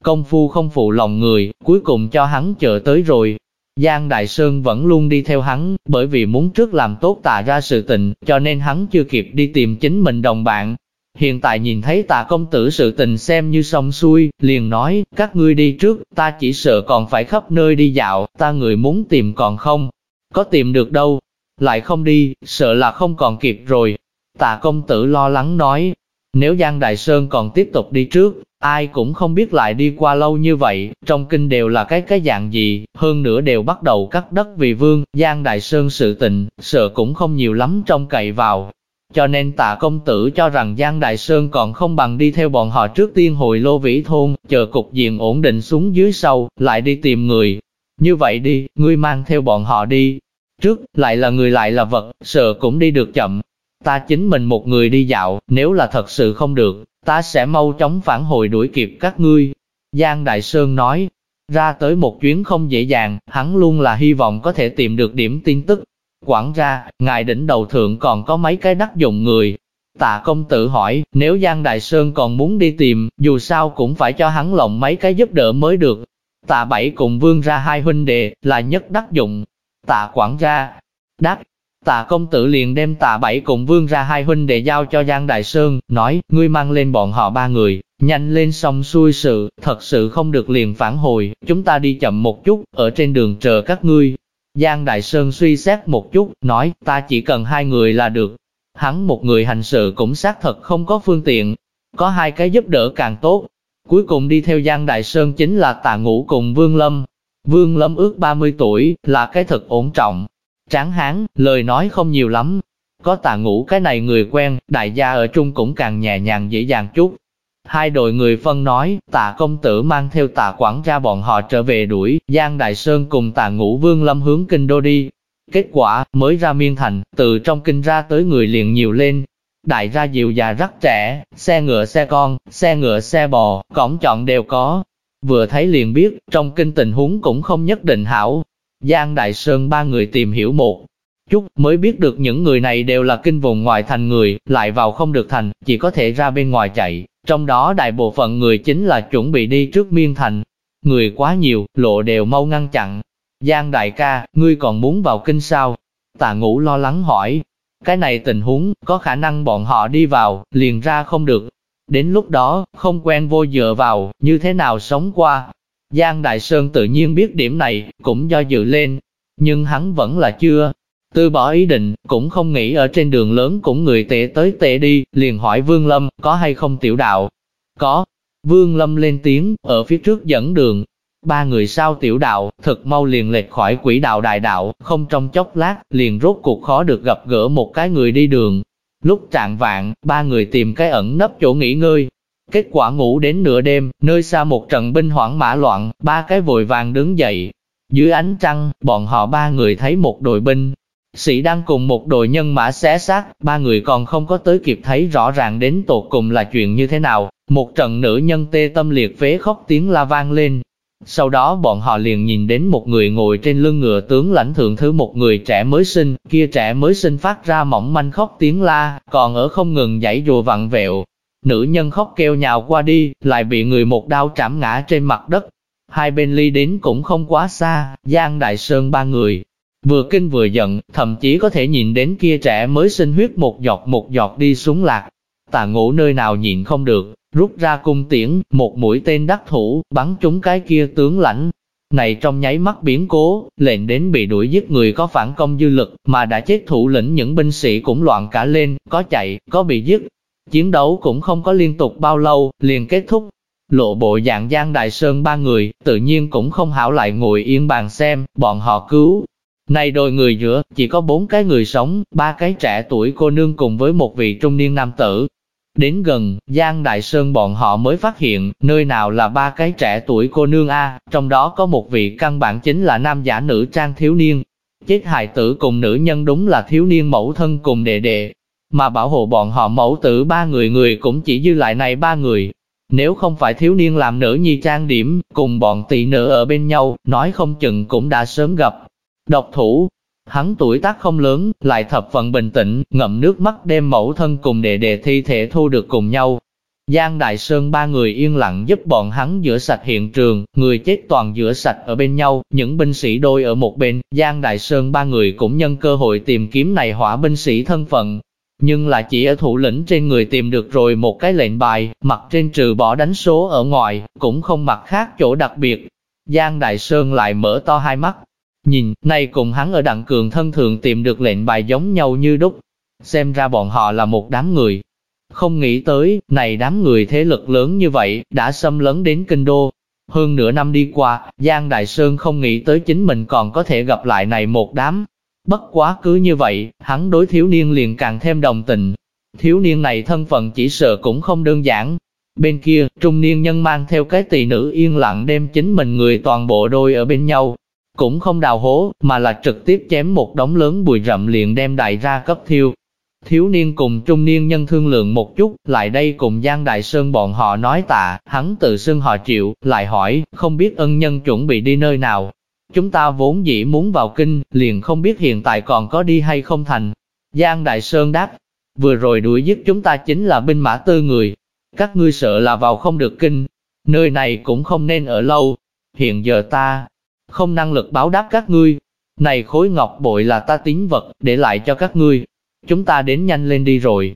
Công phu không phụ lòng người, cuối cùng cho hắn chờ tới rồi. Giang Đại Sơn vẫn luôn đi theo hắn, bởi vì muốn trước làm tốt tạ ra sự tình, cho nên hắn chưa kịp đi tìm chính mình đồng bạn hiện tại nhìn thấy tạ công tử sự tình xem như xong xuôi, liền nói, các ngươi đi trước, ta chỉ sợ còn phải khắp nơi đi dạo, ta người muốn tìm còn không, có tìm được đâu, lại không đi, sợ là không còn kịp rồi. Tạ công tử lo lắng nói, nếu Giang Đại Sơn còn tiếp tục đi trước, ai cũng không biết lại đi qua lâu như vậy, trong kinh đều là cái cái dạng gì, hơn nữa đều bắt đầu cắt đất vì vương, Giang Đại Sơn sự tình, sợ cũng không nhiều lắm trong cậy vào. Cho nên tạ công tử cho rằng Giang Đại Sơn còn không bằng đi theo bọn họ trước tiên hồi lô vĩ thôn, chờ cục diện ổn định xuống dưới sau, lại đi tìm người. Như vậy đi, ngươi mang theo bọn họ đi. Trước, lại là người lại là vật, sợ cũng đi được chậm, ta chính mình một người đi dạo, nếu là thật sự không được, ta sẽ mau chóng phản hồi đuổi kịp các ngươi. Giang Đại Sơn nói, ra tới một chuyến không dễ dàng, hắn luôn là hy vọng có thể tìm được điểm tin tức. Quảng ra, ngài đỉnh đầu thượng còn có mấy cái đắc dụng người. Tạ công tử hỏi, nếu Giang Đại Sơn còn muốn đi tìm, dù sao cũng phải cho hắn lộng mấy cái giúp đỡ mới được. Tạ Bảy cùng vương ra hai huynh đệ, là nhất đắc dụng. Tạ Quảng ra, đắc Tạ công tử liền đem tạ bảy cùng vương ra hai huynh để giao cho Giang Đại Sơn, nói, ngươi mang lên bọn họ ba người, nhanh lên xong xuôi sự, thật sự không được liền phản hồi, chúng ta đi chậm một chút, ở trên đường chờ các ngươi. Giang Đại Sơn suy xét một chút, nói, ta chỉ cần hai người là được. Hắn một người hành sự cũng xác thật không có phương tiện, có hai cái giúp đỡ càng tốt. Cuối cùng đi theo Giang Đại Sơn chính là tạ ngũ cùng Vương Lâm. Vương Lâm ước 30 tuổi, là cái thật ổn trọng, Tráng hán, lời nói không nhiều lắm. Có tà ngủ cái này người quen, đại gia ở chung cũng càng nhẹ nhàng dễ dàng chút. Hai đội người phân nói, tạ công tử mang theo tạ quảng ra bọn họ trở về đuổi, Giang Đại Sơn cùng tạ ngũ vương lâm hướng kinh đô đi. Kết quả, mới ra miên thành, từ trong kinh ra tới người liền nhiều lên. Đại ra dịu già rất trẻ, xe ngựa xe con, xe ngựa xe bò, cổng chọn đều có. Vừa thấy liền biết, trong kinh tình huống cũng không nhất định hảo, Giang Đại Sơn ba người tìm hiểu một chút, mới biết được những người này đều là kinh vùng ngoài thành người, lại vào không được thành, chỉ có thể ra bên ngoài chạy. Trong đó đại bộ phận người chính là chuẩn bị đi trước miên thành. Người quá nhiều, lộ đều mau ngăn chặn. Giang đại ca, ngươi còn muốn vào kinh sao? Tà ngũ lo lắng hỏi. Cái này tình huống, có khả năng bọn họ đi vào, liền ra không được. Đến lúc đó, không quen vô dựa vào, như thế nào sống qua, Giang Đại Sơn tự nhiên biết điểm này, cũng do dự lên, nhưng hắn vẫn là chưa từ bỏ ý định, cũng không nghĩ ở trên đường lớn cũng người tệ tới tệ đi, liền hỏi Vương Lâm, có hay không tiểu đạo? Có. Vương Lâm lên tiếng, ở phía trước dẫn đường. Ba người sau tiểu đạo, thật mau liền lệch khỏi quỹ đạo đại đạo, không trong chốc lát, liền rốt cuộc khó được gặp gỡ một cái người đi đường. Lúc trạng vạn, ba người tìm cái ẩn nấp chỗ nghỉ ngơi, Kết quả ngủ đến nửa đêm, nơi xa một trận binh hoảng mã loạn, ba cái vội vàng đứng dậy. Dưới ánh trăng, bọn họ ba người thấy một đội binh, sĩ đang cùng một đội nhân mã xé xác, ba người còn không có tới kịp thấy rõ ràng đến tột cùng là chuyện như thế nào. Một trận nữ nhân tê tâm liệt phế khóc tiếng la vang lên. Sau đó bọn họ liền nhìn đến một người ngồi trên lưng ngựa tướng lãnh thượng thứ một người trẻ mới sinh, kia trẻ mới sinh phát ra mỏng manh khóc tiếng la, còn ở không ngừng giãy dùa vặn vẹo, Nữ nhân khóc kêu nhào qua đi, lại bị người một đao trảm ngã trên mặt đất. Hai bên ly đến cũng không quá xa, Giang Đại Sơn ba người. Vừa kinh vừa giận, thậm chí có thể nhìn đến kia trẻ mới sinh huyết một giọt một giọt đi xuống lạc. Tà ngũ nơi nào nhịn không được, rút ra cung tiễn, một mũi tên đắc thủ, bắn trúng cái kia tướng lãnh. Này trong nháy mắt biến cố, lệnh đến bị đuổi giết người có phản công dư lực, mà đã chết thủ lĩnh những binh sĩ cũng loạn cả lên, có chạy, có bị giết, Chiến đấu cũng không có liên tục bao lâu, liền kết thúc. Lộ bộ dạng Giang Đại Sơn ba người, tự nhiên cũng không hảo lại ngồi yên bàn xem, bọn họ cứu. Này đôi người giữa, chỉ có bốn cái người sống, ba cái trẻ tuổi cô nương cùng với một vị trung niên nam tử. Đến gần, Giang Đại Sơn bọn họ mới phát hiện, nơi nào là ba cái trẻ tuổi cô nương A, trong đó có một vị căn bản chính là nam giả nữ trang thiếu niên. Chết hài tử cùng nữ nhân đúng là thiếu niên mẫu thân cùng đệ đệ, mà bảo hộ bọn họ mẫu tử ba người người cũng chỉ dư lại này ba người. Nếu không phải thiếu niên làm nữ nhi trang điểm, cùng bọn tỷ nữ ở bên nhau, nói không chừng cũng đã sớm gặp. Độc thủ, hắn tuổi tác không lớn, lại thập phận bình tĩnh, ngậm nước mắt đem mẫu thân cùng đệ đệ thi thể thu được cùng nhau. Giang Đại Sơn ba người yên lặng giúp bọn hắn rửa sạch hiện trường, người chết toàn rửa sạch ở bên nhau, những binh sĩ đôi ở một bên, Giang Đại Sơn ba người cũng nhân cơ hội tìm kiếm này hỏa binh sĩ thân phận, nhưng là chỉ ở thủ lĩnh trên người tìm được rồi một cái lệnh bài, mặt trên trừ bỏ đánh số ở ngoài, cũng không mặt khác chỗ đặc biệt. Giang Đại Sơn lại mở to hai mắt, nhìn, nay cùng hắn ở đặng cường thân thường tìm được lệnh bài giống nhau như đúc. Xem ra bọn họ là một đám người. Không nghĩ tới, này đám người thế lực lớn như vậy, đã xâm lấn đến kinh đô, hơn nửa năm đi qua, Giang Đại Sơn không nghĩ tới chính mình còn có thể gặp lại này một đám. Bất quá cứ như vậy, hắn đối thiếu niên liền càng thêm đồng tình. Thiếu niên này thân phận chỉ sợ cũng không đơn giản. Bên kia, trung niên nhân mang theo cái tỷ nữ yên lặng đem chính mình người toàn bộ đôi ở bên nhau. Cũng không đào hố, mà là trực tiếp chém một đống lớn bụi rậm liền đem đại ra cấp thiêu. Thiếu niên cùng trung niên nhân thương lượng một chút, lại đây cùng Giang Đại Sơn bọn họ nói tạ, hắn tự xưng họ triệu, lại hỏi, không biết ân nhân chuẩn bị đi nơi nào. Chúng ta vốn dĩ muốn vào kinh, liền không biết hiện tại còn có đi hay không thành. Giang Đại Sơn đáp, vừa rồi đuổi giết chúng ta chính là binh mã tư người. Các ngươi sợ là vào không được kinh, nơi này cũng không nên ở lâu. Hiện giờ ta không năng lực báo đáp các ngươi. Này khối ngọc bội là ta tín vật, để lại cho các ngươi, chúng ta đến nhanh lên đi rồi.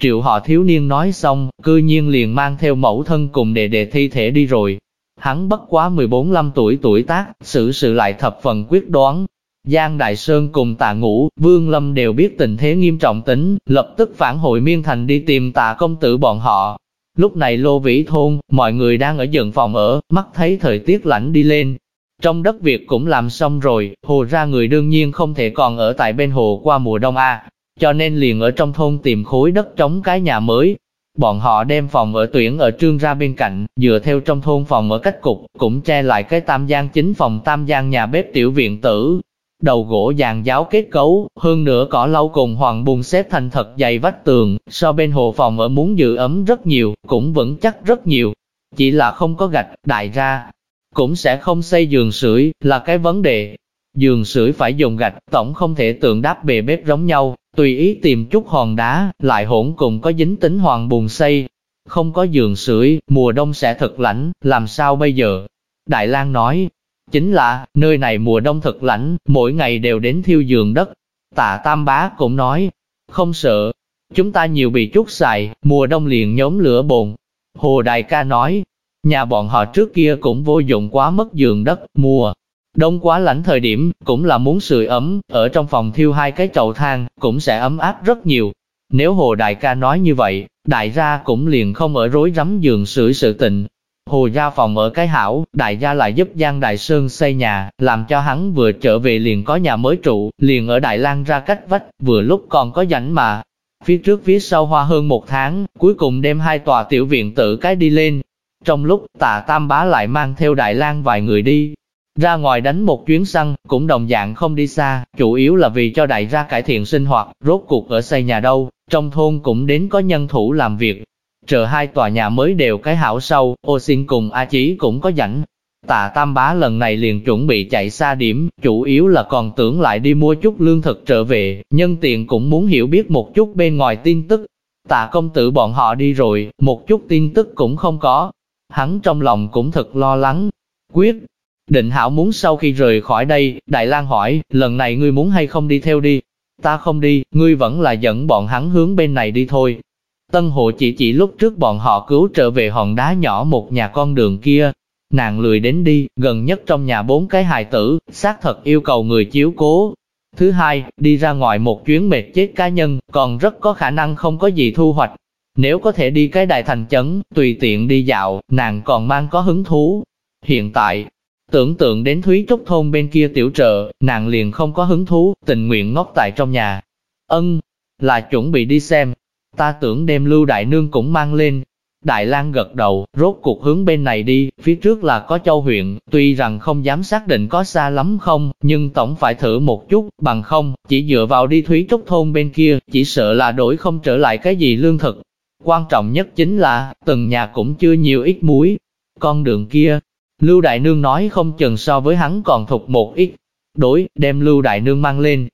Triệu họ thiếu niên nói xong, cư nhiên liền mang theo mẫu thân cùng đệ đệ thi thể đi rồi. Hắn bất quá 14-15 tuổi tuổi tác, xử sự lại thập phần quyết đoán. Giang Đại Sơn cùng tạ ngũ, Vương Lâm đều biết tình thế nghiêm trọng tính, lập tức phản hồi miên thành đi tìm tạ công tử bọn họ. Lúc này lô vĩ thôn, mọi người đang ở dựng phòng ở, mắt thấy thời tiết lạnh đi lên. Trong đất Việt cũng làm xong rồi, hồ ra người đương nhiên không thể còn ở tại bên hồ qua mùa đông A, cho nên liền ở trong thôn tìm khối đất trống cái nhà mới. Bọn họ đem phòng ở tuyển ở trương ra bên cạnh, dựa theo trong thôn phòng ở cách cục, cũng che lại cái tam gian chính phòng tam gian nhà bếp tiểu viện tử. Đầu gỗ dàn giáo kết cấu, hơn nữa cỏ lau cùng hoàng bùn xếp thành thật dày vách tường, so bên hồ phòng ở muốn giữ ấm rất nhiều, cũng vững chắc rất nhiều. Chỉ là không có gạch, đại ra, cũng sẽ không xây giường sưởi là cái vấn đề. Giường sưởi phải dùng gạch, tổng không thể tượng đáp bề bếp giống nhau, tùy ý tìm chút hòn đá, lại hỗn cùng có dính tính hoàng bùn xây. Không có giường sưởi, mùa đông sẽ thật lạnh, làm sao bây giờ? Đại lang nói, chính là, nơi này mùa đông thật lạnh, mỗi ngày đều đến thiêu giường đất. Tạ Tam Bá cũng nói, không sợ, chúng ta nhiều bị chút xài, mùa đông liền nhóm lửa bồn. Hồ Đại ca nói, nhà bọn họ trước kia cũng vô dụng quá mất giường đất, mùa Đông quá lạnh thời điểm, cũng là muốn sưởi ấm, ở trong phòng thiêu hai cái chậu than, cũng sẽ ấm áp rất nhiều. Nếu Hồ Đại ca nói như vậy, đại gia cũng liền không ở rối rắm giường sưởi sự tình. Hồ gia phòng ở cái hảo, đại gia lại giúp Giang Đại Sơn xây nhà, làm cho hắn vừa trở về liền có nhà mới trụ, liền ở Đại Lang ra cách vách, vừa lúc còn có rảnh mà. Phía trước phía sau hoa hơn một tháng, cuối cùng đem hai tòa tiểu viện tự cái đi lên. Trong lúc tạ Tam Bá lại mang theo Đại Lang vài người đi, ra ngoài đánh một chuyến săn, cũng đồng dạng không đi xa, chủ yếu là vì cho đại gia cải thiện sinh hoạt, rốt cuộc ở xây nhà đâu, trong thôn cũng đến có nhân thủ làm việc. Chờ hai tòa nhà mới đều cái hảo sâu, ô xin cùng A Chí cũng có rảnh. Tạ Tam Bá lần này liền chuẩn bị chạy xa điểm, chủ yếu là còn tưởng lại đi mua chút lương thực trở về, nhân tiện cũng muốn hiểu biết một chút bên ngoài tin tức. Tạ công tử bọn họ đi rồi, một chút tin tức cũng không có. Hắn trong lòng cũng thật lo lắng. Quyết, Định hảo muốn sau khi rời khỏi đây, Đại lang hỏi, lần này ngươi muốn hay không đi theo đi? Ta không đi, ngươi vẫn là dẫn bọn hắn hướng bên này đi thôi. Tân hộ chỉ chỉ lúc trước bọn họ cứu trở về hòn đá nhỏ một nhà con đường kia. Nàng lười đến đi, gần nhất trong nhà bốn cái hài tử, xác thật yêu cầu người chiếu cố. Thứ hai, đi ra ngoài một chuyến mệt chết cá nhân, còn rất có khả năng không có gì thu hoạch. Nếu có thể đi cái đại thành chấn, tùy tiện đi dạo, nàng còn mang có hứng thú. Hiện tại, Tưởng tượng đến Thúy Trúc thôn bên kia tiểu trợ, nàng liền không có hứng thú, tình nguyện ngốc tại trong nhà. Ân, là chuẩn bị đi xem. Ta tưởng đem Lưu Đại Nương cũng mang lên. Đại lang gật đầu, rốt cuộc hướng bên này đi, phía trước là có châu huyện, tuy rằng không dám xác định có xa lắm không, nhưng tổng phải thử một chút, bằng không, chỉ dựa vào đi Thúy Trúc thôn bên kia, chỉ sợ là đổi không trở lại cái gì lương thực. Quan trọng nhất chính là, từng nhà cũng chưa nhiều ít muối. Con đường kia, Lưu Đại Nương nói không chừng so với hắn còn thục một ít. Đối, đem Lưu Đại Nương mang lên.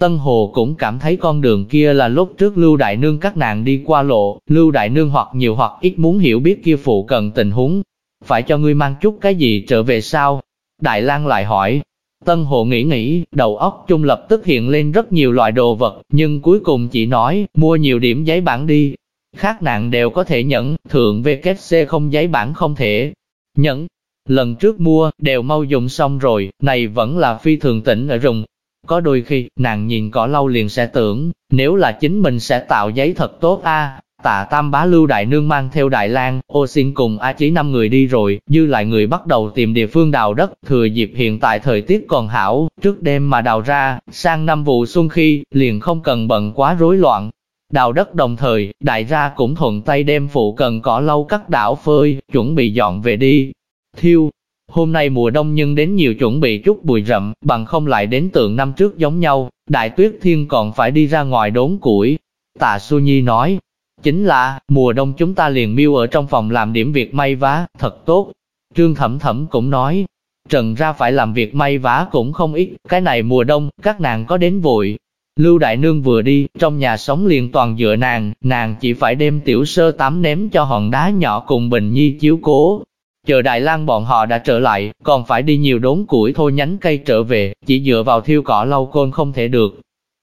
Tân Hồ cũng cảm thấy con đường kia là lúc trước Lưu Đại Nương các nàng đi qua lộ, Lưu Đại Nương hoặc nhiều hoặc ít muốn hiểu biết kia phụ cần tình huống. Phải cho ngươi mang chút cái gì trở về sao? Đại lang lại hỏi. Tân Hồ nghĩ nghĩ, đầu óc chung lập tức hiện lên rất nhiều loại đồ vật, nhưng cuối cùng chỉ nói, mua nhiều điểm giấy bản đi. Khác nạn đều có thể nhận, thượng VKC không giấy bản không thể nhận. Lần trước mua, đều mau dùng xong rồi, này vẫn là phi thường tỉnh ở rùng. Có đôi khi, nàng nhìn cỏ lâu liền sẽ tưởng, nếu là chính mình sẽ tạo giấy thật tốt a Tạ Tam Bá Lưu Đại Nương mang theo Đại lang ô xin cùng A Chí năm người đi rồi, dư lại người bắt đầu tìm địa phương đào đất, thừa dịp hiện tại thời tiết còn hảo, trước đêm mà đào ra, sang năm vụ xuân khi, liền không cần bận quá rối loạn. Đào đất đồng thời, đại gia cũng thuận tay đem phụ cần cỏ lâu cắt đảo phơi, chuẩn bị dọn về đi. Thiêu, hôm nay mùa đông nhưng đến nhiều chuẩn bị chút bụi rậm, bằng không lại đến tượng năm trước giống nhau, đại tuyết thiên còn phải đi ra ngoài đốn củi. Tạ Su Nhi nói, Chính là, mùa đông chúng ta liền miêu ở trong phòng làm điểm việc may vá, thật tốt. Trương Thẩm Thẩm cũng nói, trần ra phải làm việc may vá cũng không ít, cái này mùa đông, các nàng có đến vội. Lưu Đại Nương vừa đi, trong nhà sống liền toàn dựa nàng, nàng chỉ phải đem tiểu sơ tắm ném cho hòn đá nhỏ cùng Bình Nhi chiếu cố. Chờ Đại lang bọn họ đã trở lại, còn phải đi nhiều đốn củi thôi nhánh cây trở về, chỉ dựa vào thiêu cỏ lau côn không thể được.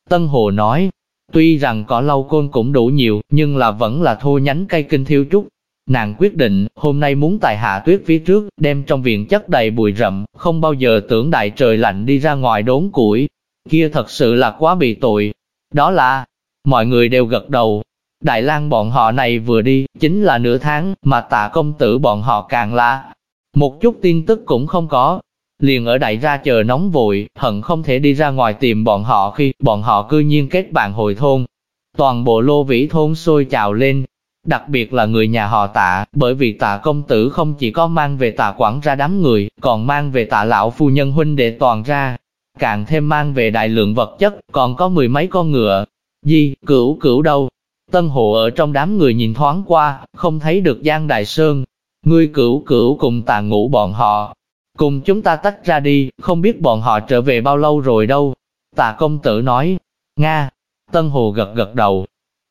Tân Hồ nói, Tuy rằng cỏ lau côn cũng đủ nhiều, nhưng là vẫn là thô nhánh cây kinh thiêu chút. Nàng quyết định, hôm nay muốn tại hạ tuyết phía trước, đem trong viện chất đầy bụi rậm, không bao giờ tưởng đại trời lạnh đi ra ngoài đốn củi. Kia thật sự là quá bị tội. Đó là, mọi người đều gật đầu. Đại lang bọn họ này vừa đi, chính là nửa tháng, mà tạ công tử bọn họ càng là một chút tin tức cũng không có, liền ở đại ra chờ nóng vội, hận không thể đi ra ngoài tìm bọn họ khi bọn họ cư nhiên kết bạn hồi thôn. Toàn bộ lô vĩ thôn sôi trào lên, đặc biệt là người nhà họ tạ, bởi vì tạ công tử không chỉ có mang về tạ quản ra đám người, còn mang về tạ lão phu nhân huynh đệ toàn ra, càng thêm mang về đại lượng vật chất, còn có mười mấy con ngựa. Di, cửu cửu đâu? Tân hộ ở trong đám người nhìn thoáng qua, không thấy được Giang Đại Sơn. Ngươi cửu cửu cùng tạ ngủ bọn họ, Cùng chúng ta tách ra đi, không biết bọn họ trở về bao lâu rồi đâu. Tạ công tử nói, Nga, Tân Hồ gật gật đầu,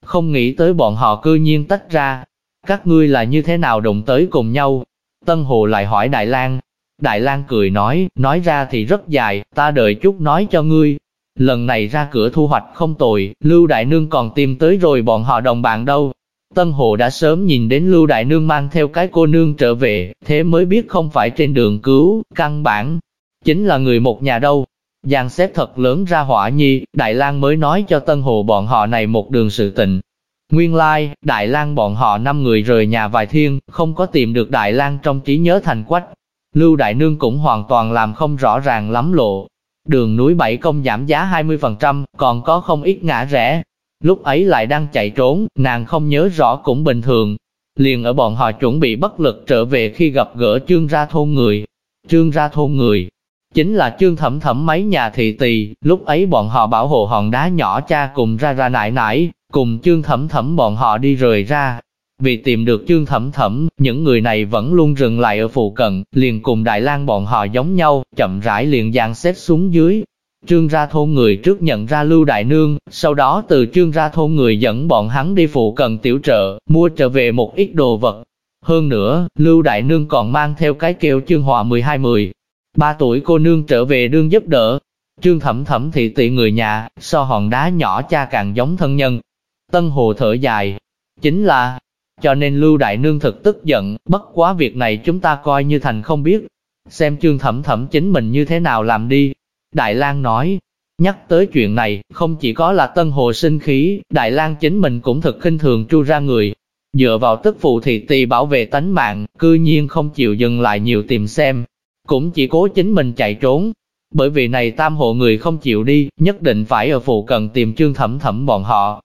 không nghĩ tới bọn họ cư nhiên tách ra. Các ngươi là như thế nào đụng tới cùng nhau? Tân Hồ lại hỏi Đại lang Đại lang cười nói, nói ra thì rất dài, ta đợi chút nói cho ngươi. Lần này ra cửa thu hoạch không tồi, Lưu Đại Nương còn tìm tới rồi bọn họ đồng bạn đâu. Tân Hồ đã sớm nhìn đến Lưu Đại Nương mang theo cái cô nương trở về, thế mới biết không phải trên đường cứu, căn bản, chính là người một nhà đâu. Giang xếp thật lớn ra hỏa nhi, Đại lang mới nói cho Tân Hồ bọn họ này một đường sự tình. Nguyên lai, Đại lang bọn họ năm người rời nhà vài thiên, không có tìm được Đại lang trong trí nhớ thành quách. Lưu Đại Nương cũng hoàn toàn làm không rõ ràng lắm lộ. Đường núi bảy công giảm giá 20%, còn có không ít ngã rẽ, Lúc ấy lại đang chạy trốn, nàng không nhớ rõ cũng bình thường. Liền ở bọn họ chuẩn bị bất lực trở về khi gặp gỡ trương ra thôn người. Trương ra thôn người, chính là trương thẩm thẩm mấy nhà thị tỳ, lúc ấy bọn họ bảo hộ hòn đá nhỏ cha cùng ra ra nải nải, cùng trương thẩm thẩm bọn họ đi rời ra. Vì tìm được trương thẩm thẩm, những người này vẫn luôn dừng lại ở phụ cận, liền cùng Đại lang bọn họ giống nhau, chậm rãi liền dàn xếp xuống dưới, Trương ra thôn người trước nhận ra Lưu Đại Nương, sau đó từ trương ra thôn người dẫn bọn hắn đi phụ cận tiểu trợ, mua trở về một ít đồ vật. Hơn nữa, Lưu Đại Nương còn mang theo cái kêu trương hòa 12-10. Ba tuổi cô nương trở về đương giúp đỡ. Trương thẩm thẩm thị tị người nhà, so hòn đá nhỏ cha càng giống thân nhân. Tân Hồ thở dài. Chính là, cho nên Lưu Đại Nương thực tức giận, bất quá việc này chúng ta coi như thành không biết. Xem trương thẩm thẩm chính mình như thế nào làm đi, Đại lang nói, nhắc tới chuyện này, không chỉ có là tân hồ sinh khí, Đại lang chính mình cũng thực khinh thường chu ra người. Dựa vào tức phụ thì tì bảo vệ tánh mạng, cư nhiên không chịu dừng lại nhiều tìm xem, cũng chỉ cố chính mình chạy trốn. Bởi vì này tam hộ người không chịu đi, nhất định phải ở phụ cận tìm trương thẩm thẩm bọn họ.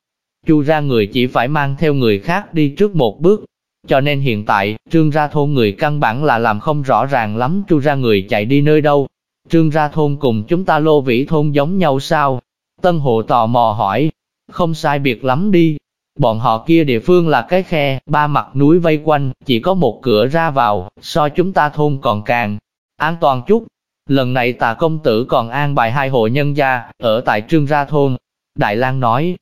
Chu ra người chỉ phải mang theo người khác đi trước một bước. Cho nên hiện tại, trương ra thôn người căn bản là làm không rõ ràng lắm chu ra người chạy đi nơi đâu. Trương ra thôn cùng chúng ta lô vĩ thôn giống nhau sao? Tân hộ tò mò hỏi. Không sai biệt lắm đi. Bọn họ kia địa phương là cái khe, ba mặt núi vây quanh, chỉ có một cửa ra vào, so chúng ta thôn còn càng an toàn chút. Lần này tà công tử còn an bài hai hộ nhân gia, ở tại trương ra thôn. Đại lang nói,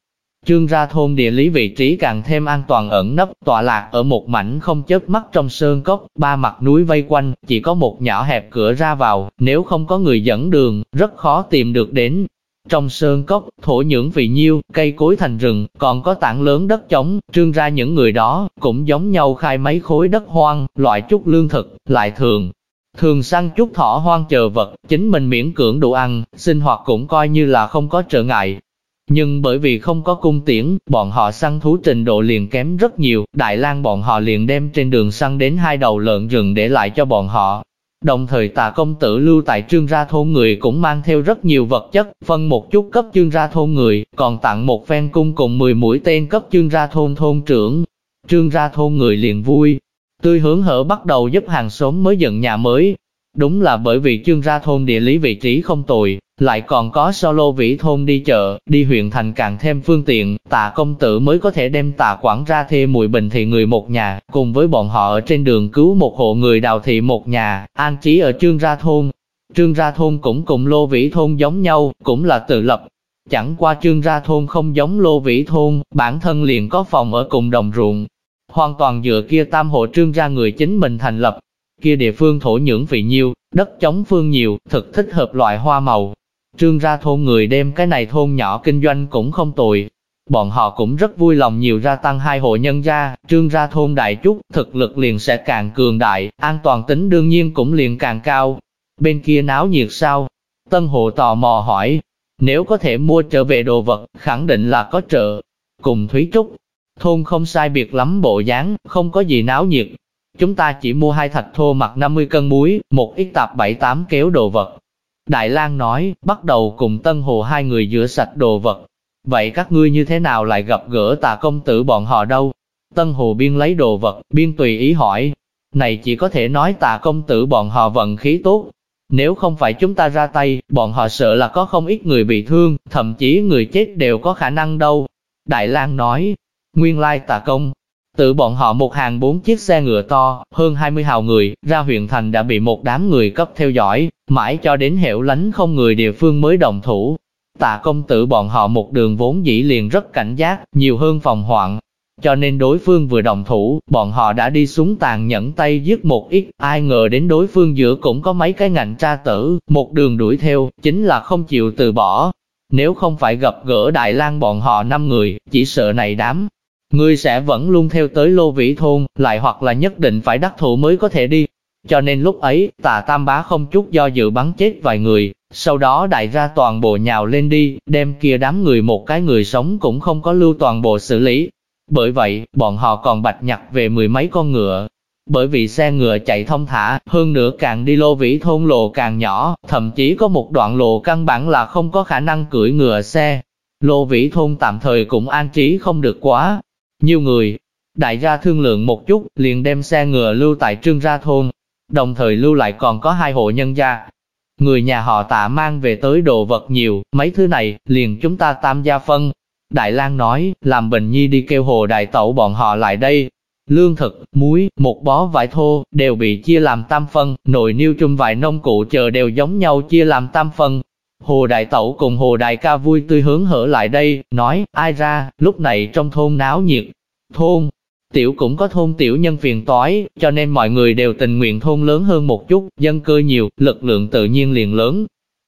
Trương ra thôn địa lý vị trí càng thêm an toàn ẩn nấp, tọa lạc ở một mảnh không chớp mắt trong sơn cốc, ba mặt núi vây quanh, chỉ có một nhỏ hẹp cửa ra vào, nếu không có người dẫn đường, rất khó tìm được đến. Trong sơn cốc, thổ nhưỡng vị nhiêu, cây cối thành rừng, còn có tảng lớn đất trống, trương ra những người đó, cũng giống nhau khai mấy khối đất hoang, loại chút lương thực, lại thường. Thường săn chút thỏ hoang chờ vật, chính mình miễn cưỡng đủ ăn, sinh hoạt cũng coi như là không có trở ngại, nhưng bởi vì không có cung tiễn, bọn họ săn thú trình độ liền kém rất nhiều, Đại lang bọn họ liền đem trên đường săn đến hai đầu lợn rừng để lại cho bọn họ. Đồng thời tà công tử lưu tại trương ra thôn người cũng mang theo rất nhiều vật chất, phân một chút cấp trương ra thôn người, còn tặng một phen cung cùng 10 mũi tên cấp trương ra thôn thôn trưởng. Trương ra thôn người liền vui, tươi hướng hở bắt đầu giúp hàng xóm mới dựng nhà mới. Đúng là bởi vì trương ra thôn địa lý vị trí không tồi, lại còn có solo vĩ thôn đi chợ, đi huyện thành càng thêm phương tiện, tạ công tử mới có thể đem tạ quản ra thê mùi bình thị người một nhà, cùng với bọn họ ở trên đường cứu một hộ người đào thị một nhà, an trí ở trương ra thôn. Trương ra thôn cũng cùng lô vĩ thôn giống nhau, cũng là tự lập. Chẳng qua trương ra thôn không giống lô vĩ thôn, bản thân liền có phòng ở cùng đồng ruộng. Hoàn toàn dựa kia tam hộ trương ra người chính mình thành lập. Kia địa phương thổ nhưỡng vị nhiêu, đất chống phương nhiều, thực thích hợp loại hoa màu, Trương ra thôn người đem cái này thôn nhỏ kinh doanh cũng không tồi. Bọn họ cũng rất vui lòng nhiều ra tăng hai hộ nhân gia, trương ra thôn đại chút, thực lực liền sẽ càng cường đại, an toàn tính đương nhiên cũng liền càng cao. Bên kia náo nhiệt sao? Tân hộ tò mò hỏi, nếu có thể mua trở về đồ vật, khẳng định là có trợ. Cùng Thúy Trúc, thôn không sai biệt lắm bộ dáng, không có gì náo nhiệt. Chúng ta chỉ mua hai thạch thô mặt 50 cân muối, một ít tạp 7-8 kéo đồ vật, Đại lang nói, bắt đầu cùng Tân Hồ hai người rửa sạch đồ vật. Vậy các ngươi như thế nào lại gặp gỡ tà công tử bọn họ đâu? Tân Hồ biên lấy đồ vật, biên tùy ý hỏi. Này chỉ có thể nói tà công tử bọn họ vận khí tốt. Nếu không phải chúng ta ra tay, bọn họ sợ là có không ít người bị thương, thậm chí người chết đều có khả năng đâu. Đại lang nói, nguyên lai tà công, Tự bọn họ một hàng bốn chiếc xe ngựa to, hơn 20 hào người, ra huyện thành đã bị một đám người cấp theo dõi, mãi cho đến hẻo lánh không người địa phương mới đồng thủ. Tạ công tử bọn họ một đường vốn dĩ liền rất cảnh giác, nhiều hơn phòng hoạn. Cho nên đối phương vừa đồng thủ, bọn họ đã đi xuống tàn nhẫn tay giết một ít, ai ngờ đến đối phương giữa cũng có mấy cái ngạnh tra tử, một đường đuổi theo, chính là không chịu từ bỏ. Nếu không phải gặp gỡ Đại lang bọn họ năm người, chỉ sợ này đám Ngươi sẽ vẫn luôn theo tới lô vĩ thôn, lại hoặc là nhất định phải đắc thủ mới có thể đi. Cho nên lúc ấy, tà tam bá không chút do dự bắn chết vài người, sau đó đại ra toàn bộ nhào lên đi, đem kia đám người một cái người sống cũng không có lưu toàn bộ xử lý. Bởi vậy, bọn họ còn bạch nhặt về mười mấy con ngựa. Bởi vì xe ngựa chạy thông thả, hơn nữa càng đi lô vĩ thôn lộ càng nhỏ, thậm chí có một đoạn lộ căn bản là không có khả năng cưỡi ngựa xe. Lô vĩ thôn tạm thời cũng an trí không được quá, nhiều người, đại gia thương lượng một chút, liền đem xe ngựa lưu tại trương ra thôn, đồng thời lưu lại còn có hai hộ nhân gia. Người nhà họ tạ mang về tới đồ vật nhiều, mấy thứ này, liền chúng ta tam gia phân. Đại lang nói, làm Bình Nhi đi kêu hồ đại tẩu bọn họ lại đây. Lương thực, muối, một bó vải thô, đều bị chia làm tam phân, nồi niêu chung vài nông cụ chờ đều giống nhau chia làm tam phân. Hồ Đại Tẩu cùng Hồ Đại ca vui tươi hướng hở lại đây, nói, ai ra, lúc này trong thôn náo nhiệt. Thôn, tiểu cũng có thôn tiểu nhân phiền toái, cho nên mọi người đều tình nguyện thôn lớn hơn một chút, dân cư nhiều, lực lượng tự nhiên liền lớn.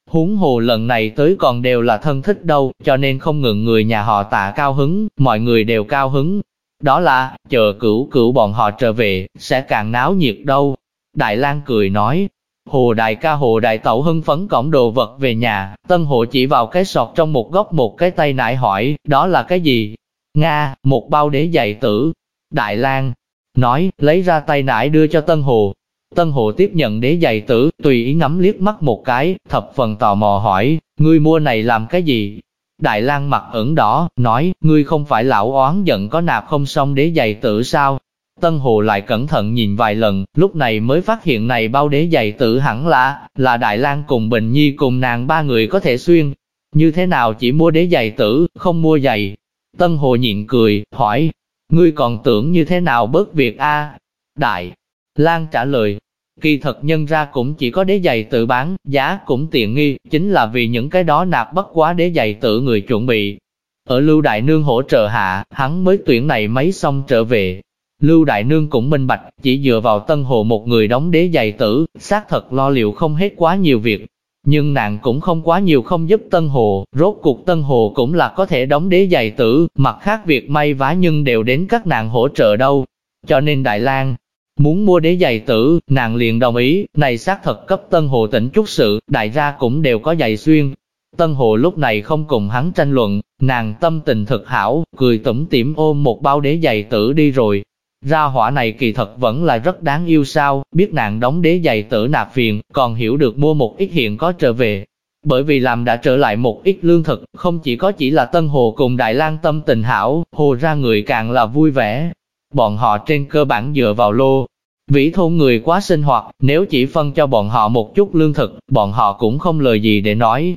Huống hồ lần này tới còn đều là thân thích đâu, cho nên không ngừng người nhà họ tạ cao hứng, mọi người đều cao hứng. Đó là, chờ cửu cửu bọn họ trở về, sẽ càng náo nhiệt đâu. Đại lang cười nói, Hồ đại ca hồ đại tẩu hưng phấn cõng đồ vật về nhà, tân hộ chỉ vào cái sọt trong một góc một cái tay nải hỏi, đó là cái gì? Nga, một bao đế dạy tử. Đại lang nói, lấy ra tay nải đưa cho tân hồ. Tân hồ tiếp nhận đế dạy tử, tùy ý ngắm liếc mắt một cái, thập phần tò mò hỏi, ngươi mua này làm cái gì? Đại lang mặt ửng đỏ, nói, ngươi không phải lão oán giận có nạp không xong đế dạy tử sao? Tân Hồ lại cẩn thận nhìn vài lần, lúc này mới phát hiện này bao đế giày tử hẳn là, là Đại lang cùng Bình Nhi cùng nàng ba người có thể xuyên. Như thế nào chỉ mua đế giày tử, không mua giày? Tân Hồ nhịn cười, hỏi, ngươi còn tưởng như thế nào bớt việc a? Đại lang trả lời, kỳ thật nhân ra cũng chỉ có đế giày tự bán, giá cũng tiện nghi, chính là vì những cái đó nạp bất quá đế giày tự người chuẩn bị. Ở Lưu Đại Nương hỗ trợ hạ, hắn mới tuyển này mấy xong trở về. Lưu Đại Nương cũng minh bạch, chỉ dựa vào Tân Hồ một người đóng đế giày tử, xác thật lo liệu không hết quá nhiều việc. Nhưng nàng cũng không quá nhiều không giúp Tân Hồ, rốt cuộc Tân Hồ cũng là có thể đóng đế giày tử, mặt khác việc may vá nhưng đều đến các nàng hỗ trợ đâu. Cho nên Đại lang muốn mua đế giày tử, nàng liền đồng ý, này xác thật cấp Tân Hồ tỉnh chút sự, đại gia cũng đều có giày xuyên. Tân Hồ lúc này không cùng hắn tranh luận, nàng tâm tình thật hảo, cười tủm tỉm ôm một bao đế giày tử đi rồi. Ra hỏa này kỳ thật vẫn là rất đáng yêu sao, biết nàng đóng đế giày tử nạp phiền, còn hiểu được mua một ít hiện có trở về. Bởi vì làm đã trở lại một ít lương thực, không chỉ có chỉ là Tân Hồ cùng Đại lang tâm tình hảo, Hồ ra người càng là vui vẻ. Bọn họ trên cơ bản dựa vào lô, Vĩ thôn người quá sinh hoạt, nếu chỉ phân cho bọn họ một chút lương thực, bọn họ cũng không lời gì để nói.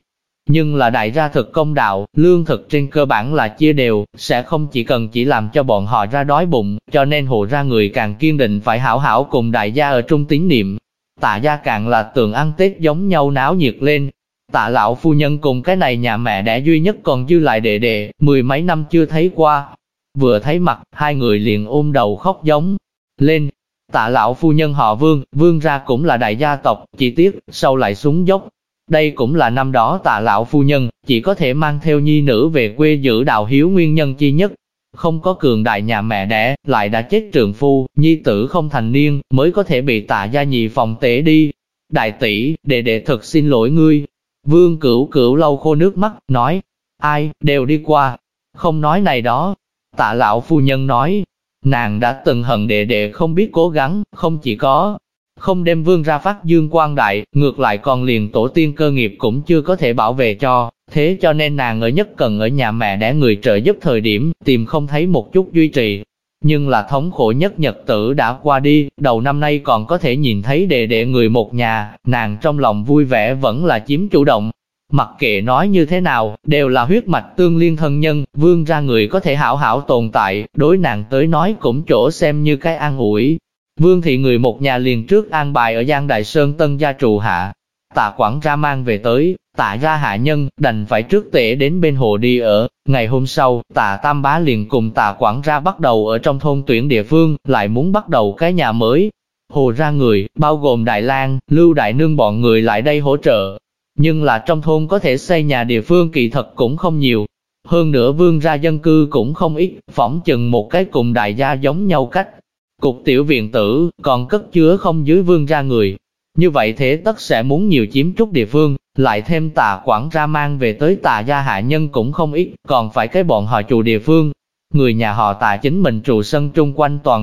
Nhưng là đại gia thực công đạo, lương thực trên cơ bản là chia đều, sẽ không chỉ cần chỉ làm cho bọn họ ra đói bụng, cho nên hộ ra người càng kiên định phải hảo hảo cùng đại gia ở trung tín niệm. Tạ gia càng là tường ăn Tết giống nhau náo nhiệt lên. Tạ lão phu nhân cùng cái này nhà mẹ đẻ duy nhất còn dư lại đệ đệ, mười mấy năm chưa thấy qua. Vừa thấy mặt, hai người liền ôm đầu khóc giống lên, Tạ lão phu nhân họ vương, vương ra cũng là đại gia tộc, chỉ tiếc, sau lại xuống dốc. Đây cũng là năm đó tạ lão phu nhân, chỉ có thể mang theo nhi nữ về quê giữ đạo hiếu nguyên nhân chi nhất. Không có cường đại nhà mẹ đẻ, lại đã chết trường phu, nhi tử không thành niên, mới có thể bị tạ gia nhị phòng tế đi. Đại tỷ, đệ đệ thật xin lỗi ngươi. Vương cửu cửu lau khô nước mắt, nói, ai, đều đi qua. Không nói này đó. Tạ lão phu nhân nói, Nàng đã từng hận đệ đệ không biết cố gắng, không chỉ có không đem vương ra phát dương quan đại, ngược lại còn liền tổ tiên cơ nghiệp cũng chưa có thể bảo vệ cho, thế cho nên nàng ở nhất cần ở nhà mẹ đẻ người trợ giúp thời điểm, tìm không thấy một chút duy trì. Nhưng là thống khổ nhất nhật tử đã qua đi, đầu năm nay còn có thể nhìn thấy đệ đệ người một nhà, nàng trong lòng vui vẻ vẫn là chiếm chủ động, Mặc kệ nói như thế nào, đều là huyết mạch tương liên thân nhân, vương ra người có thể hảo hảo tồn tại, đối nàng tới nói cũng chỗ xem như cái an ủi. Vương thị người một nhà liền trước an bài ở Giang Đại Sơn Tân Gia trụ hạ. Tạ quản ra mang về tới, tạ ra hạ nhân, đành phải trước tể đến bên hồ đi ở. Ngày hôm sau, tạ Tam Bá liền cùng tạ quản ra bắt đầu ở trong thôn tuyển địa phương, lại muốn bắt đầu cái nhà mới. Hồ ra người, bao gồm Đại lang Lưu Đại Nương bọn người lại đây hỗ trợ, nhưng là trong thôn có thể xây nhà địa phương kỳ thật cũng không nhiều. Hơn nữa vương ra dân cư cũng không ít, phỏng chừng một cái cùng đại gia giống nhau cách. Cục tiểu viện tử, còn cất chứa không dưới vương ra người. Như vậy thế tất sẽ muốn nhiều chiếm chút địa phương, lại thêm tà quản ra mang về tới tà gia hạ nhân cũng không ít, còn phải cái bọn họ chủ địa phương. Người nhà họ tà chính mình trụ sân trung quanh toàn